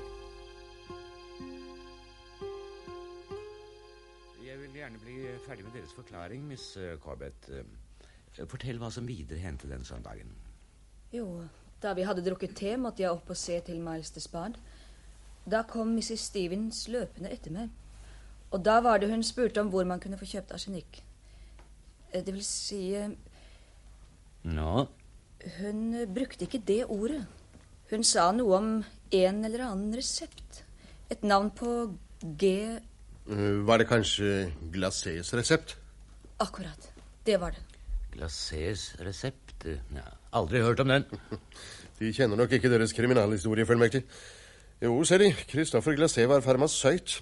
Jeg vil gjerne bli ferdig med deres forklaring, Miss Corbett. Fortell hva som videre hendte den søndagen. Jo, da vi hadde drukket te, måtte jeg opp og se til Miles til Spade. Da kom Mrs. Stevens løpende etter meg. Og da var det hun spurte om hvor man kunne få kjøpt arsenikk. Eh, Det vil si Nå? Nå, Hun eh, brukte ikke det ordet. Hun sa noe om en eller annen resept. Et navn på G Eh, Var det kanskje Glacés resept? Akkurat. Det var det. Glacés resept eh, ja, Aldri hørt om den. De kjenner nok ikke deres kriminalhistorie, fullmektig. Jo, ser de, Christoffer Glacé var farmasøyt,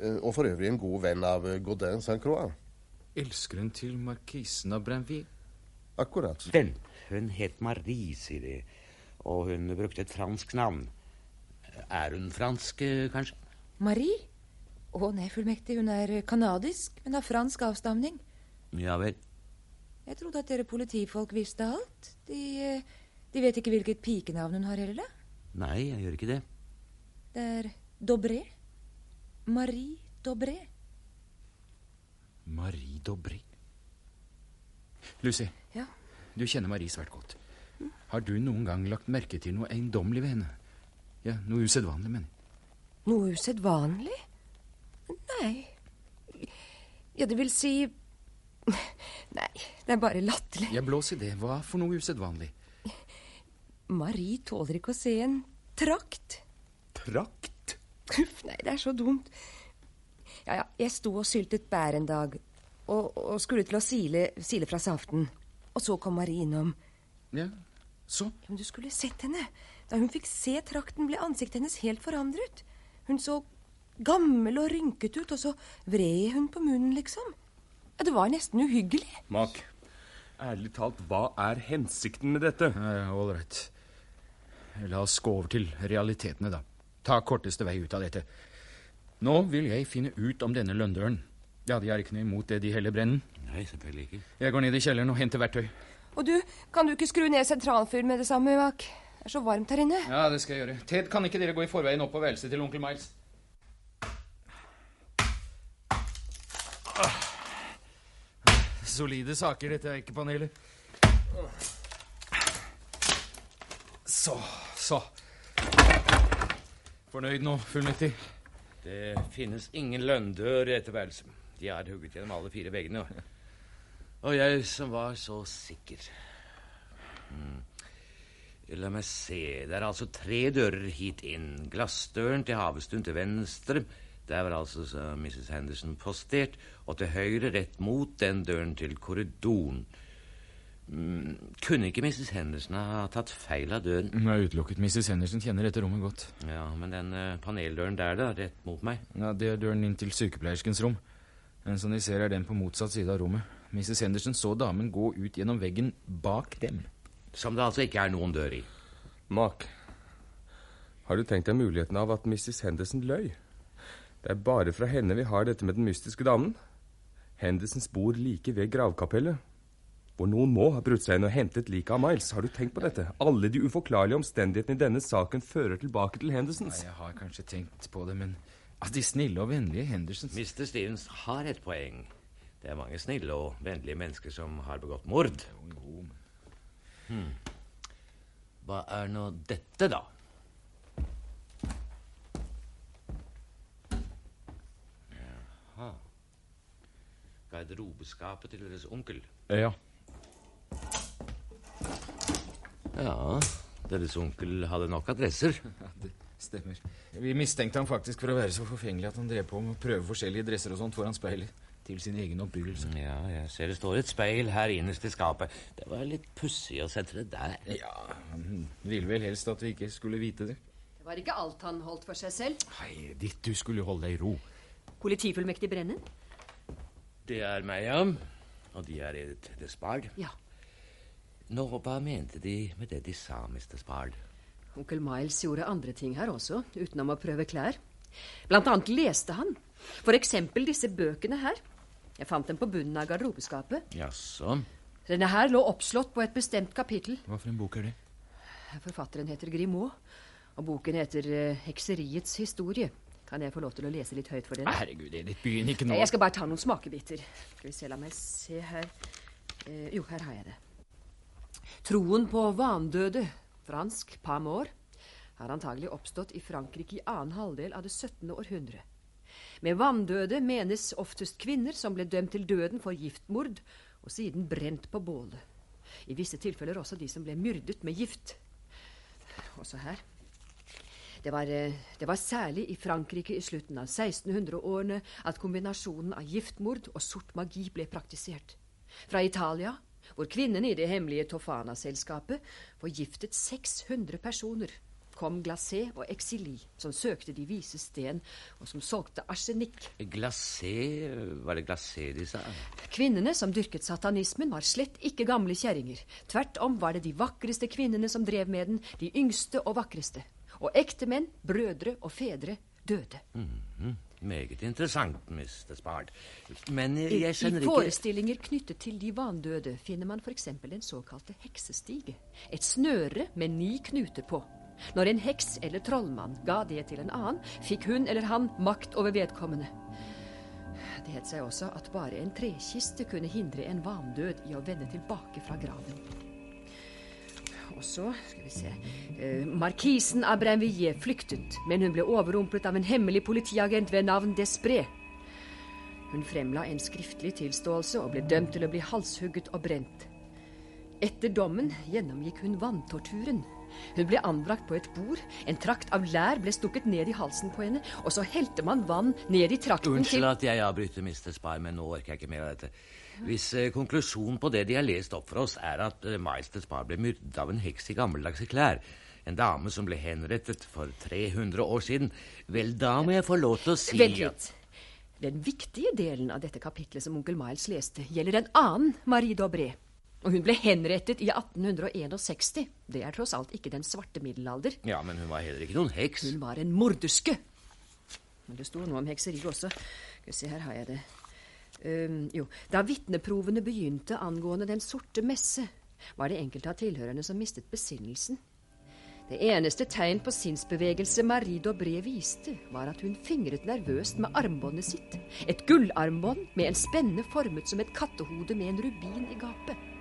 eh, og for øvrig en god venn av eh, Godin Saint-Croix. Elskeren til markisen av Brinville. Akkurat. Den. Hun het Marie, sier de. Og hun brukte et fransk navn. Er hun fransk, eh, kanskje? Marie? Å nei, fullmektig, hun er kanadisk, men har fransk avstamning. Ja vel. Jeg trodde at dere politifolk visste alt. De, de vet ikke hvilket pikenavn hun har heller? Nei, jeg gjør ikke det. Det er Dobré. Marie Dobré. Marie Dobré. Lucy, Ja? du kjenner Marie svært godt. Har du noen gang lagt merke til noe eiendommelig ved henne? Ja, noe usedvanlig, men Noe usedvanlig? Nei. Ja, det vil si Nei, det er bare latterlig. Jeg blås i det. Hva for noe usedvanlig? Marie tåler ikke å se en trakt. Trakt? Uff, nei, det er så dumt. Ja, ja, jeg sto og syltet bær en dag, og, og skulle til å sile, sile fra saften. Og så kom Marie innom. Ja, så? Ja, men du skulle sett henne. Da hun fikk se trakten, ble ansiktet hennes helt forandret. Hun så gammel og rynket ut, og så vred hun på munnen, liksom. Ja, Det var nesten uhyggelig. Mak, ærlig talt, hva er hensikten med dette? Right. La oss gå over til realitetene, da. Ta korteste vei ut av dette. Nå vil jeg finne ut om denne lønndøren. Ja, de har ikke noe imot det, de heller, Brennen. Nei, selvfølgelig ikke. Jeg går ned i kjelleren og henter verktøy. Og du, kan du ikke skru ned sentralfyren med det samme, Mac? Det er så varmt her inne. Ja, det skal jeg gjøre. Ted, kan ikke dere gå i forveien opp på værelset til onkel Miles? Ah. Solide saker, dette eikepanelet. Så, så. Fornøyd nå, fullmektig? Det finnes ingen lønndør i dette værelset. De er hugget gjennom alle fire veggene. Og jeg som var så sikker. Mm. La meg se, det er altså tre dører hit inn. Glassdøren til havestuen til venstre. Der var altså Mrs. Henderson postert. Og til høyre, rett mot den døren til korridoren. Mm, kunne ikke Mrs. Henderson ha tatt feil av døren? Hun er utelukket. Mrs. Henderson kjenner dette rommet godt. Ja, Men den uh, paneldøren der, da? Rett mot meg? Ja, Det er døren inn til sykepleierskens rom. Den som de ser, er den på motsatt side av rommet. Mrs. Henderson så damen gå ut gjennom veggen bak dem. Som det altså ikke er noen dør i. Mark, har du tenkt deg muligheten av at Mrs. Henderson løy? Det er bare fra henne vi har dette med den mystiske damen. Hendersons bor like ved gravkapellet, hvor noen må ha brutt seg inn og hentet liket av Miles. Har du tenkt på dette? Alle de uforklarlige omstendighetene i denne saken fører tilbake til Hendersons. Nei, jeg har kanskje tenkt på det, men at de snille og vennlige Hendersons Mr. Stevens har et poeng. Det er mange snille og vennlige mennesker som har begått mord. Hmm. Hva er nå dette, da? Jaha. Garderobeskapet til deres onkel. Ja. Ja, deres onkel hadde nok adresser. Ja, det stemmer. Vi mistenkte ham faktisk for å være så forfengelig at han drev på med å prøve forskjellige dresser og sånt foran speilet. Til sin egen oppbyggelse. Ja, jeg ser det står et speil her innerst i skapet. Det var litt pussig å sette det der. Ja, han ville vel helst at vi ikke skulle vite det. Det var ikke alt han holdt for seg selv. Nei, ditt, du skulle jo holde deg i ro. Politifullmektig Brennen? Det er meg, ja. Og de er Edith Despard. Ja. Nå, hva mente de med det de sa, Mr. Spard? Onkel Miles gjorde andre ting her også, utenom å prøve klær. Blant annet leste han. For eksempel disse bøkene her. Jeg fant dem på bunnen av garderobeskapet. Jaså? Denne her lå oppslått på et bestemt kapittel. Hva for en bok er det? Forfatteren heter Grimaud, og boken heter eh, Hekseriets historie. Kan jeg få lov til å lese litt høyt for dere? Herregud, Edith, begynn ikke nå. Jeg skal bare ta noen smakebiter. Skal vi se, la meg se her. Eh, jo, her har jeg det. Troen på vandøde, fransk Pamor, har antagelig oppstått i Frankrike i annen halvdel av det 17. århundre. Med vanndøde menes oftest kvinner som ble dømt til døden for giftmord og siden brent på bålet. I visse tilfeller også de som ble myrdet med gift. Også her. Det var, eh, det var særlig i Frankrike i slutten av 1600-årene at kombinasjonen av giftmord og sort magi ble praktisert. Fra Italia, hvor kvinnene i det hemmelige Tofana-selskapet forgiftet 600 personer, kom Glacé og Exili, som søkte de vise sten, og som solgte arsenikk. Glacé Var det glacé de sa? Kvinnene som dyrket satanismen, var slett ikke gamle kjerringer. Tvert om var det de vakreste kvinnene som drev med den, de yngste og vakreste. Og ektemenn, brødre og fedre døde. Mm -hmm. Meget interessant, Mr. Spard. Men jeg I, skjønner I ikke forestillinger knyttet til de vandøde finner man f.eks. den såkalte heksestige. Et snøre med ni knuter på. Når en heks eller trollmann ga det til en annen, fikk hun eller han makt over vedkommende. Det het seg også at bare en trekiste kunne hindre en vandød i å vende tilbake fra graven. Og så skal vi se eh, Markisen av Brinvilliers flyktet, men hun ble overrumplet av en hemmelig politiagent ved navn Despré. Hun fremla en skriftlig tilståelse og ble dømt til å bli halshugget og brent. Etter dommen gjennomgikk hun vanntorturen. Hun ble anbrakt på et bord, en trakt av lær ble stukket ned i halsen på henne, og så helte man vann ned i trakten til Unnskyld at jeg avbryter, Mr. Spy, men nå orker jeg ikke mer av dette. Hvis eh, konklusjonen på det de har lest opp for oss, er at eh, Meister Spar ble myrdet av en heks i gammeldagse klær, en dame som ble henrettet for 300 år siden, vel, da må jeg få lov til å si Vent litt. Den viktige delen av dette kapitlet som onkel Miles leste, gjelder en annen Marie Dobré. Og hun ble henrettet i 1861. Det er tross alt ikke den svarte middelalder. Ja, men hun var heller ikke noen heks. Hun var en morderske. Men det sto noe om hekseri også. Skal vi se, her har jeg det. Um, jo, da vitneprovene begynte angående Den sorte messe, var det enkelte av tilhørerne som mistet besinnelsen. Det eneste tegn på sinnsbevegelse Marie Dobré viste, var at hun fingret nervøst med armbåndet sitt. Et gullarmbånd med en spenne formet som et kattehode med en rubin i gapet.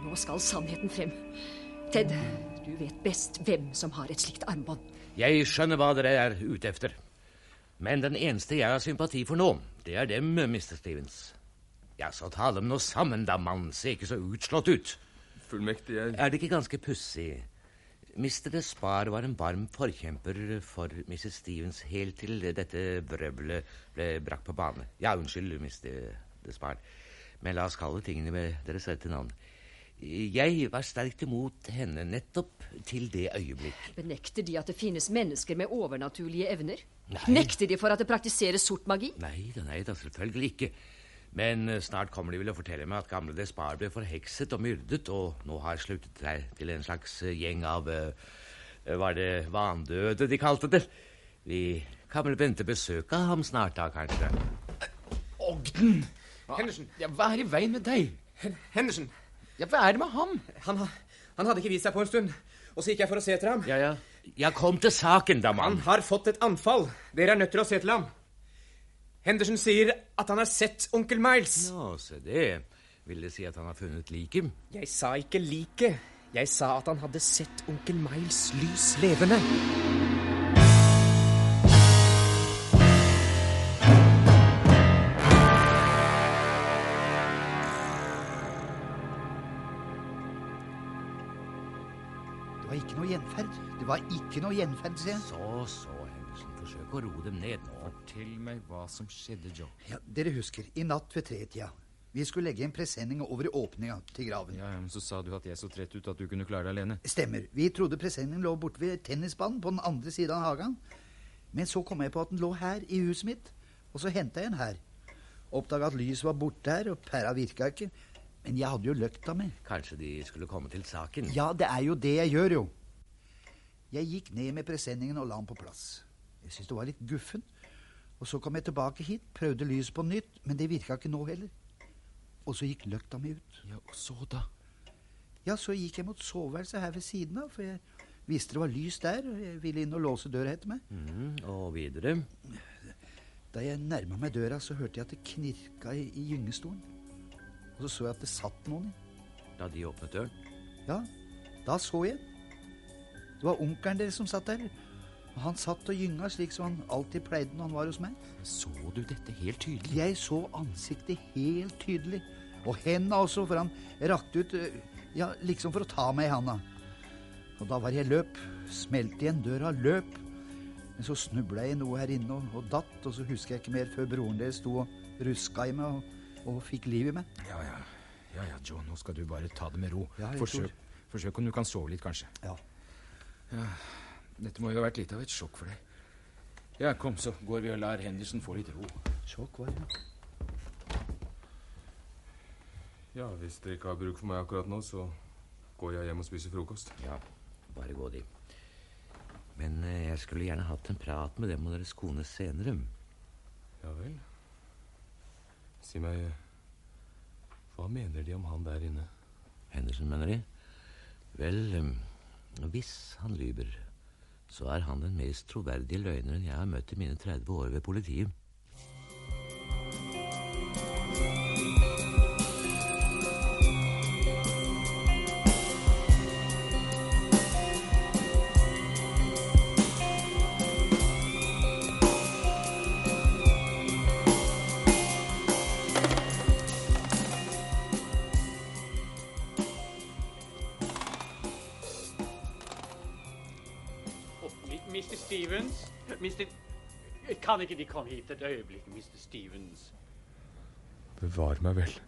Nå skal sannheten frem. Ted, du vet best hvem som har et slikt armbånd. Jeg skjønner hva dere er ute efter. Men den eneste jeg har sympati for nå, det er dem, Mr. Stevens. Ja, så ta dem nå sammen, da, mann. Se ikke så utslått ut. Fullmektig, jeg Er det ikke ganske pussig? Mr. Despar var en varm forkjemper for Mrs. Stevens helt til dette vrøvlet ble brakt på bane. Ja, unnskyld, Mr. Despar, men la oss kalle tingene med deres rette navn. Jeg var sterkt imot henne nettopp til det øyeblikk. Benekter de at det finnes mennesker med overnaturlige evner? Nei. Nekter de for at det praktiseres sort magi? Nei da, nei da, selvfølgelig ikke. Men eh, snart kommer de vel å fortelle meg at gamle Despard ble forhekset og myrdet, og nå har sluttet seg til en slags eh, gjeng av eh, Var det vandøde de kalte det? Vi kan vel vente besøk av ham snart, da, kanskje. Ogden! Henderson. Ja, hva er i veien med deg? Henderson. Ja, hva er det med ham? Han, han hadde ikke vist seg på en stund. Og så gikk jeg for å se etter ham. Ja, ja. Ja, kom til saken, da, mann. Han har fått et anfall. Dere er nødt til å se til ham. Henderson sier at han har sett onkel Miles. Ja, se det. Vil det si at han har funnet liket? Jeg sa ikke liket. Jeg sa at han hadde sett onkel Miles lys levende. Noe gjenferd. Det var ikke noe gjenferd, sier jeg. Så, så, Henderson. Forsøk å roe dem ned nå. Fortell meg hva som skjedde, Joe. Ja, Dere husker, i natt ved tretida. Vi skulle legge en presenning over i åpninga til graven. Ja, men Så sa du at jeg så trett ut at du kunne klare deg alene. Stemmer. Vi trodde presenningen lå borte ved tennisbanen på den andre siden av hagen. Men så kom jeg på at den lå her, i huset mitt. Og så henta jeg den her. Oppdaga at lyset var borte her, og pæra virka ikke. Men jeg hadde jo løkta mi. Kanskje de skulle komme til saken? Ja, det er jo det jeg gjør, jo. Jeg gikk ned med presenningen og la den på plass. Jeg syntes det var litt guffen. Og så kom jeg tilbake hit, prøvde lyset på nytt, men det virka ikke nå heller. Og så gikk løkta mi ut. Ja, og så da? Ja, så gikk jeg mot soveværelset her ved siden av, for jeg visste det var lys der, og jeg ville inn og låse døra etter meg. Mm, og videre? Da jeg nærma meg døra, så hørte jeg at det knirka i, i gyngestolen. Og så så jeg at det satt noen i. Da de åpnet døren? Ja, da så jeg. Det var onkelen deres som satt der. Og han satt og gynga slik som han alltid pleide når han var hos meg. Så du dette helt tydelig? Jeg så ansiktet helt tydelig. Og henda også, for han rakte ut øh, Ja, liksom for å ta meg i handa. Og da var jeg løp. Smelte igjen døra, løp. Men så snubla jeg i noe her inne og, og datt, og så husker jeg ikke mer før broren deres sto og ruska i meg og, og fikk liv i meg. Ja, ja. Ja, ja, Joe, nå skal du bare ta det med ro. Ja, forsøk, forsøk om du kan sove litt, kanskje. Ja. Ja, Dette må jo ha vært litt av et sjokk for deg. Ja, kom, så går vi og lar Henderson få litt ro. Sjokk var det. Ja, hvis dere ikke har bruk for meg akkurat nå, så går jeg hjem og spiser frokost. Ja, bare gå de. Men eh, jeg skulle gjerne hatt en prat med dem og deres kone senere. Ja vel. Si meg Hva mener de om han der inne? Henderson, mener de? Vel, hvis han lyver, så er han den mest troverdige løgneren jeg har møtt i mine 30 år ved politiet. Mr. Kan ikke De komme hit et øyeblikk, Mr. Stevens? Bevar meg vel.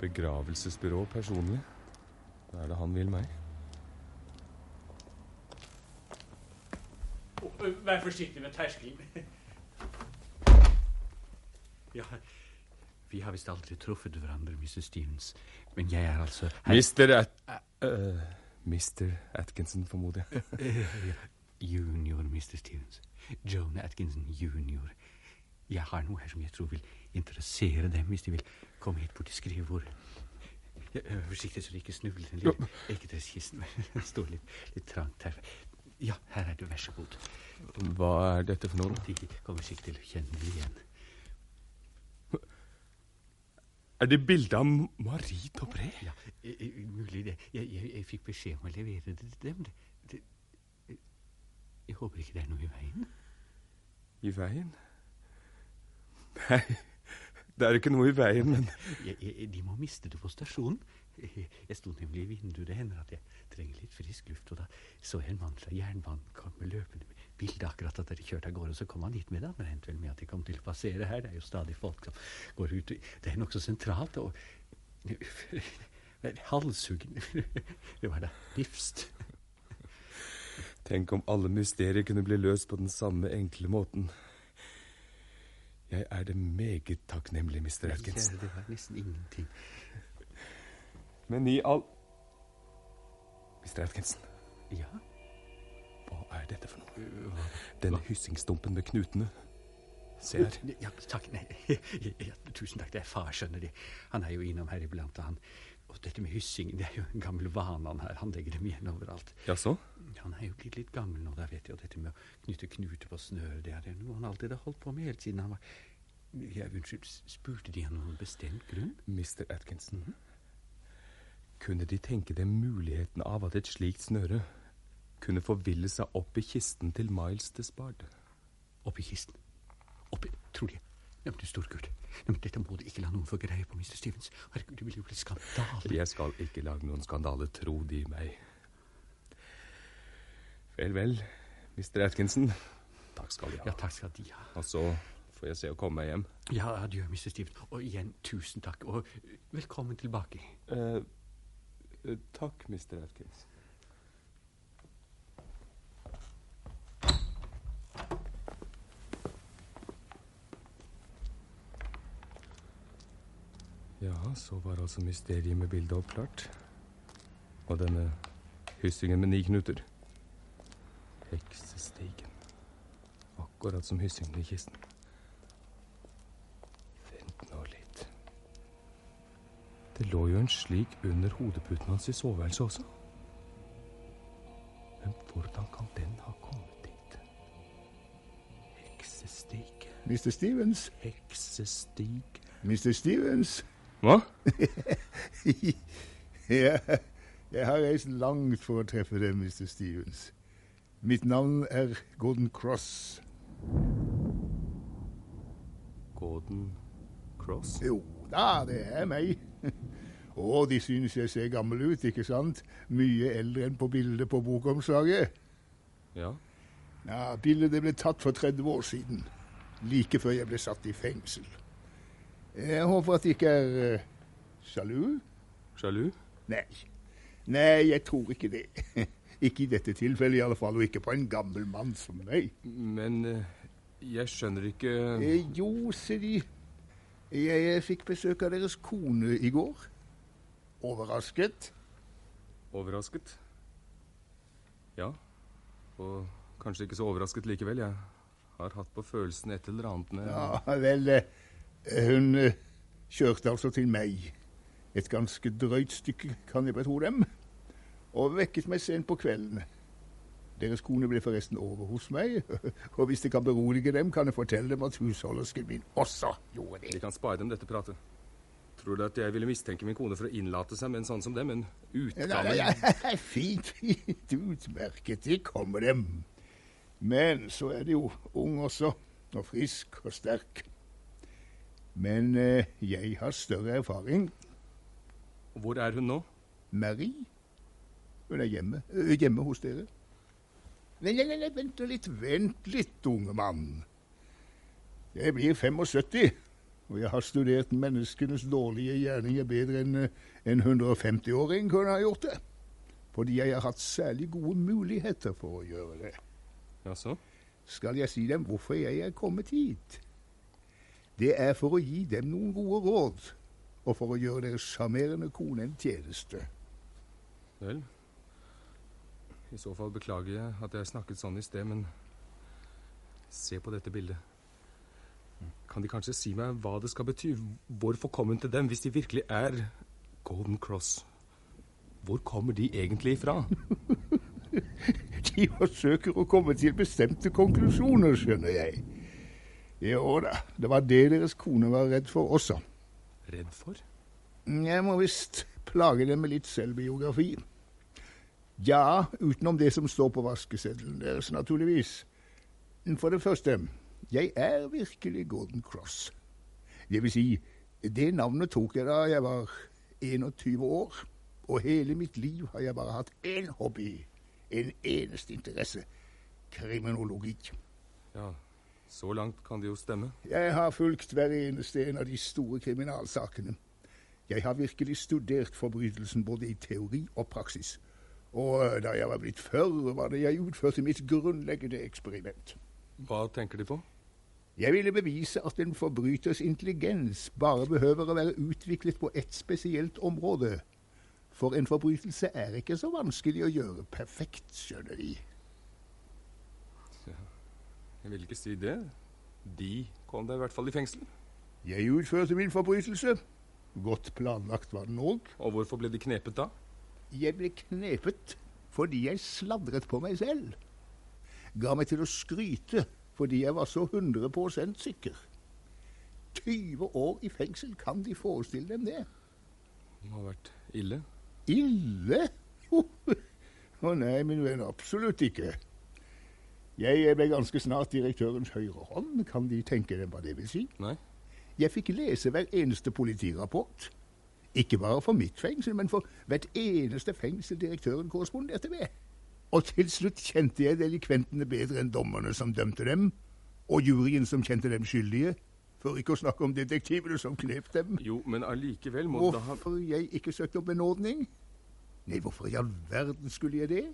Begravelsesbyrå personlig. Da er det han vil meg. Oh, Vær forsiktig med terskelen. Ja, vi har visst aldri truffet hverandre, Mr. Stevens. Men jeg er altså Mr. Mister At... Uh, Mr. Atkinson, formoder jeg. Junior, Mr. Stevens. Joan Atkinson jr. Jeg har noe her som jeg tror vil interessere dem, hvis de vil komme hit bort til skrivebordet. Vær forsiktig så de ikke snubler. Den lille ekedresskisten står litt, litt trangt her. Ja, her er du, vær så god. Hva er dette for noe? De kommer sikkert til å kjenne det igjen. Er det bilde av Marie Dobré? Ja, eh, eh, mulig det. Jeg, jeg, jeg fikk beskjed om å levere det til dem. Det, det, jeg håper ikke det er noe i veien. I veien? Nei, det er ikke noe i veien, men Jeg, jeg, de må miste det på stasjonen. Jeg sto nemlig i vinduet. Det hender at jeg trenger litt frisk luft. Og da så jeg en mann fra jernbanen komme løpende med bildet akkurat at dere kjørte av gårde. Og så kom han hit med det. Han regnet vel med at de kom til å passere her. Det er jo stadig folk som går ut. Det er nokså sentralt. og Halshuggen Det var da livst. Tenk om alle mysterier kunne bli løst på den samme enkle måten. Jeg er det meget takknemlig, Mr. Atkinson. Ja, det var nesten ingenting. Men i all Mr. Atkinson. Ja? Hva er dette for noe? Denne hyssingstumpen med knutene. Se her. Ja, takk. Nei, tusen takk. Det er far, skjønner De. Han er jo innom her iblant. og han... Og dette med hyssingen, det er jo en gammel vane han her. Han legger dem igjen overalt. Jaså? Han er jo blitt litt gammel nå, da vet jeg. Og dette med å knytte knuter på snøret, det er noe han alltid har holdt på med helt siden han var Ja, unnskyld, spurte de av noen bestemt grunn? Mr. Atkinson. Kunne de tenke dem muligheten av at et slikt snøre kunne forville seg opp i kisten til Miles Despard? Opp i kisten? Opp i Tror de Ja, men du storgud. Ja, dette må du ikke la noen få greie på, Mr. Stevens. Herregud, det vil jo bli skandale. Jeg skal ikke lage noen skandale, tro de meg. Vel, vel, Mr. Atkinson. Takk skal De ha. Ja, takk skal De ha. Og så får jeg se å komme meg hjem. Ja, adjø, Mr. Stevens. Og igjen, tusen takk. Og velkommen tilbake. Uh, uh, takk, Mr. Atkins. Ja, så var altså mysteriet med bildet oppklart. Og denne hyssingen med ni knuter. Heksestigen. Akkurat som hyssingen i kisten. Vent nå litt. Det lå jo en slik under hodeputen hans i soveværelset også. Men hvordan kan den ha kommet dit? Heksestig. Mr. Stevens? Heksestig. Mr. Stevens? Hva? ja, jeg har reist langt for å treffe deg, Mr. Stevens. Mitt navn er Gordon Cross. Gordon Cross? Jo da, det er meg. Å, de synes jeg ser gammel ut, ikke sant? Mye eldre enn på bildet på bokomslaget. Ja. Ja, Bildet ble tatt for 30 år siden. Like før jeg ble satt i fengsel. Jeg håper at de ikke er uh, sjalu? Sjalu? Nei. Nei, jeg tror ikke det. ikke i dette tilfellet i alle fall, og ikke på en gammel mann som meg. Men uh, jeg skjønner ikke eh, Jo, se de. Jeg, jeg fikk besøk av deres kone i går. Overrasket. Overrasket? Ja. Og kanskje ikke så overrasket likevel. Jeg har hatt på følelsen et eller annet med Ja, vel, eh, hun eh, kjørte altså til meg. Et ganske drøyt stykke, kan jeg betro dem. Og vekket meg sent på kvelden. Deres kone ble forresten over hos meg, og hvis det kan berolige dem, kan jeg fortelle dem at husholdersken min også gjorde det. Vi kan spare dem dette pratet. Tror du at jeg ville mistenke min kone for å innlate seg med en sånn som dem? En utgave? Ja, Fint, fint, utmerket. Det kommer dem. Men så er de jo ung også, og frisk og sterk. Men eh, jeg har større erfaring. Hvor er hun nå? Marie. Hun er hjemme. Ø, hjemme hos dere. Nei, nei, nei, vent litt, vent litt, unge mann. Jeg blir 75, og jeg har studert menneskenes dårlige gjerninger bedre enn en 150-åring kunne ha gjort det. Fordi jeg har hatt særlig gode muligheter for å gjøre det. Jaså? Skal jeg si dem hvorfor jeg er kommet hit? Det er for å gi dem noen gode råd, og for å gjøre deres sjarmerende kone en tjeneste. Vel, i så fall beklager jeg at jeg snakket sånn i sted, men se på dette bildet. Kan de kanskje si meg hva det skal bety? Hvor forkommen til dem, hvis de virkelig er Golden Cross? Hvor kommer de egentlig ifra? De forsøker å komme til bestemte konklusjoner, skjønner jeg. Jo da, det var det deres kone var redd for også. Redd for? Jeg må visst plage dem med litt selvbiografi. Ja, utenom det som står på vaskeseddelen deres, naturligvis. For det første, jeg er virkelig Gordon Cross. Det vil si, det navnet tok jeg da jeg var 21 år, og hele mitt liv har jeg bare hatt én hobby, en eneste interesse kriminologi. Ja, så langt kan det jo stemme. Jeg har fulgt hver eneste en av de store kriminalsakene. Jeg har virkelig studert forbrytelsen både i teori og praksis. Og eh, da jeg var blitt 40, var det jeg utførte mitt grunnleggende eksperiment. Hva tenker De på? Jeg ville bevise at en forbryters intelligens bare behøver å være utviklet på ett spesielt område. For en forbrytelse er ikke så vanskelig å gjøre perfekt, skjønner De. Jeg vil ikke si det. De kom deg i hvert fall i fengsel. Jeg utførte min forbrytelse. Godt planlagt var den òg. Og hvorfor ble de knepet da? Jeg ble knepet fordi jeg sladret på meg selv. Ga meg til å skryte fordi jeg var så 100% sikker. 20 år i fengsel, kan De forestille dem det? Det må ha vært ille. Ille? Å nei, min venn, absolutt ikke. Jeg ble ganske snart direktørens høyre hånd. Kan De tenke deg hva det vil si? Nei. Jeg fikk lese hver eneste politirapport. Ikke bare for mitt fengsel, men for hvert eneste fengsel direktøren korresponderte med. Og til slutt kjente jeg delikventene bedre enn dommerne som dømte dem, og juryen som kjente dem skyldige, for ikke å snakke om detektivene som knep dem. Jo, men allikevel må Hvorfor da ha Hvorfor jeg ikke søkte om benådning? Nei, hvorfor i all verden skulle jeg det?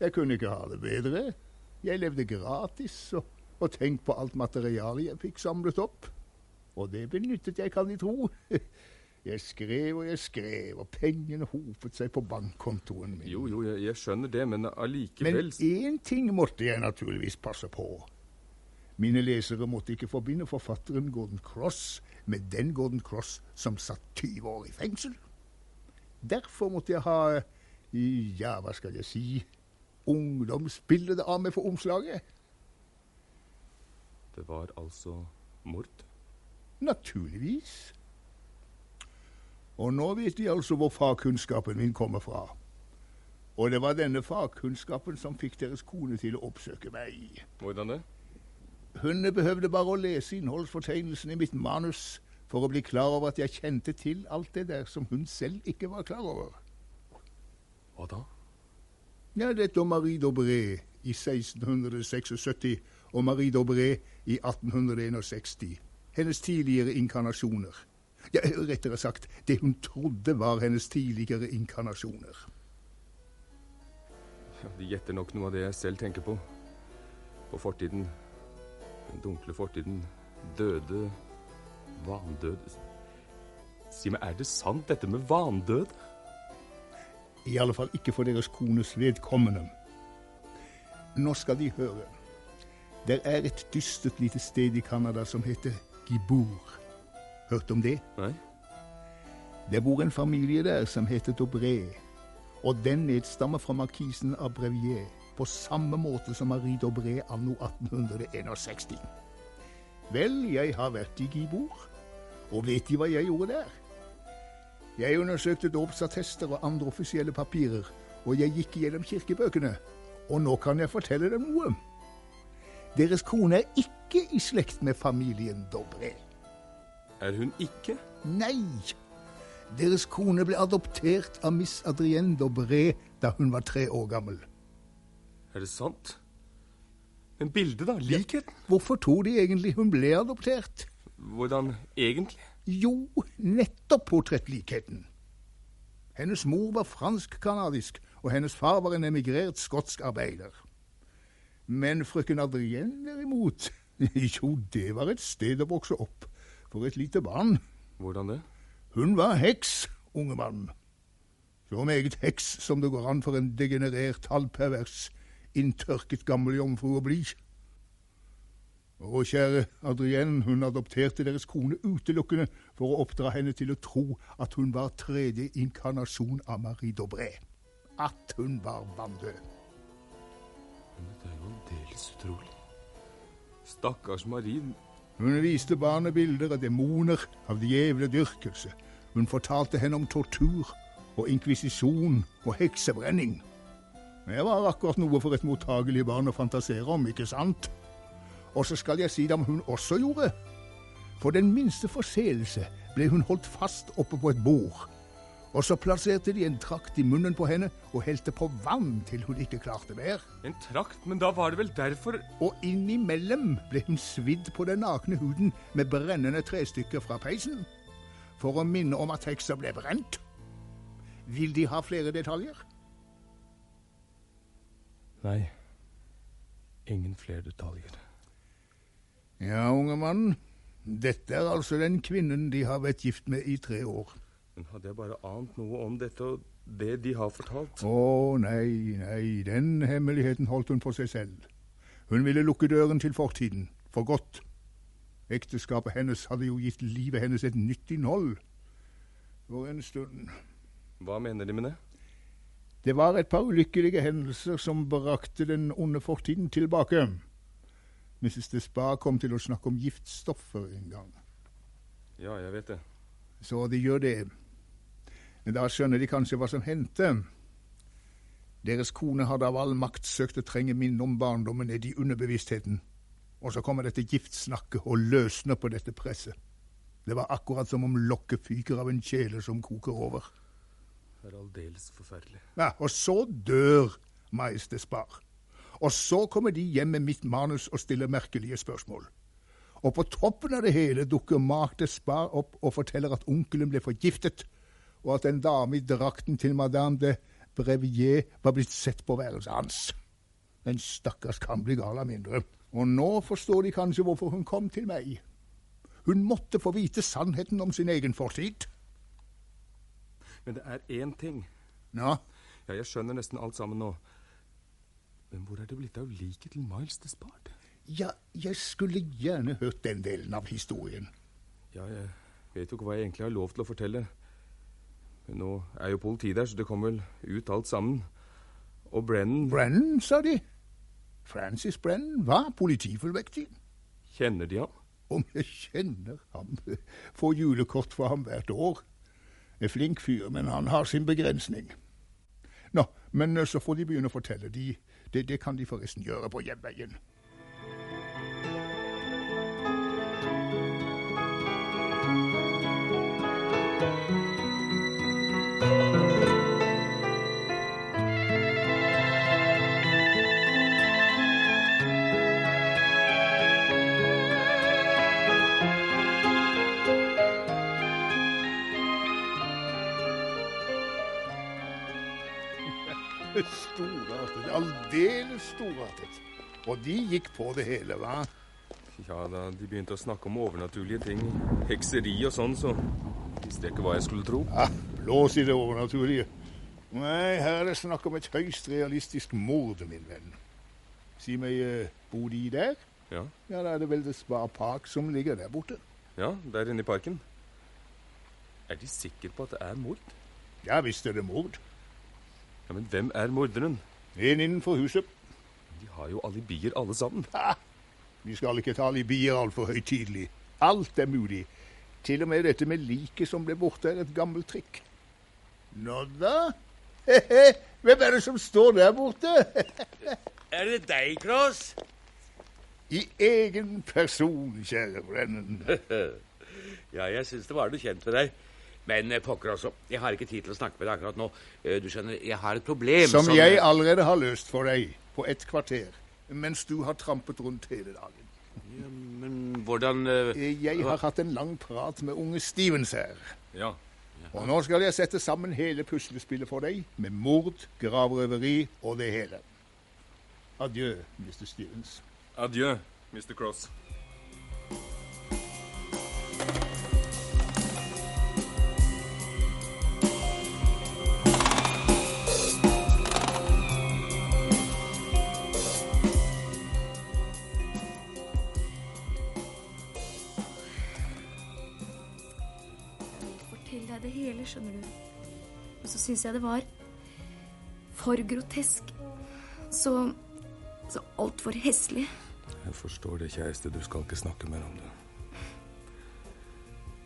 Jeg kunne ikke ha det bedre. Jeg levde gratis, og, og tenk på alt materialet jeg fikk samlet opp. Og det benyttet jeg, kan De tro. Jeg skrev og jeg skrev, og pengene hopet seg på bankkontoen min. Jo, jo, jeg, jeg skjønner det, men allikevel Men én ting måtte jeg naturligvis passe på. Mine lesere måtte ikke forbinde forfatteren Gordon Cross med den Gordon Cross som satt 20 år i fengsel. Derfor måtte jeg ha ja, hva skal jeg si ungdomsbildet av meg for omslaget. Det var altså mord? Naturligvis. Og nå vet de altså hvor fagkunnskapen min kommer fra. Og det var denne fagkunnskapen som fikk deres kone til å oppsøke meg. Hvordan det? Hun behøvde bare å lese innholdsfortegnelsen i mitt manus for å bli klar over at jeg kjente til alt det der som hun selv ikke var klar over. Hva da? Ja, dette om Marie Dobré i 1676 og Marie Dobré i 1861. Hennes tidligere inkarnasjoner. Ja, rettere sagt, det hun trodde var hennes tidligere inkarnasjoner. Ja, de gjetter nok noe av det jeg selv tenker på. På fortiden. Den dunkle fortiden. Døde. Vandød. Si meg, er det sant dette med vandød? I alle fall ikke for deres kones vedkommende. Nå skal De høre. Det er et dystert lite sted i Canada som heter Gibour. Hørt om det? Nei. Det bor en familie der som heter Dobré, og den nedstammer fra markisen av Brevier, på samme måte som Marie Dobré anno 1861. Vel, jeg har vært i Gibour, og vet De hva jeg gjorde der? Jeg undersøkte dåpsattester og andre offisielle papirer, og jeg gikk gjennom kirkebøkene, og nå kan jeg fortelle dem noe. Deres kone er ikke i slekt med familien Dobré. Er hun ikke? Nei. Deres kone ble adoptert av miss Adrienne Dobré da hun var tre år gammel. Er det sant? Men bildet, da? Likheten? Ja, hvorfor tror de egentlig hun ble adoptert? Hvordan egentlig? Jo, nettopp portrettlikheten. Hennes mor var fransk-canadisk, og hennes far var en emigrert skotsk arbeider. Men frøken Adrienne derimot, jo, det var et sted å vokse opp for et lite barn. Hvordan det? Hun var heks, unge mann. Så meget heks som det går an for en degenerert, halvpervers, inntørket gammel jomfru å bli. Og kjære Adrienne, hun adopterte deres kone utelukkende for å oppdra henne til å tro at hun var tredje inkarnasjon av Marie Dobré. At hun var vanndød. Men dette er jo aldeles utrolig. Stakkars Marie. Hun viste barnet bilder av demoner, av djevledyrkelse. Hun fortalte henne om tortur og inkvisisjon og heksebrenning. Det var akkurat noe for et mottagelig barn å fantasere om, ikke sant? Og så skal jeg si dem hun også gjorde. For den minste forseelse ble hun holdt fast oppe på et bord, Og så plasserte de en trakt i munnen på henne og helte på vann til hun ikke klarte mer. En trakt? Men da var det vel derfor Og innimellom ble hun svidd på den nakne huden med brennende trestykker fra peisen. For å minne om at heksa ble brent. Vil De ha flere detaljer? Nei. Ingen flere detaljer. Ja, unge mann. Dette er altså den kvinnen De har vært gift med i tre år. Men hadde jeg bare ant noe om dette og det de har fortalt Å nei, nei, den hemmeligheten holdt hun for seg selv. Hun ville lukke døren til fortiden, for godt. Ekteskapet hennes hadde jo gitt livet hennes et nytt innhold. For en stund. Hva mener De med det? Det var et par ulykkelige hendelser som brakte den onde fortiden tilbake. Mrs. Despard kom til å snakke om giftstoffer en gang. Ja, jeg vet det. Så de gjør det. Men da skjønner de kanskje hva som hendte. Deres kone hadde av all makt søkt å trenge minnet om barndommen ned i underbevisstheten. Og så kommer dette giftsnakket og løsner på dette presset. Det var akkurat som om lokket fyker av en kjele som koker over. Det er aldeles forferdelig. Ja, Og så dør Majesté Spar. Og så kommer de hjem med mitt manus og stiller merkelige spørsmål. Og på toppen av det hele dukker Marthe Spar opp og forteller at onkelen ble forgiftet, og at en dame i drakten til madame de Brevier var blitt sett på værelset hans. Den stakkars kan bli gal av mindre. Og nå forstår de kanskje hvorfor hun kom til meg. Hun måtte få vite sannheten om sin egen fortid. Men det er én ting. Ja? Ja, jeg skjønner nesten alt sammen nå. Men hvor er det blitt av liket til Miles Despard? Ja, jeg skulle gjerne hørt den delen av historien. Ja, jeg vet jo ikke hva jeg egentlig har lov til å fortelle. Men nå er jo politiet der, så det kommer vel ut alt sammen. Og Brennan Brennan, sa de. Francis Brennan var politifullmektig. Kjenner de ham? Om jeg kjenner ham? Får julekort for ham hvert år. En flink fyr, men han har sin begrensning. Nå, men så får de begynne å fortelle. De, det, det kan de forresten gjøre på hjemveien. Storartet. Og de gikk på det hele, hva? Ja, da de begynte å snakke om overnaturlige ting, hekseri og sånn, så visste jeg ikke hva jeg skulle tro. Ja, Blås i det overnaturlige. Nei, her er det snakk om et høyst realistisk mord, min venn. Si meg, eh, bor de der? Ja. Ja, da er det vel det Spa Park som ligger der borte. Ja, der inne i parken. Er de sikre på at det er mord? Ja visst er det mord. Ja, Men hvem er morderen? En innenfor huset. De har jo alibier alle sammen. Ha! Vi skal ikke ta alibier altfor høytidelig. Alt er mulig. Til og med dette med liket som ble borte, er et gammelt trikk. Nå da? Hvem er det som står der borte? Er det deg, Klaus? I egen person, kjære Brennan. ja, jeg syns det var noe kjent med deg. Men eh, pokker også, jeg har ikke tid til å snakke med deg akkurat nå. Eh, Du skjønner, jeg har et problem Som jeg allerede har løst for deg på ett kvarter. Mens du har trampet rundt hele dagen. Ja, men hvordan uh, Jeg har hatt en lang prat med unge Stevens her. Ja. Og nå skal jeg sette sammen hele puslespillet for deg, med mord, gravrøveri og det hele. Adjø, Mr. Stevens. Adjø, Mr. Cross. Syns jeg det var for grotesk. Så så altfor heslig. Jeg forstår det, kjæreste. Du skal ikke snakke mer om det.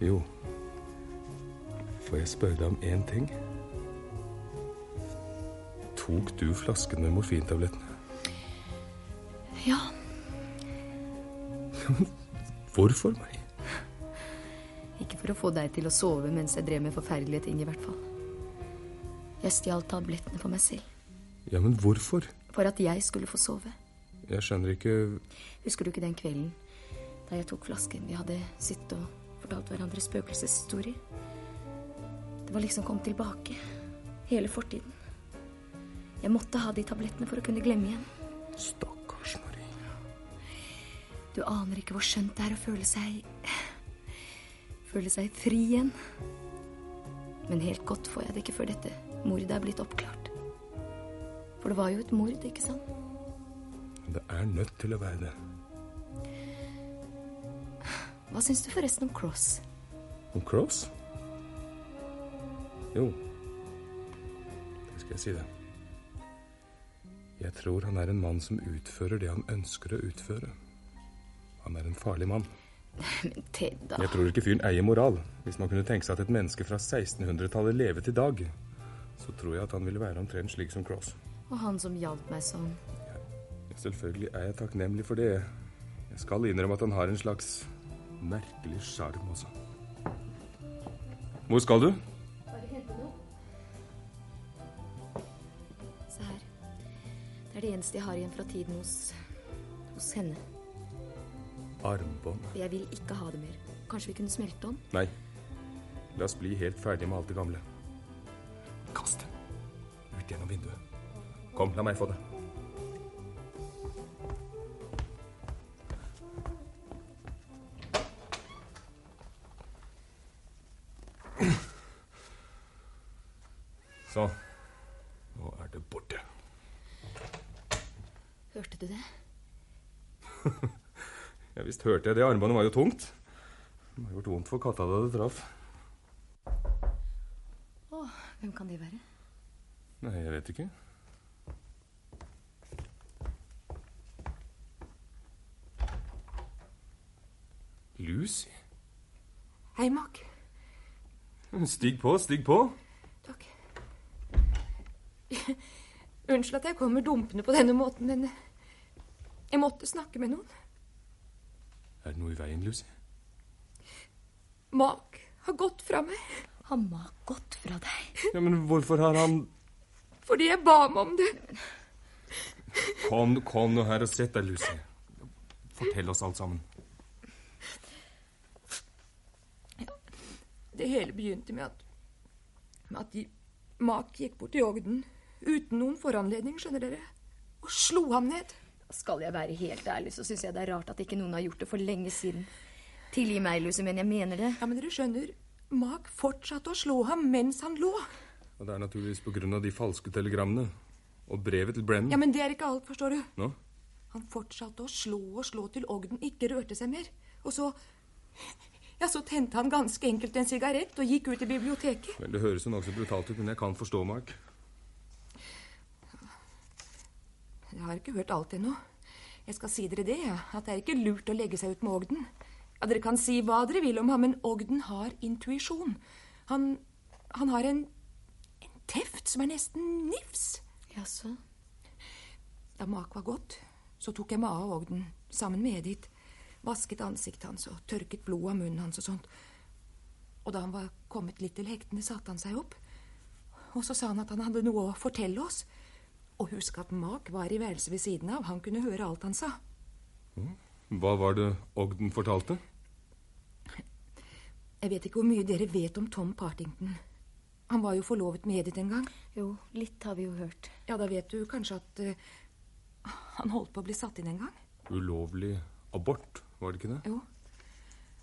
Jo, får jeg spørre deg om én ting? Tok du flasken med morfintablettene? Ja, Hvorfor, meg? ikke for å få deg til å sove mens jeg drev med forferdelige ting, i hvert fall. Jeg stjal tablettene for meg selv. Ja, men hvorfor? For at jeg skulle få sove. Jeg skjønner ikke Husker du ikke den kvelden da jeg tok flasken? Vi hadde sittet og fortalt hverandre spøkelseshistorier. Det var liksom kommet tilbake. Hele fortiden. Jeg måtte ha de tablettene for å kunne glemme igjen. Stakkars Maria. Du aner ikke hvor skjønt det er å føle seg Føle seg fri igjen. Men helt godt får jeg det ikke før dette mordet er blitt oppklart. For det var jo et mord, ikke sant? Det er nødt til å være det. Hva syns du forresten om Cross? Om Cross? Jo, det skal jeg si det. Jeg tror han er en mann som utfører det han ønsker å utføre. Han er en farlig mann. Men Ted, da. Jeg tror ikke fyren eier moral. Hvis man kunne tenke seg at et menneske fra 1600-tallet levet i dag, så tror jeg at han ville være omtrent slik som Cross. Og han som hjalp meg sånn. Selvfølgelig er jeg takknemlig for det. Jeg skal innrømme at han har en slags merkelig sjarm også. Hvor skal du? Bare hente noe. Se her. Det er det eneste jeg har igjen fra tiden hos hos henne. Armbånd. Jeg vil ikke ha det mer. Kanskje vi kunne smelte om? Nei. La oss bli helt ferdig med alt det gamle. Kast den. Ut gjennom vinduet. Kom, la meg få det. Sånn. Nå er det borte. Hørte du det? Ja visst hørte jeg det. Armbåndet var jo tungt. Det har gjort vondt for katta da det traff. Hvem kan det være? Nei, jeg vet ikke. Lucy? Hei, Mack. Stig på, stig på. Takk. Unnskyld at jeg kommer dumpende på denne måten, men jeg måtte snakke med noen. Er det noe i veien, Lucy? Mac har gått fra meg. Har ha gått fra deg? Ja, Men hvorfor har han Fordi jeg ba ham om det. Kom, kom nå her og sett deg, Lucy. Fortell oss alt sammen. Det hele begynte med at med at de, Mak gikk bort til Ogden uten noen foranledning, skjønner dere, og slo ham ned. Skal jeg være helt ærlig, så syns jeg det er rart at ikke noen har gjort det for lenge siden. Tilgi meg, Lucy, men jeg mener det. Ja, Men dere skjønner, Mac fortsatte å slå ham mens han lå. Og det er naturligvis av de falske telegrammene. Og brevet til Brennan. Ja, Men det er ikke alt, forstår du. Nå? Han fortsatte å slå og slå til Ogden ikke rørte seg mer. Og så Ja, så tente han ganske enkelt en sigarett og gikk ut i biblioteket. Vel, Det høres jo nokså brutalt ut, men jeg kan forstå, Mark. Jeg har ikke hørt alt ennå. Jeg skal si dere det, at det er ikke lurt å legge seg ut med Ogden. Ja, Dere kan si hva dere vil om ham, men Ogden har intuisjon. Han, han har en, en teft som er nesten nifs. Jaså? Da Mak var gått, så tok jeg meg av Ogden sammen med Edith. Vasket ansiktet hans og tørket blod av munnen hans og sånt. Og da han var kommet litt til hektene, satte han seg opp. Og så sa han at han hadde noe å fortelle oss. Og husk at Mak var i værelset ved siden av. Han kunne høre alt han sa. Hva var det Ogden fortalte? Jeg vet ikke hvor mye dere vet om Tom Partington. Han var jo forlovet med Edith en gang. Jo, litt har vi jo hørt. Ja, da vet du kanskje at uh, han holdt på å bli satt inn en gang? Ulovlig abort, var det ikke det? Jo.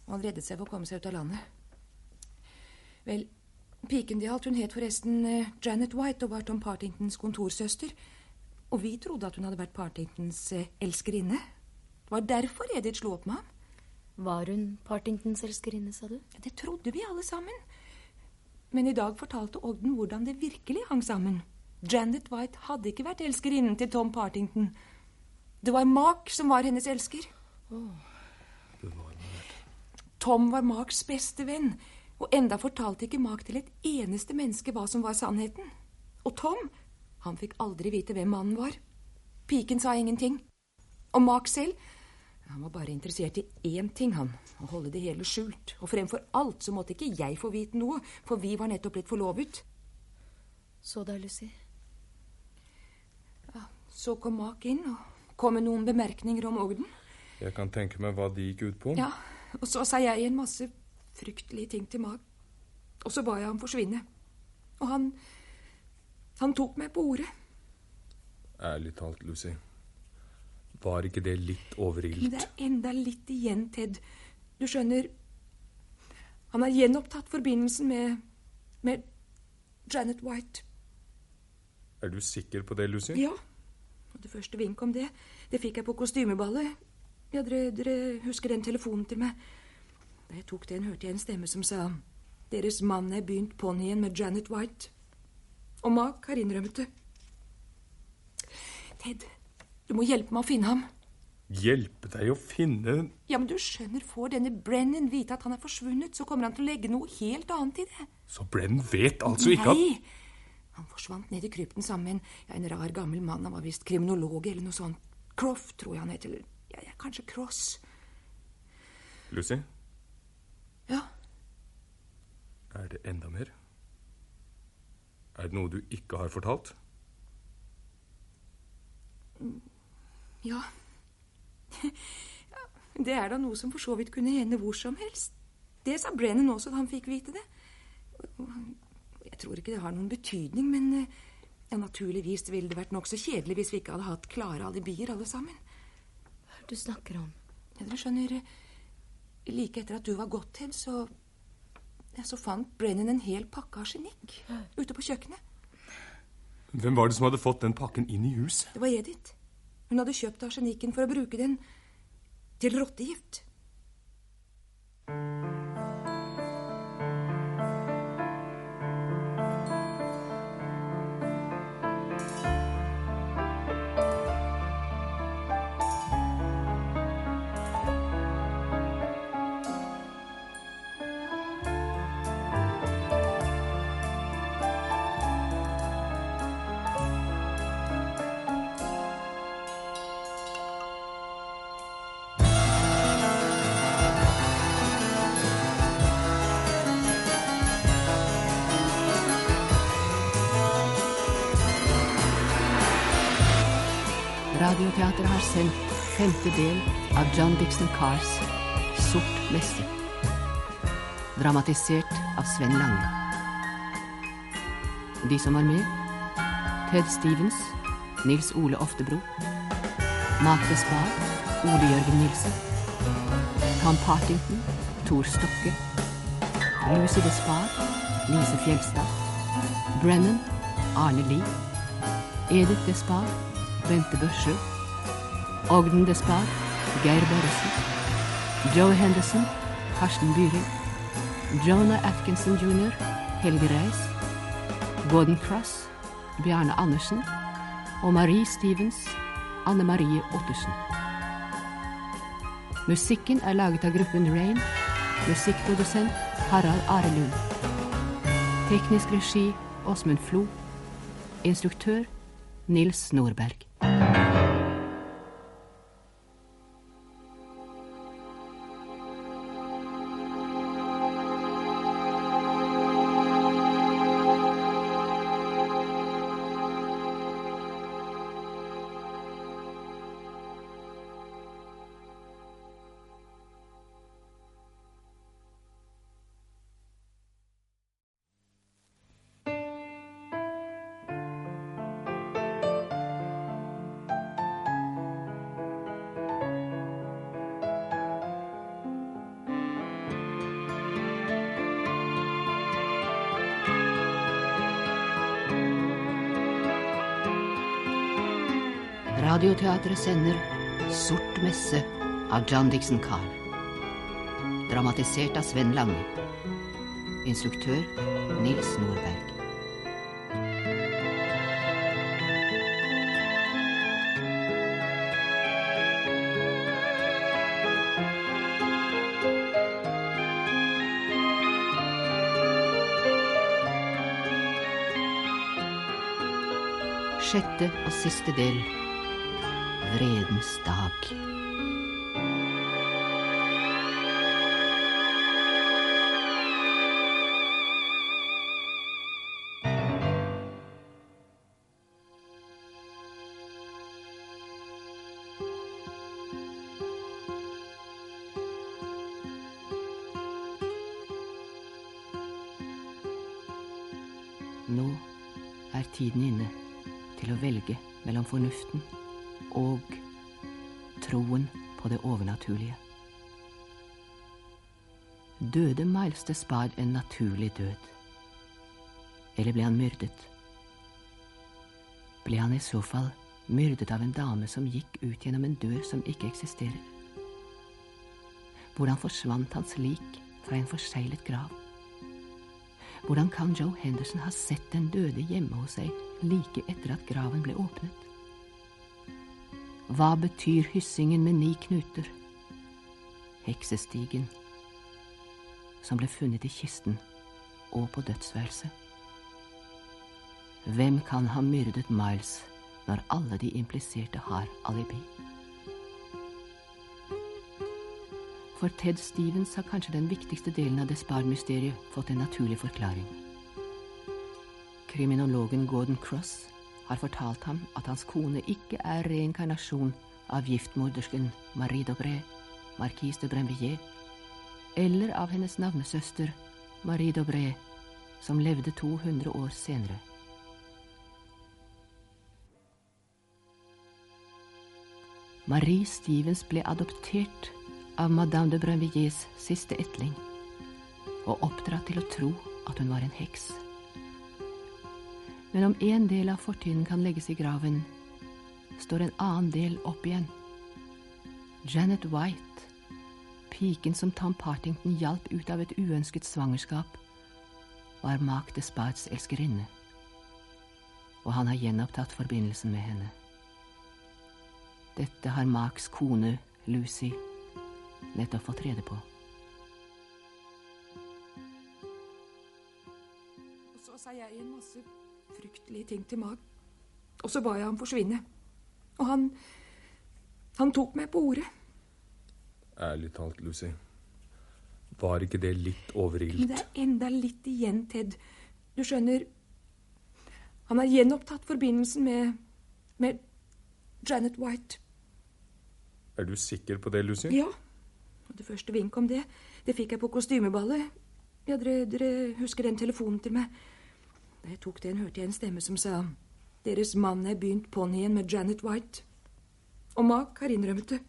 Og han reddet seg for å komme seg ut av landet. Vel, piken de alt, hun het forresten uh, Janet White og var Tom Partingtons kontorsøster. Og vi trodde at hun hadde vært Partingtons uh, elskerinne. Det var derfor Edith slo opp med ham. Var hun Partingtons elskerinne, sa du? Det trodde vi alle sammen. Men i dag fortalte Ogden hvordan det virkelig hang sammen. Janet White hadde ikke vært elskerinnen til Tom Partington. Det var Mark som var hennes elsker. Tom var Marks beste venn, og enda fortalte ikke Mark til et eneste menneske hva som var sannheten. Og Tom, han fikk aldri vite hvem mannen var. Piken sa ingenting. Og Mark selv, han var bare interessert i én ting, han. Å holde det hele skjult. Og fremfor alt så måtte ikke jeg få vite noe, for vi var nettopp blitt forlovet. Så da, Lucy? Ja, så kom Mak inn og kom med noen bemerkninger om Ogden. Jeg kan tenke meg hva de gikk ut på. Ja, og så sa jeg en masse fryktelige ting til Mak. Og så ba jeg ham forsvinne. Og han Han tok meg på ordet. Ærlig talt, Lucy. Var ikke det litt Men overilt? det er enda litt igjen, Ted. Du skjønner Han har gjenopptatt forbindelsen med med Janet White. Er du sikker på det, Lucy? Ja. Og det første vink om det, det fikk jeg på kostymeballet. Ja, dere, dere husker den telefonen til meg? Da jeg tok den, hørte jeg en stemme som sa Deres mann er begynt ponnien med Janet White. Og Mark har innrømmet det. Ted, du må hjelpe meg å finne ham. Hjelpe deg å finne Ja, men du skjønner, får denne Brennan vite at han er forsvunnet, så kommer han til å legge noe helt annet i det. Så Brennan vet altså ikke at Nei! Han forsvant ned i krypten sammen med en, rar, gammel mann. Han var visst kriminolog eller noe sånt. Croft, tror jeg han het. Eller ja, ja, kanskje Cross. Lucy? Ja. Er det enda mer? Er det noe du ikke har fortalt? Ja. Det er da noe som for så vidt kunne hende hvor som helst. Det sa Brennan også da han fikk vite det. Jeg tror ikke det har noen betydning, men eh, ja, naturligvis ville det vært nokså kjedelig hvis vi ikke hadde hatt klare alibier alle sammen. Hva er det du snakker om? Ja, dere skjønner, eh, like etter at du var gått hen, så ja, så fant Brennan en hel pakke arsenikk ute på kjøkkenet. Hvem var det som hadde fått den pakken inn i huset? Det var Edith. Hun hadde kjøpt arsenikken for å bruke den til rottegift. Radioteatret har sendt femte del av John Dixon Cars Sort messe. Dramatisert av Sven Lange. De som var med Ted Stevens, Nils Ole Oftebro. Marte Spar, Ole Jørgen Nilsen. Tom Partington, Tor Stokke. Lucy Despar, Lise Fjelstad. Brennan, Arne Lie. Edith Despar, Bente Børsø. Ogden Despard, Geir Børresen. Joe Henderson, Karsten Byring. Jonah Atkinson jr., Helge Reis. Gordon Cross, Bjarne Andersen. Og Marie Stevens, Anne Marie Ottersen. Musikken er laget av gruppen Rain. Musikkprodusent Harald Are Lund. Teknisk regi Åsmund Flo. Instruktør Nils Nordberg. Radioteatret sender Sort messe av John Dixon Carr. Dramatisert av Sven Lange. Instruktør Nils Nordberg. Sjette og siste del vredne stavke. Døde Miles Despard en naturlig død? Eller ble han myrdet? Ble han i så fall myrdet av en dame som gikk ut gjennom en dør som ikke eksisterer? Hvordan forsvant hans lik fra en forseglet grav? Hvordan kan Joe Henderson ha sett den døde hjemme hos seg like etter at graven ble åpnet? Hva betyr hyssingen med ni knuter? Heksestigen som ble funnet i kisten og på dødsværelset. Hvem kan ha myrdet Miles når alle de impliserte har alibi? For Ted Stevens har kanskje den viktigste delen av Despard-mysteriet fått en naturlig forklaring. Kriminologen Gordon Cross har fortalt ham at hans kone ikke er reinkarnasjon av giftmordersken Marie Dobré, markis de Brinvilliers, eller av hennes navnesøster Marie Dobré, som levde 200 år senere. Marie Stevens ble adoptert av Madame de Brinvilliers siste etling og oppdratt til å tro at hun var en heks. Men om en del av fortiden kan legges i graven, står en annen del opp igjen. Janet White, piken som Tom Partington hjalp ut av et uønsket svangerskap, var Mark Despards elskerinne, og han har gjenopptatt forbindelsen med henne. Dette har Marks kone, Lucy, nettopp fått rede på. Og så sa jeg en masse fryktelige ting til Mark. Og så ba jeg ham forsvinne. Og han Han tok meg på ordet. Ærlig talt, Lucy. Var ikke det litt overilt? Men det er enda litt igjen, Ted. Du skjønner Han har gjenopptatt forbindelsen med med Janet White. Er du sikker på det, Lucy? Ja. Det første vink om det, det fikk jeg på kostymeballet. Ja, dere, dere husker den telefonen til meg? Da jeg tok den, hørte jeg en stemme som sa Deres mann er begynt ponnien med Janet White. Og Mark har innrømmet det.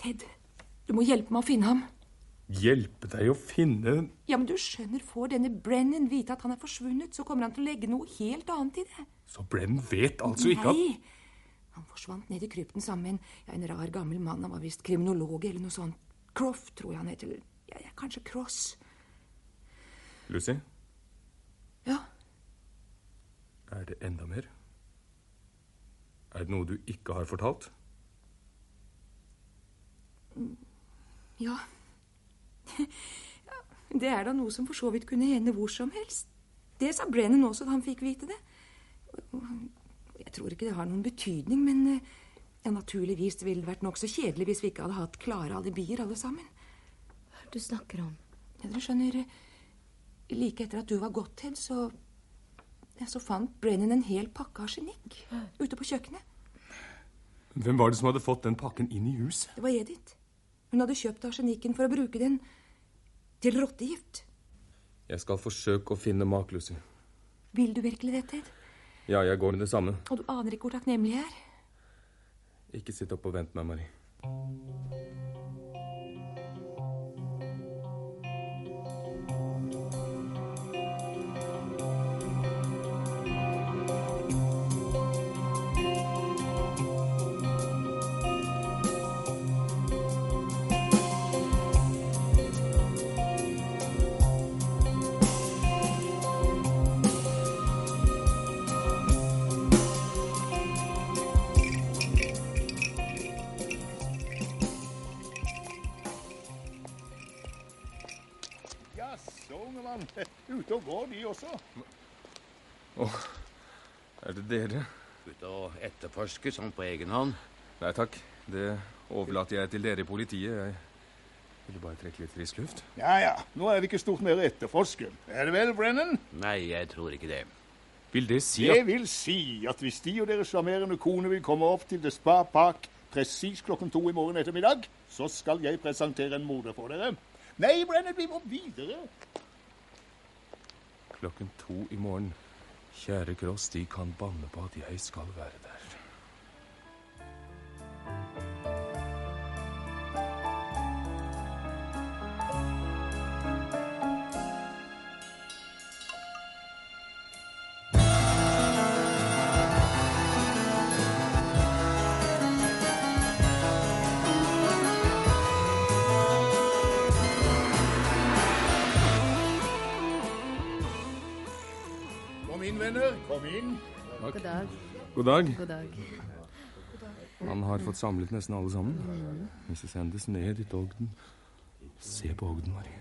Ted, du må hjelpe meg å finne ham. Hjelpe deg å finne Ja, men du skjønner, får denne Brennan vite at han er forsvunnet, så kommer han til å legge noe helt annet i det. Så Brennan vet altså ikke at! Han forsvant ned i krypten sammen med en, ja, en rar, gammel mann. Han var visst kriminolog eller noe sånt. Croft, tror jeg han het. Eller ja, ja, kanskje Cross. Lucy? Ja? Er det enda mer? Er det noe du ikke har fortalt? Ja. ja. Det er da noe som for så vidt kunne hende hvor som helst. Det sa Brennan også da han fikk vite det. Jeg tror ikke det har noen betydning, men eh, ja, naturligvis ville det vært nokså kjedelig hvis vi ikke hadde hatt klare alibier alle sammen. Hva er det du snakker om? Ja, dere skjønner, eh, like etter at du var gått, hen, så ja, så fant Brennan en hel pakke arsenikk ute på kjøkkenet. Hvem var det som hadde fått den pakken inn i huset? Det var Edith. Hun hadde kjøpt arsenikken for å bruke den til rottegift. Jeg skal forsøke å finne mak, Lucy. Vil du virkelig det, Ted? Ja, jeg går i det samme. Og du aner ikke hvor takknemlig jeg er. Ikke sitt opp og vent meg, Marie. Mann. Ute og går, de også? Åh, er det dere? Ute og etterforske sånn på egen hånd? Nei takk, det overlater jeg til dere i politiet. Jeg ville bare trekke litt frisk luft. Ja ja, nå er det ikke stort mer å etterforske. Er det vel, Brennan? Nei, jeg tror ikke det. Vil det si at Det vil si at hvis De og deres sjarmerende kone vil komme opp til The Spa Park presis klokken to i morgen ettermiddag, så skal jeg presentere en morder for dere. Nei, Brennan, vi må videre. Klokken to i morgen. Kjære Gross, de kan banne på at jeg skal være der. Inn, venner. Kom inn. Takk. God dag. God dag. God dag. Han har fått samlet nesten alle sammen. Mm. Mrs. Andes ned i Ogden. Se på Ogden, Marie.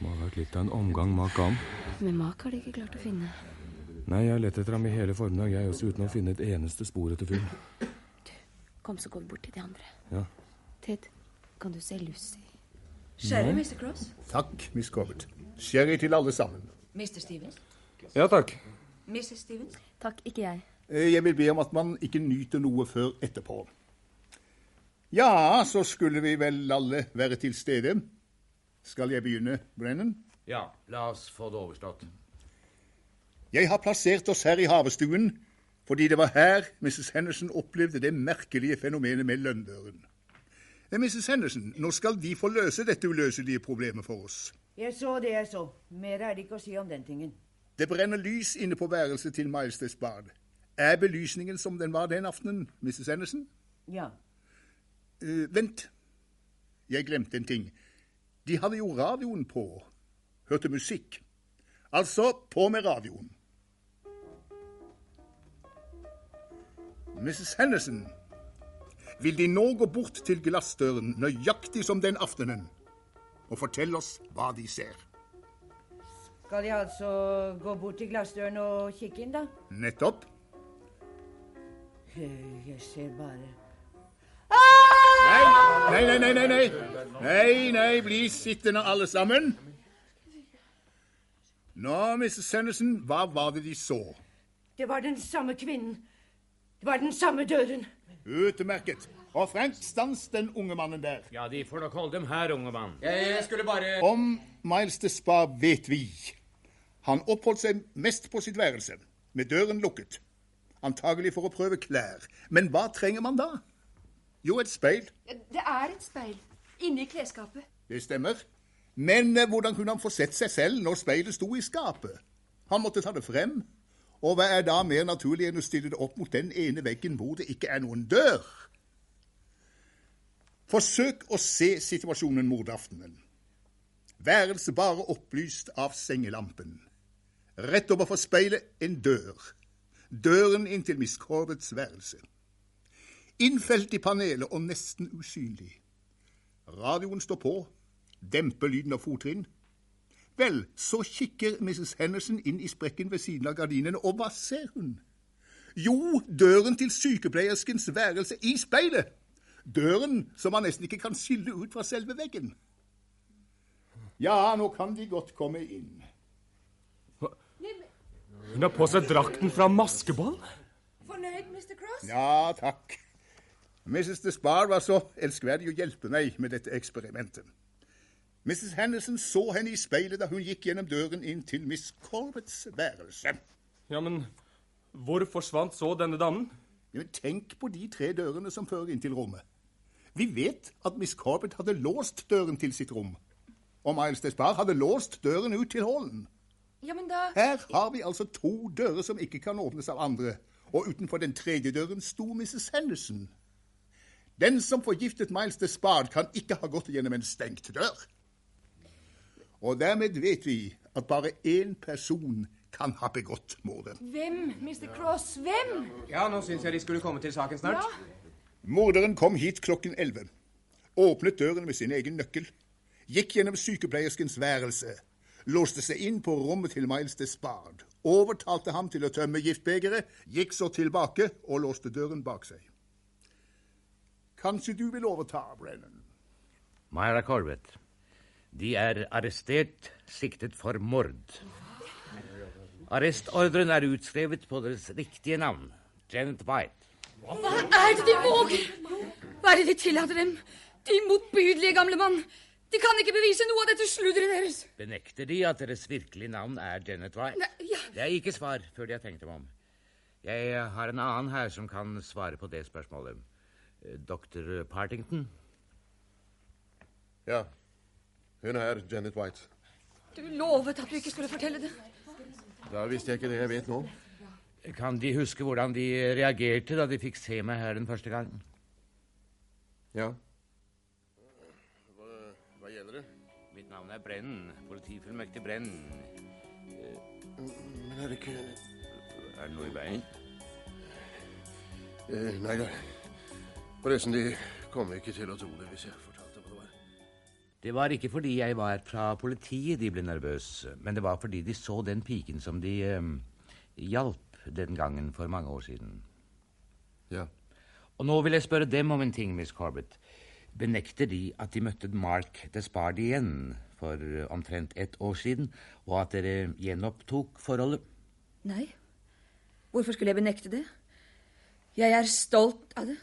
Må ha vært litt av en omgang makan. Men Mak har de ikke klart å finne. Nei, jeg har lett etter ham i hele formiddag, jeg også, uten å finne et eneste spor etter Du, Kom, så går vi bort til de andre. Ja. Ted, kan du se Lucy? Sherry, Mr. Cross. Takk, Miss Corbett. Sherry til alle sammen. Mr. Stevens. Ja, takk. Mrs. Stevens. Takk, ikke jeg. Eh, Jeg vil be om at man ikke nyter noe før etterpå. Ja, så skulle vi vel alle være til stede. Skal jeg begynne, Brennan? Ja, la oss få det overstått. Jeg har plassert oss her i havestuen fordi det var her Mrs. Henderson opplevde det merkelige fenomenet med lønndøren. Eh, Mrs. Henderson, nå skal De få løse dette uløselige problemet for oss. Jeg så det jeg så. Mer er det ikke å si om den tingen. Det brenner lys inne på værelset til Miles Despard. Er belysningen som den var den aftenen, Mrs. Henderson? Ja. Uh, vent. Jeg glemte en ting. De hadde jo radioen på. Hørte musikk. Altså, på med radioen. Mrs. Henderson, vil De nå gå bort til glassdøren nøyaktig som den aftenen og fortelle oss hva De ser? Skal jeg altså gå bort til glassdøren og kikke inn, da? Nettopp. Eh, Jeg ser bare Nei, nei, nei, nei, nei. Nei, nei, bli sittende alle sammen. Nå, Mrs. Henderson, hva var det De så? Det var den samme kvinnen. Det var den samme døren. Utmerket. Og Frank, stans den unge mannen der. Ja, de får nok holde dem her, unge mann. Jeg skulle bare Om Miles Despard vet vi. Han oppholdt seg mest på sitt værelse, med døren lukket. Antagelig for å prøve klær. Men hva trenger man da? Jo, et speil. Det er et speil inne i klesskapet. Det stemmer. Men eh, hvordan kunne han få sett seg selv når speilet sto i skapet? Han måtte ta det frem. Og hva er da mer naturlig enn å stille det opp mot den ene veggen hvor det ikke er noen dør? Forsøk å se situasjonen mordaftenen. Værelset bare opplyst av sengelampen. Rett overfor speilet en dør. Døren inn til Miss Corvets værelse. Innfelt i panelet og nesten usynlig. Radioen står på, demper lyden av fottrinn. Vel, så kikker Mrs. Henderson inn i sprekken ved siden av gardinene, og hva ser hun? Jo, døren til sykepleierskens værelse i speilet! Døren som man nesten ikke kan skille ut fra selve veggen. Ja, nå kan de godt komme inn. Hun har på seg drakten fra maskeball. Fornøyd, Mr. Cross? Ja, takk. Mrs. Despard var så elskverdig å hjelpe meg med dette eksperimentet. Mrs. Henderson så henne i speilet da hun gikk gjennom døren inn til Miss Corbetts værelse. Ja, men hvor forsvant så denne damen? Ja, men tenk på de tre dørene som fører inn til rommet. Vi vet at Miss Corbett hadde låst døren til sitt rom, og Miles Despard hadde låst døren ut til hallen. Ja, men da Her har vi altså to dører som ikke kan åpnes av andre, og utenfor den tredje døren sto Mrs. Henderson. Den som forgiftet Miles Despard, kan ikke ha gått gjennom en stengt dør. Og dermed vet vi at bare én person kan ha begått mordet. Hvem, Mr. Cross? Hvem? Ja, nå syns jeg de skulle komme til saken snart. Morderen kom hit klokken 11. Åpnet døren med sin egen nøkkel. Gikk gjennom sykepleierskens værelse. Låste seg inn på rommet til Miles Despard. Overtalte ham til å tømme giftbegeret. Gikk så tilbake og låste døren bak seg. Kanskje du vil overta, Brennan? Myra Corbett. De er arrestert, siktet for mord. Arrestordren er utskrevet på deres riktige navn. Janet White. Hva er det de våger? Hva er det de tillater dem? De motbydelige gamle mann. De kan ikke bevise noe av dette sludderet deres. Benekter de at deres virkelige navn er Janet White? Nei, ja. Det er ikke svar før de har tenkt dem om. Jeg har en annen her som kan svare på det spørsmålet. Eh, Dr. Partington? Ja. Hun er Janet White. Du lovet at du ikke skulle fortelle det. Da visste jeg ikke det jeg vet nå. Kan de huske hvordan de reagerte da de fikk se meg her den første gangen? Ja. Gjelder det? Mitt navn er Brennen. Politifullmektig Brennen. Men er det ikke Er det noe i veien? eh, Nei da. Forresten, de kommer ikke til å tro det hvis jeg fortalte hva det var. Det var ikke fordi jeg var fra politiet de ble nervøse, men det var fordi de så den piken som de eh, hjalp den gangen for mange år siden. Ja. Og nå vil jeg spørre dem om en ting, Miss Corbett. Benekter de at de møtte Mark Despard igjen for omtrent ett år siden, og at dere gjenopptok forholdet? Nei. Hvorfor skulle jeg benekte det? Jeg er stolt av det.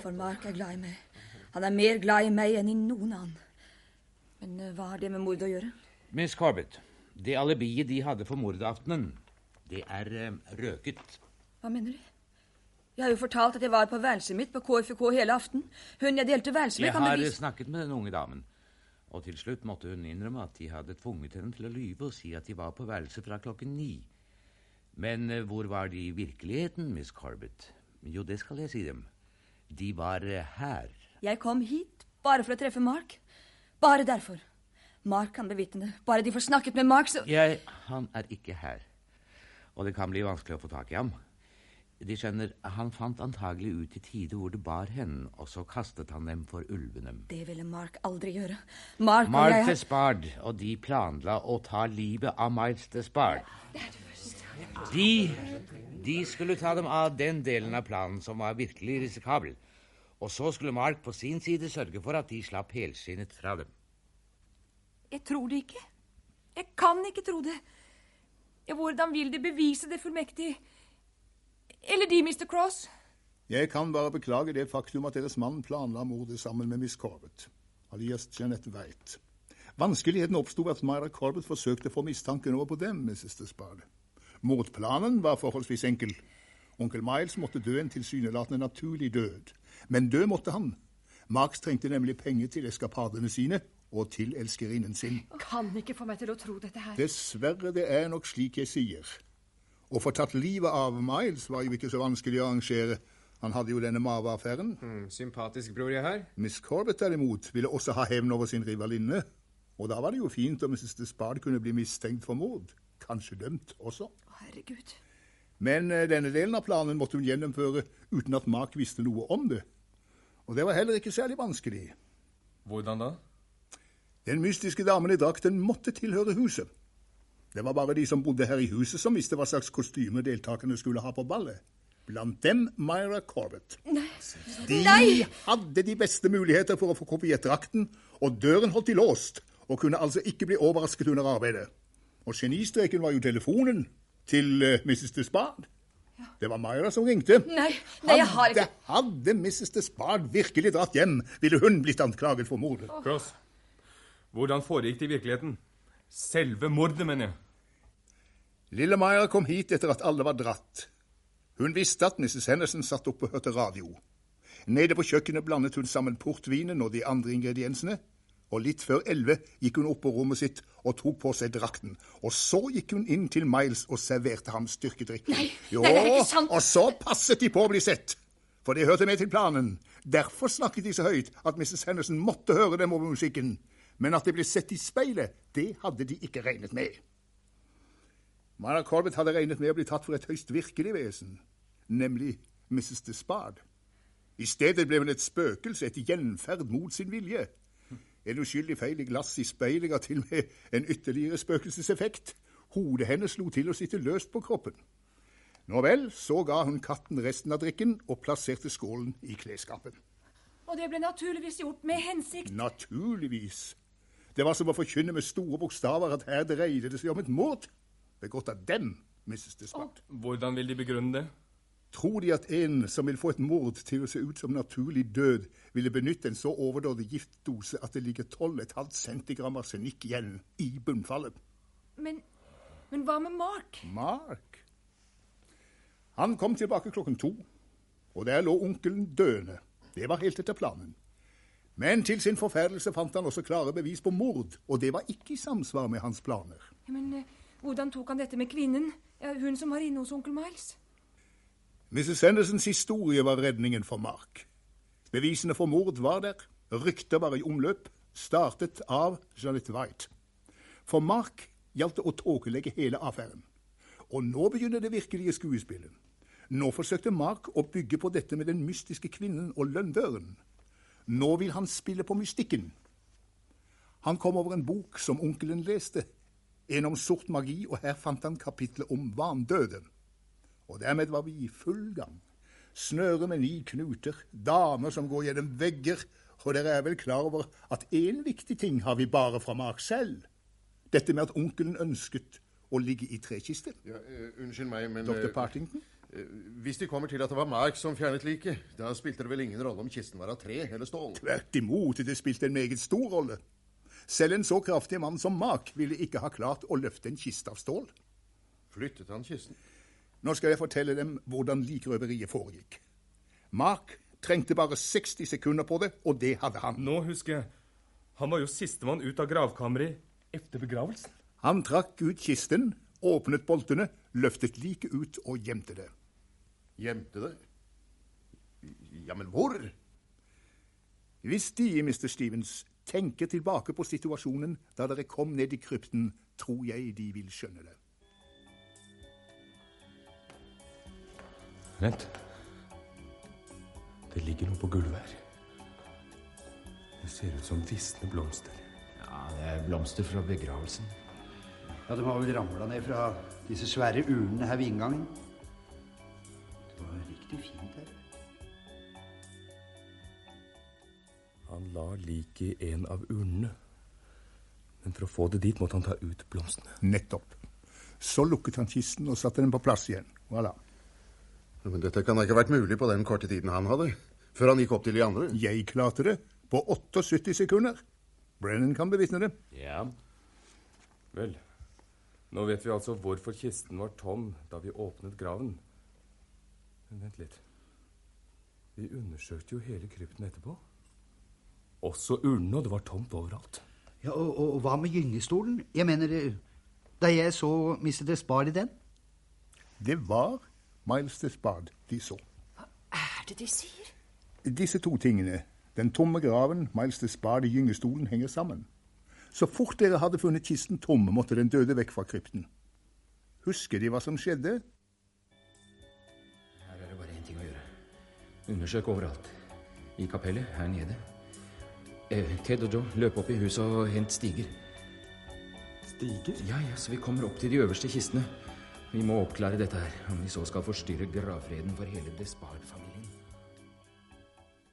For Mark er glad i meg. Han er mer glad i meg enn i noen annen. Men eh, hva har det med mordet å gjøre? Miss Corbett, det alibiet de hadde for mordaftenen, det er eh, røket. Hva mener du? Jeg har jo fortalt at jeg var på værelset mitt på KFK hele aften. Hun jeg delte værelse med, Jeg har snakket med den unge damen, og til slutt måtte hun innrømme at de hadde tvunget henne til å lyve og si at de var på værelset fra klokken ni. Men eh, hvor var de i virkeligheten, Miss Corbett? Jo, det skal jeg si dem. De var eh, her. Jeg kom hit bare for å treffe Mark. Bare derfor. Mark kan bevitne det. Bare de får snakket med Mark, så Jeg, han er ikke her. Og det kan bli vanskelig å få tak i ham. De skjønner, han fant antagelig ut i tide hvor det bar hen, og så kastet han dem for ulvene. Det ville Mark aldri gjøre. Mark, og Mark jeg Despard, og de planla å ta livet av Miles Despard. De, de skulle ta dem av den delen av planen som var virkelig risikabel. Og så skulle Mark på sin side sørge for at de slapp helskinnet fra dem. Jeg tror det ikke. Jeg kan ikke tro det. Hvordan vil de bevise det fullmektig? Eller de, Mr. Cross? Jeg kan bare beklage det faktum at deres mann planla mordet sammen med Miss Corbett, alias Jeanette White. Vanskeligheten oppsto at Myra Corbett forsøkte å få mistanken over på dem, Mrs. Despard. Mordplanen var forholdsvis enkel. Onkel Miles måtte dø en tilsynelatende naturlig død. Men dø måtte han. Max trengte nemlig penger til eskapadene sine og til elskerinnen sin. Kan ikke få meg til å tro dette her. Dessverre, det er nok slik jeg sier. Å få tatt livet av Miles var jo ikke så vanskelig å arrangere. Han hadde jo denne Mava-affæren. Mm, sympatisk bror jeg har. Miss Corbett derimot ville også ha hevn over sin rivalinne. Og da var det jo fint om Mrs. Despard kunne bli mistenkt for mord. Kanskje dømt også. Herregud. Men eh, denne delen av planen måtte hun gjennomføre uten at Mark visste noe om det. Og det var heller ikke særlig vanskelig. Hvordan da? Den mystiske damen i drakten måtte tilhøre huset. Det var bare de som bodde her i huset som visste hva slags kostyme deltakerne skulle ha på ballet. Blant dem Myra Corbett. Nei. De Nei! hadde de beste muligheter for å få kopiert drakten, og døren holdt de låst, og kunne altså ikke bli overrasket under arbeidet. Og genistreken var jo telefonen til uh, Mrs. Despard. Det var Myra som ringte. Nei, nei, jeg har ikke Hadde, hadde Mrs. Despard virkelig dratt hjem, ville hun blitt anklaget for mordet. Cross, hvordan foregikk det i virkeligheten? Selve mordet, mener jeg. Lille Myra kom hit etter at alle var dratt. Hun visste at Mrs. Henderson satt oppe og hørte radio. Nede på kjøkkenet blandet hun sammen portvinen og de andre ingrediensene, og litt før elleve gikk hun opp på rommet sitt og tok på seg drakten. Og så gikk hun inn til Miles og serverte ham styrkedrikk. Nei, jo, nei, det er ikke sant. Og så passet de på å bli sett. For det hørte med til planen. Derfor snakket de så høyt at Mrs. Henderson måtte høre dem over musikken. Men at det ble sett i speilet, det hadde de ikke regnet med. Mara Corbett hadde regnet med å bli tatt for et høyst virkelig vesen, nemlig Mrs. Despard. I stedet ble hun et spøkelse, et gjenferd mot sin vilje. En uskyldig feil i glass i speilet ga til med en ytterligere spøkelseseffekt. Hodet hennes slo til å sitte løst på kroppen. Nå vel, så ga hun katten resten av drikken og plasserte skålen i klesskapet. Og det ble naturligvis gjort med hensikt. Naturligvis. Det var som å forkynne med store bokstaver at her dreide det seg om et mord begått av dem, Mrs. Despard. Hvordan vil de begrunne det? Tror De at en som vil få et mord til å se ut som naturlig død, ville benytte en så overdådig giftdose at det ligger 12,5 centigram arsenikk igjen i bunnfallet? Men, men hva med Mark? Mark? Han kom tilbake klokken to, og der lå onkelen døende. Det var helt etter planen. Men til sin forferdelse fant han også klare bevis på mord, og det var ikke i samsvar med hans planer. Men eh, hvordan tok han dette med kvinnen? Hun som var inne hos onkel Miles? Mrs. Hendersons historie var redningen for Mark. Bevisene for mord var der, rykter var i omløp, startet av Jeanette White. For Mark gjaldt det å tåkelegge hele affæren. Og nå begynner det virkelige skuespillet. Nå forsøkte Mark å bygge på dette med den mystiske kvinnen og lønndøren. Nå vil han spille på mystikken. Han kom over en bok som onkelen leste, en om sort magi, og her fant han kapitlet om vandøden. Og dermed var vi i full gang. Snøre med ni knuter, damer som går gjennom vegger, og dere er vel klar over at én viktig ting har vi bare fra Mark selv. Dette med at onkelen ønsket å ligge i trekiste. Ja, uh, unnskyld meg, men Dr. eh, Partington? Eh, hvis de kommer til at det var Mark som fjernet liket, da spilte det vel ingen rolle om kisten var av tre eller stål? Tvert imot, det spilte en meget stor rolle. Selv en så kraftig mann som Mark ville ikke ha klart å løfte en kiste av stål. Flyttet han kisten? Nå skal jeg fortelle dem hvordan likrøveriet foregikk. Mark trengte bare 60 sekunder på det, og det hadde han. Nå husker jeg. Han var jo sistemann ut av gravkammeret etter begravelsen. Han trakk ut kisten, åpnet boltene, løftet liket ut og gjemte det. Gjemte det? Ja, men hvor? Hvis De, Mr. Stevens, tenker tilbake på situasjonen da dere kom ned i krypten, tror jeg de vil skjønne det. Vent. Det ligger noe på gulvet her. Det ser ut som visne blomster. Ja, det er blomster fra begravelsen. Ja, De har vel ramla ned fra disse svære urnene her ved inngangen. Det var riktig fint her. Han la liket i en av urnene. Men for å få det dit måtte han ta ut blomstene. Nettopp. Så lukket han kisten og satte den på plass igjen. Voilà. Men dette kan da ikke ha vært mulig på den korte tiden han hadde, før han gikk opp til de andre? Jeg klarte det på 78 sekunder. Brennan kan bevitne det. Ja. Vel, nå vet vi altså hvorfor kisten var tom da vi åpnet graven. Men vent litt. Vi undersøkte jo hele krypten etterpå. Også urnen, og det var tomt overalt. Ja, og, og, og hva med gyngestolen? Jeg mener, eh, da jeg så Mr. Despard i den? Det var Miles Despard de så. Hva Er det de sier? Disse to tingene, den tomme graven, Miles Despard i gyngestolen, henger sammen. Så fort dere hadde funnet kisten tom, måtte den døde vekk fra krypten. Husker De hva som skjedde? Undersøk overalt. I kapellet, her nede. Eh, Ted og Joe, løp opp i huset og hent stiger. Stiger? Ja, ja, så vi kommer opp til de øverste kistene. Vi må oppklare dette her, om vi så skal forstyrre gravfreden for hele Despard-familien.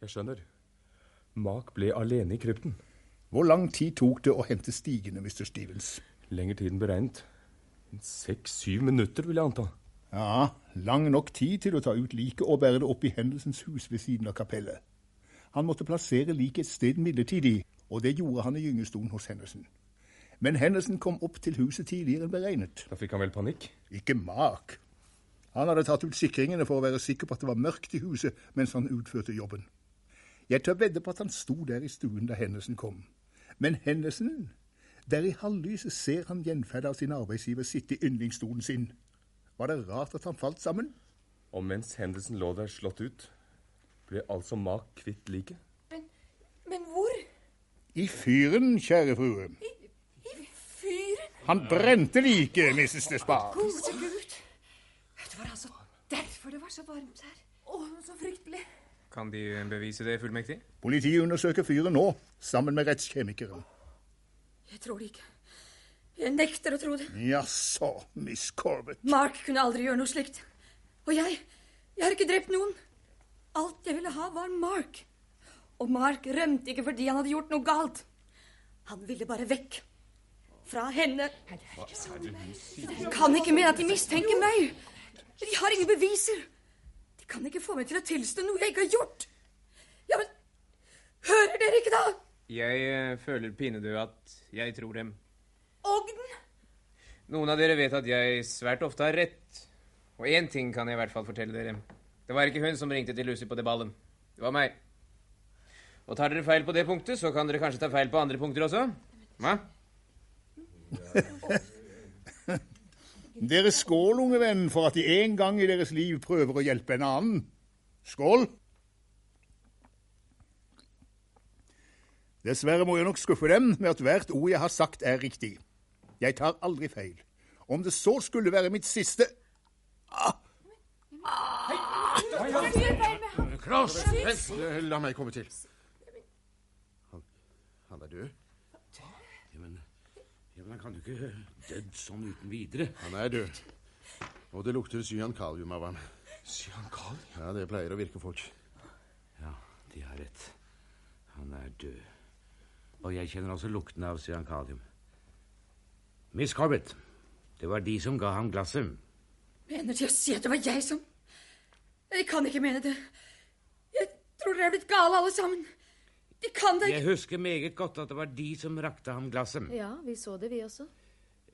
Jeg skjønner. Mark ble alene i krypten. Hvor lang tid tok det å hente stigene, Mr. Stevens? Lenger tid enn beregnet. Seks-syv minutter, vil jeg anta. Ja, lang nok tid til å ta ut liket og bære det opp i Hendelsens hus ved siden av kapellet. Han måtte plassere liket et sted midlertidig, og det gjorde han i gyngestolen hos Hendelsen. Men Hendelsen kom opp til huset tidligere enn beregnet. Da fikk han vel panikk? Ikke mak. Han hadde tatt ut sikringene for å være sikker på at det var mørkt i huset mens han utførte jobben. Jeg tør vedde på at han sto der i stuen da Hendelsen kom. Men Hendelsen der i halvlyset ser han gjenferdet av sin arbeidsgiver sitte i yndlingsstolen sin. Var det rart at han falt sammen? Og mens hendelsen lå der slått ut, ble altså Mark kvitt liket? Men hvor? I fyren, kjære frue. I fyren? Han brente liket, Mrs. Despard. Gode Gud. Det var altså derfor det var så varmt her. Å, så fryktelig. Kan de bevise det, fullmektig? Politiet undersøker fyren nå, sammen med rettskjemikeren. Jeg tror det ikke. Jeg nekter å tro det. Jaså, Miss Corbett. Mark kunne aldri gjøre noe slikt. Og jeg Jeg har ikke drept noen. Alt jeg ville ha, var Mark. Og Mark rømte ikke fordi han hadde gjort noe galt. Han ville bare vekk. Fra henne. De kan ikke mene at de mistenker meg. De har ingen beviser. De kan ikke få meg til å tilstå noe jeg ikke har gjort. Ja, men Hører dere ikke, da? Jeg eh, føler pinedød at jeg tror dem. Ogden? Noen av dere vet at jeg svært ofte har rett. Og én ting kan jeg i hvert fall fortelle dere. Det var ikke hun som ringte til Lucy på det ballen. Det var meg. Og tar dere feil på det punktet, så kan dere kanskje ta feil på andre punkter også. Hva? Dere skål, unge venn, for at de en gang i deres liv prøver å hjelpe en annen. Skål! Dessverre må jeg nok skuffe dem med at hvert ord jeg har sagt, er riktig. Jeg tar aldri feil. Om det så skulle være mitt siste ah. Klaus! La meg komme til. Han, han er død. Ja, men, ja, men han kan jo ikke dødd sånn uten videre. Han er død. Og det lukter cyankalium av ham. Cyankalium? Ja, det pleier å virke folk. Ja, de har rett. Han er død. Og jeg kjenner også lukten av cyankalium. Miss Corbett, det var de som ga ham glasset. Mener de å si at det var jeg som Jeg kan ikke mene det. Jeg tror dere er blitt gale, alle sammen. De kan det ikke Jeg husker meget godt at det var de som rakte ham glasset. Ja, vi så det, vi også.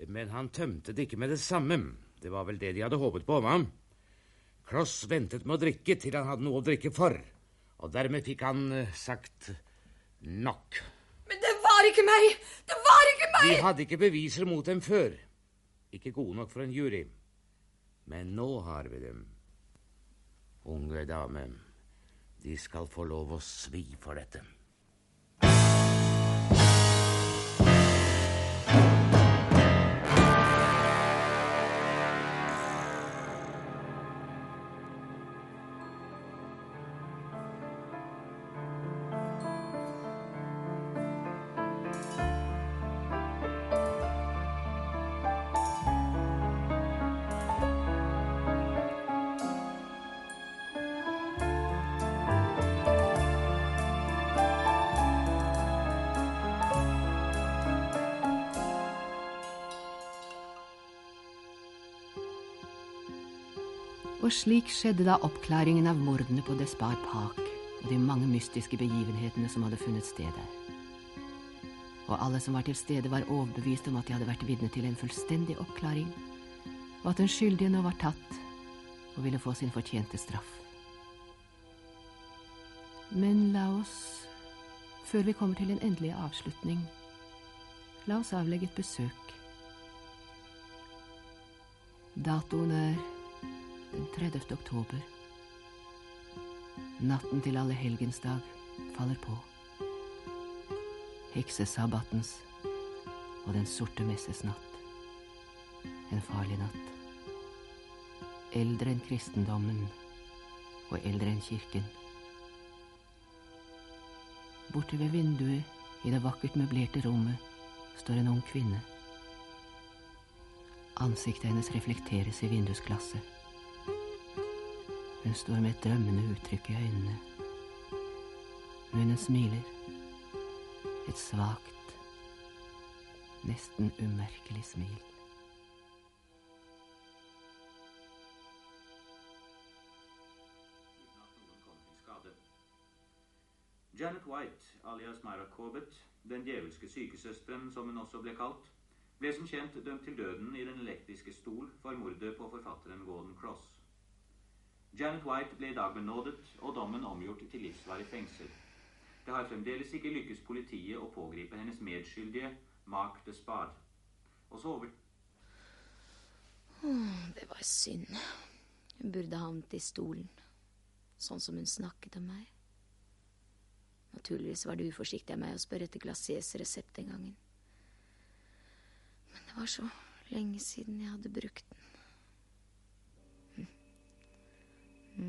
Men han tømte det ikke med det samme. Det var vel det de hadde håpet på ham. Kloss ventet med å drikke til han hadde noe å drikke for. Og dermed fikk han eh, sagt nok. Men det var ikke meg! Det var ikke meg! De hadde ikke beviser mot dem før. Ikke gode nok for en jury. Men nå har vi dem. Unge dame, de skal få lov å svi for dette. Slik skjedde da oppklaringen av mordene på Despard Park og de mange mystiske begivenhetene som hadde funnet sted der. Og alle som var til stede, var overbevist om at de hadde vært vitne til en fullstendig oppklaring, og at den skyldige nå var tatt og ville få sin fortjente straff. Men la oss, før vi kommer til en endelig avslutning, la oss avlegge et besøk. Datoen er 30. oktober. Natten til allehelgensdag faller på. Heksesabbatens og Den sorte messes natt. En farlig natt. Eldre enn kristendommen og eldre enn kirken. Borte ved vinduet i det vakkert møblerte rommet står en ung kvinne. Ansiktet hennes reflekteres i vindusglasset. Hun står med et drømmende uttrykk i øynene. Munnen smiler. Et svakt, nesten umerkelig smil. Janet White, alias Myra Corbett, den djevelske sykesøsteren som hun også ble kalt, ble som kjent dømt til døden i den elektriske stol for mordet på forfatteren Gordon Cross. Janet White ble i dag benådet og dommen omgjort til livsvarig fengsel. Det har fremdeles ikke lykkes politiet å pågripe hennes medskyldige, Mark Despard. Og så over Det var synd. Hun burde havnet i stolen, sånn som hun snakket om meg. Naturligvis var det uforsiktig av meg å spørre etter Glaciers resept den gangen. Men det var så lenge siden jeg hadde brukt den. Jeg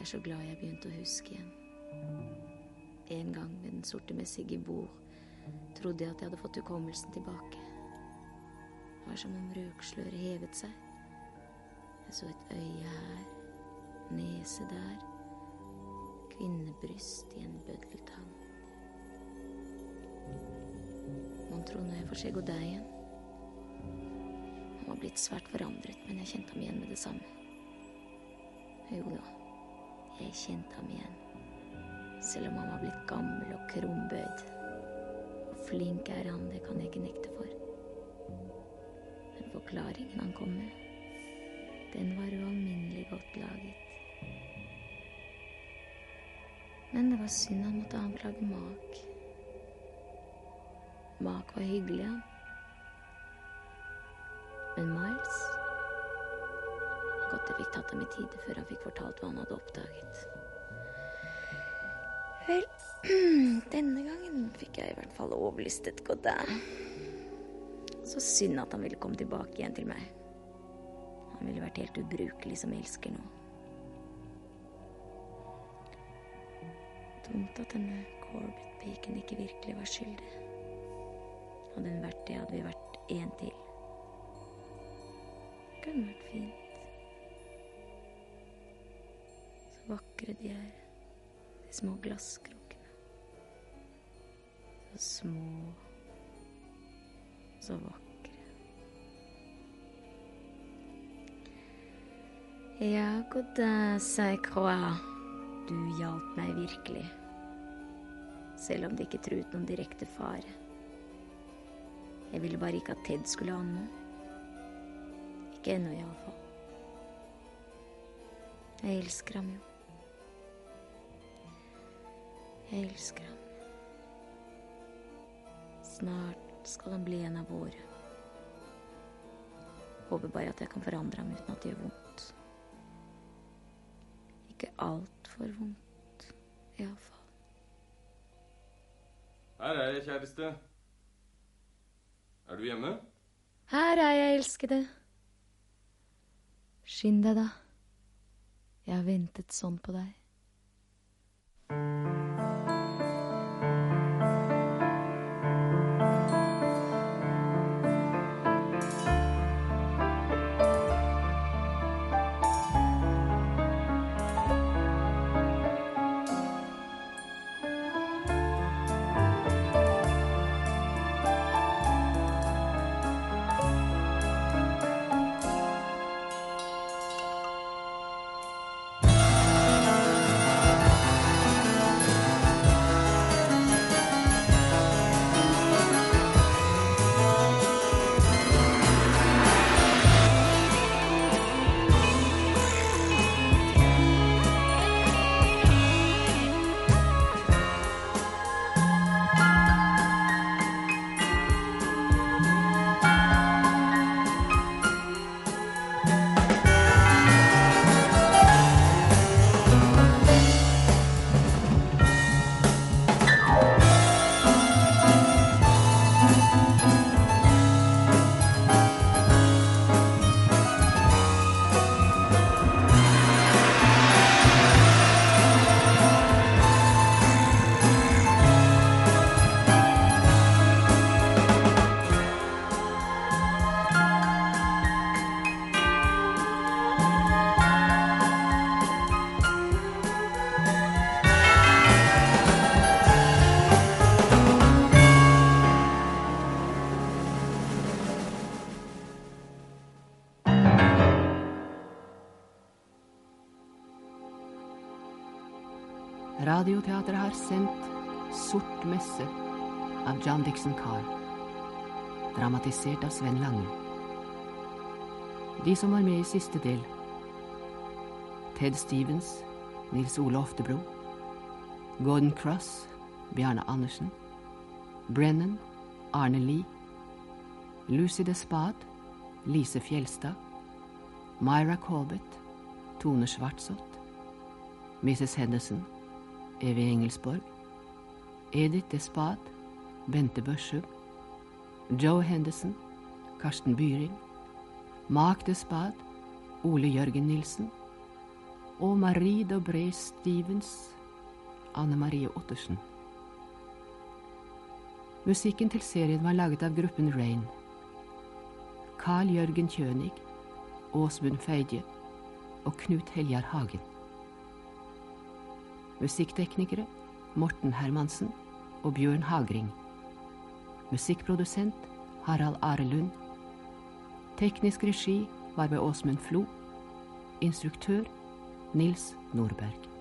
er så glad jeg begynte å huske igjen. En gang ved Den sorte messige bord trodde jeg at jeg hadde fått hukommelsen tilbake. Det var som om røksløret hevet seg. Jeg så et øye her, nese der, kvinnebryst i en bøddeltang. Mon mon tro når jeg får se Godin igjen. Han var blitt svært forandret, men jeg kjente ham igjen med det samme. Jo da, jeg kjente ham igjen. Selv om han var blitt gammel og krumbøyd. Og flink er han, det kan jeg ikke nekte for. Men forklaringen han kom med, den var ualminnelig godt laget. Men det var synd han måtte anklage Mak. Mak var hyggelig, han. Men Miles Godt jeg fikk tatt dem i tide før han fikk fortalt hva han hadde oppdaget. Vel, denne gangen fikk jeg i hvert fall overlistet Godin. Så synd at han ville komme tilbake igjen til meg. Han ville vært helt ubrukelig som elsker nå. Dumt at denne Corbett-piken ikke virkelig var skyldig. Hadde hun vært det, hadde vi vært én til. Det kunne vært fint. Så vakre de er, de små glasskrokene. Så små, så vakre. Ja, god dag, sa jeg Croix. du hjalp meg virkelig. Selv om det ikke truet noen direkte fare. Jeg ville bare ikke at Ted skulle ha noe. Ikke ennå, iallfall. Jeg elsker ham jo. Jeg elsker ham. Snart skal han bli en av våre. Håper bare at jeg kan forandre ham uten at det gjør vondt. Ikke altfor vondt, iallfall. Her er jeg, kjæreste. Er du hjemme? Her er jeg, elskede. Skynd deg, da. Jeg har ventet sånn på deg. John Dixon Carr. Dramatisert av Sven Lange. De som var med i siste del. Ted Stevens, Nils Ole Oftebro. Gordon Cross, Bjarne Andersen. Brennan, Arne Lie. Lucy Despad, Lise Fjelstad. Myra Colbett, Tone Schwartzot, Mrs. Henderson, Evy Engelsborg. Edith Despad, Bente Børsum. Joe Henderson, Karsten Byring. Mark Despad, Ole Jørgen Nilsen. Og Marie Dobré Stevens, Anne Marie Ottersen. Musikken til serien var laget av gruppen Rain. Carl Jørgen Kjønig, Åsmund Feidje og Knut Heljar Hagen. Musikkteknikere Morten Hermansen og Bjørn Hagring. Musikkprodusent Harald Are Lund. Teknisk regi var ved Åsmund Flo. Instruktør Nils Nordberg.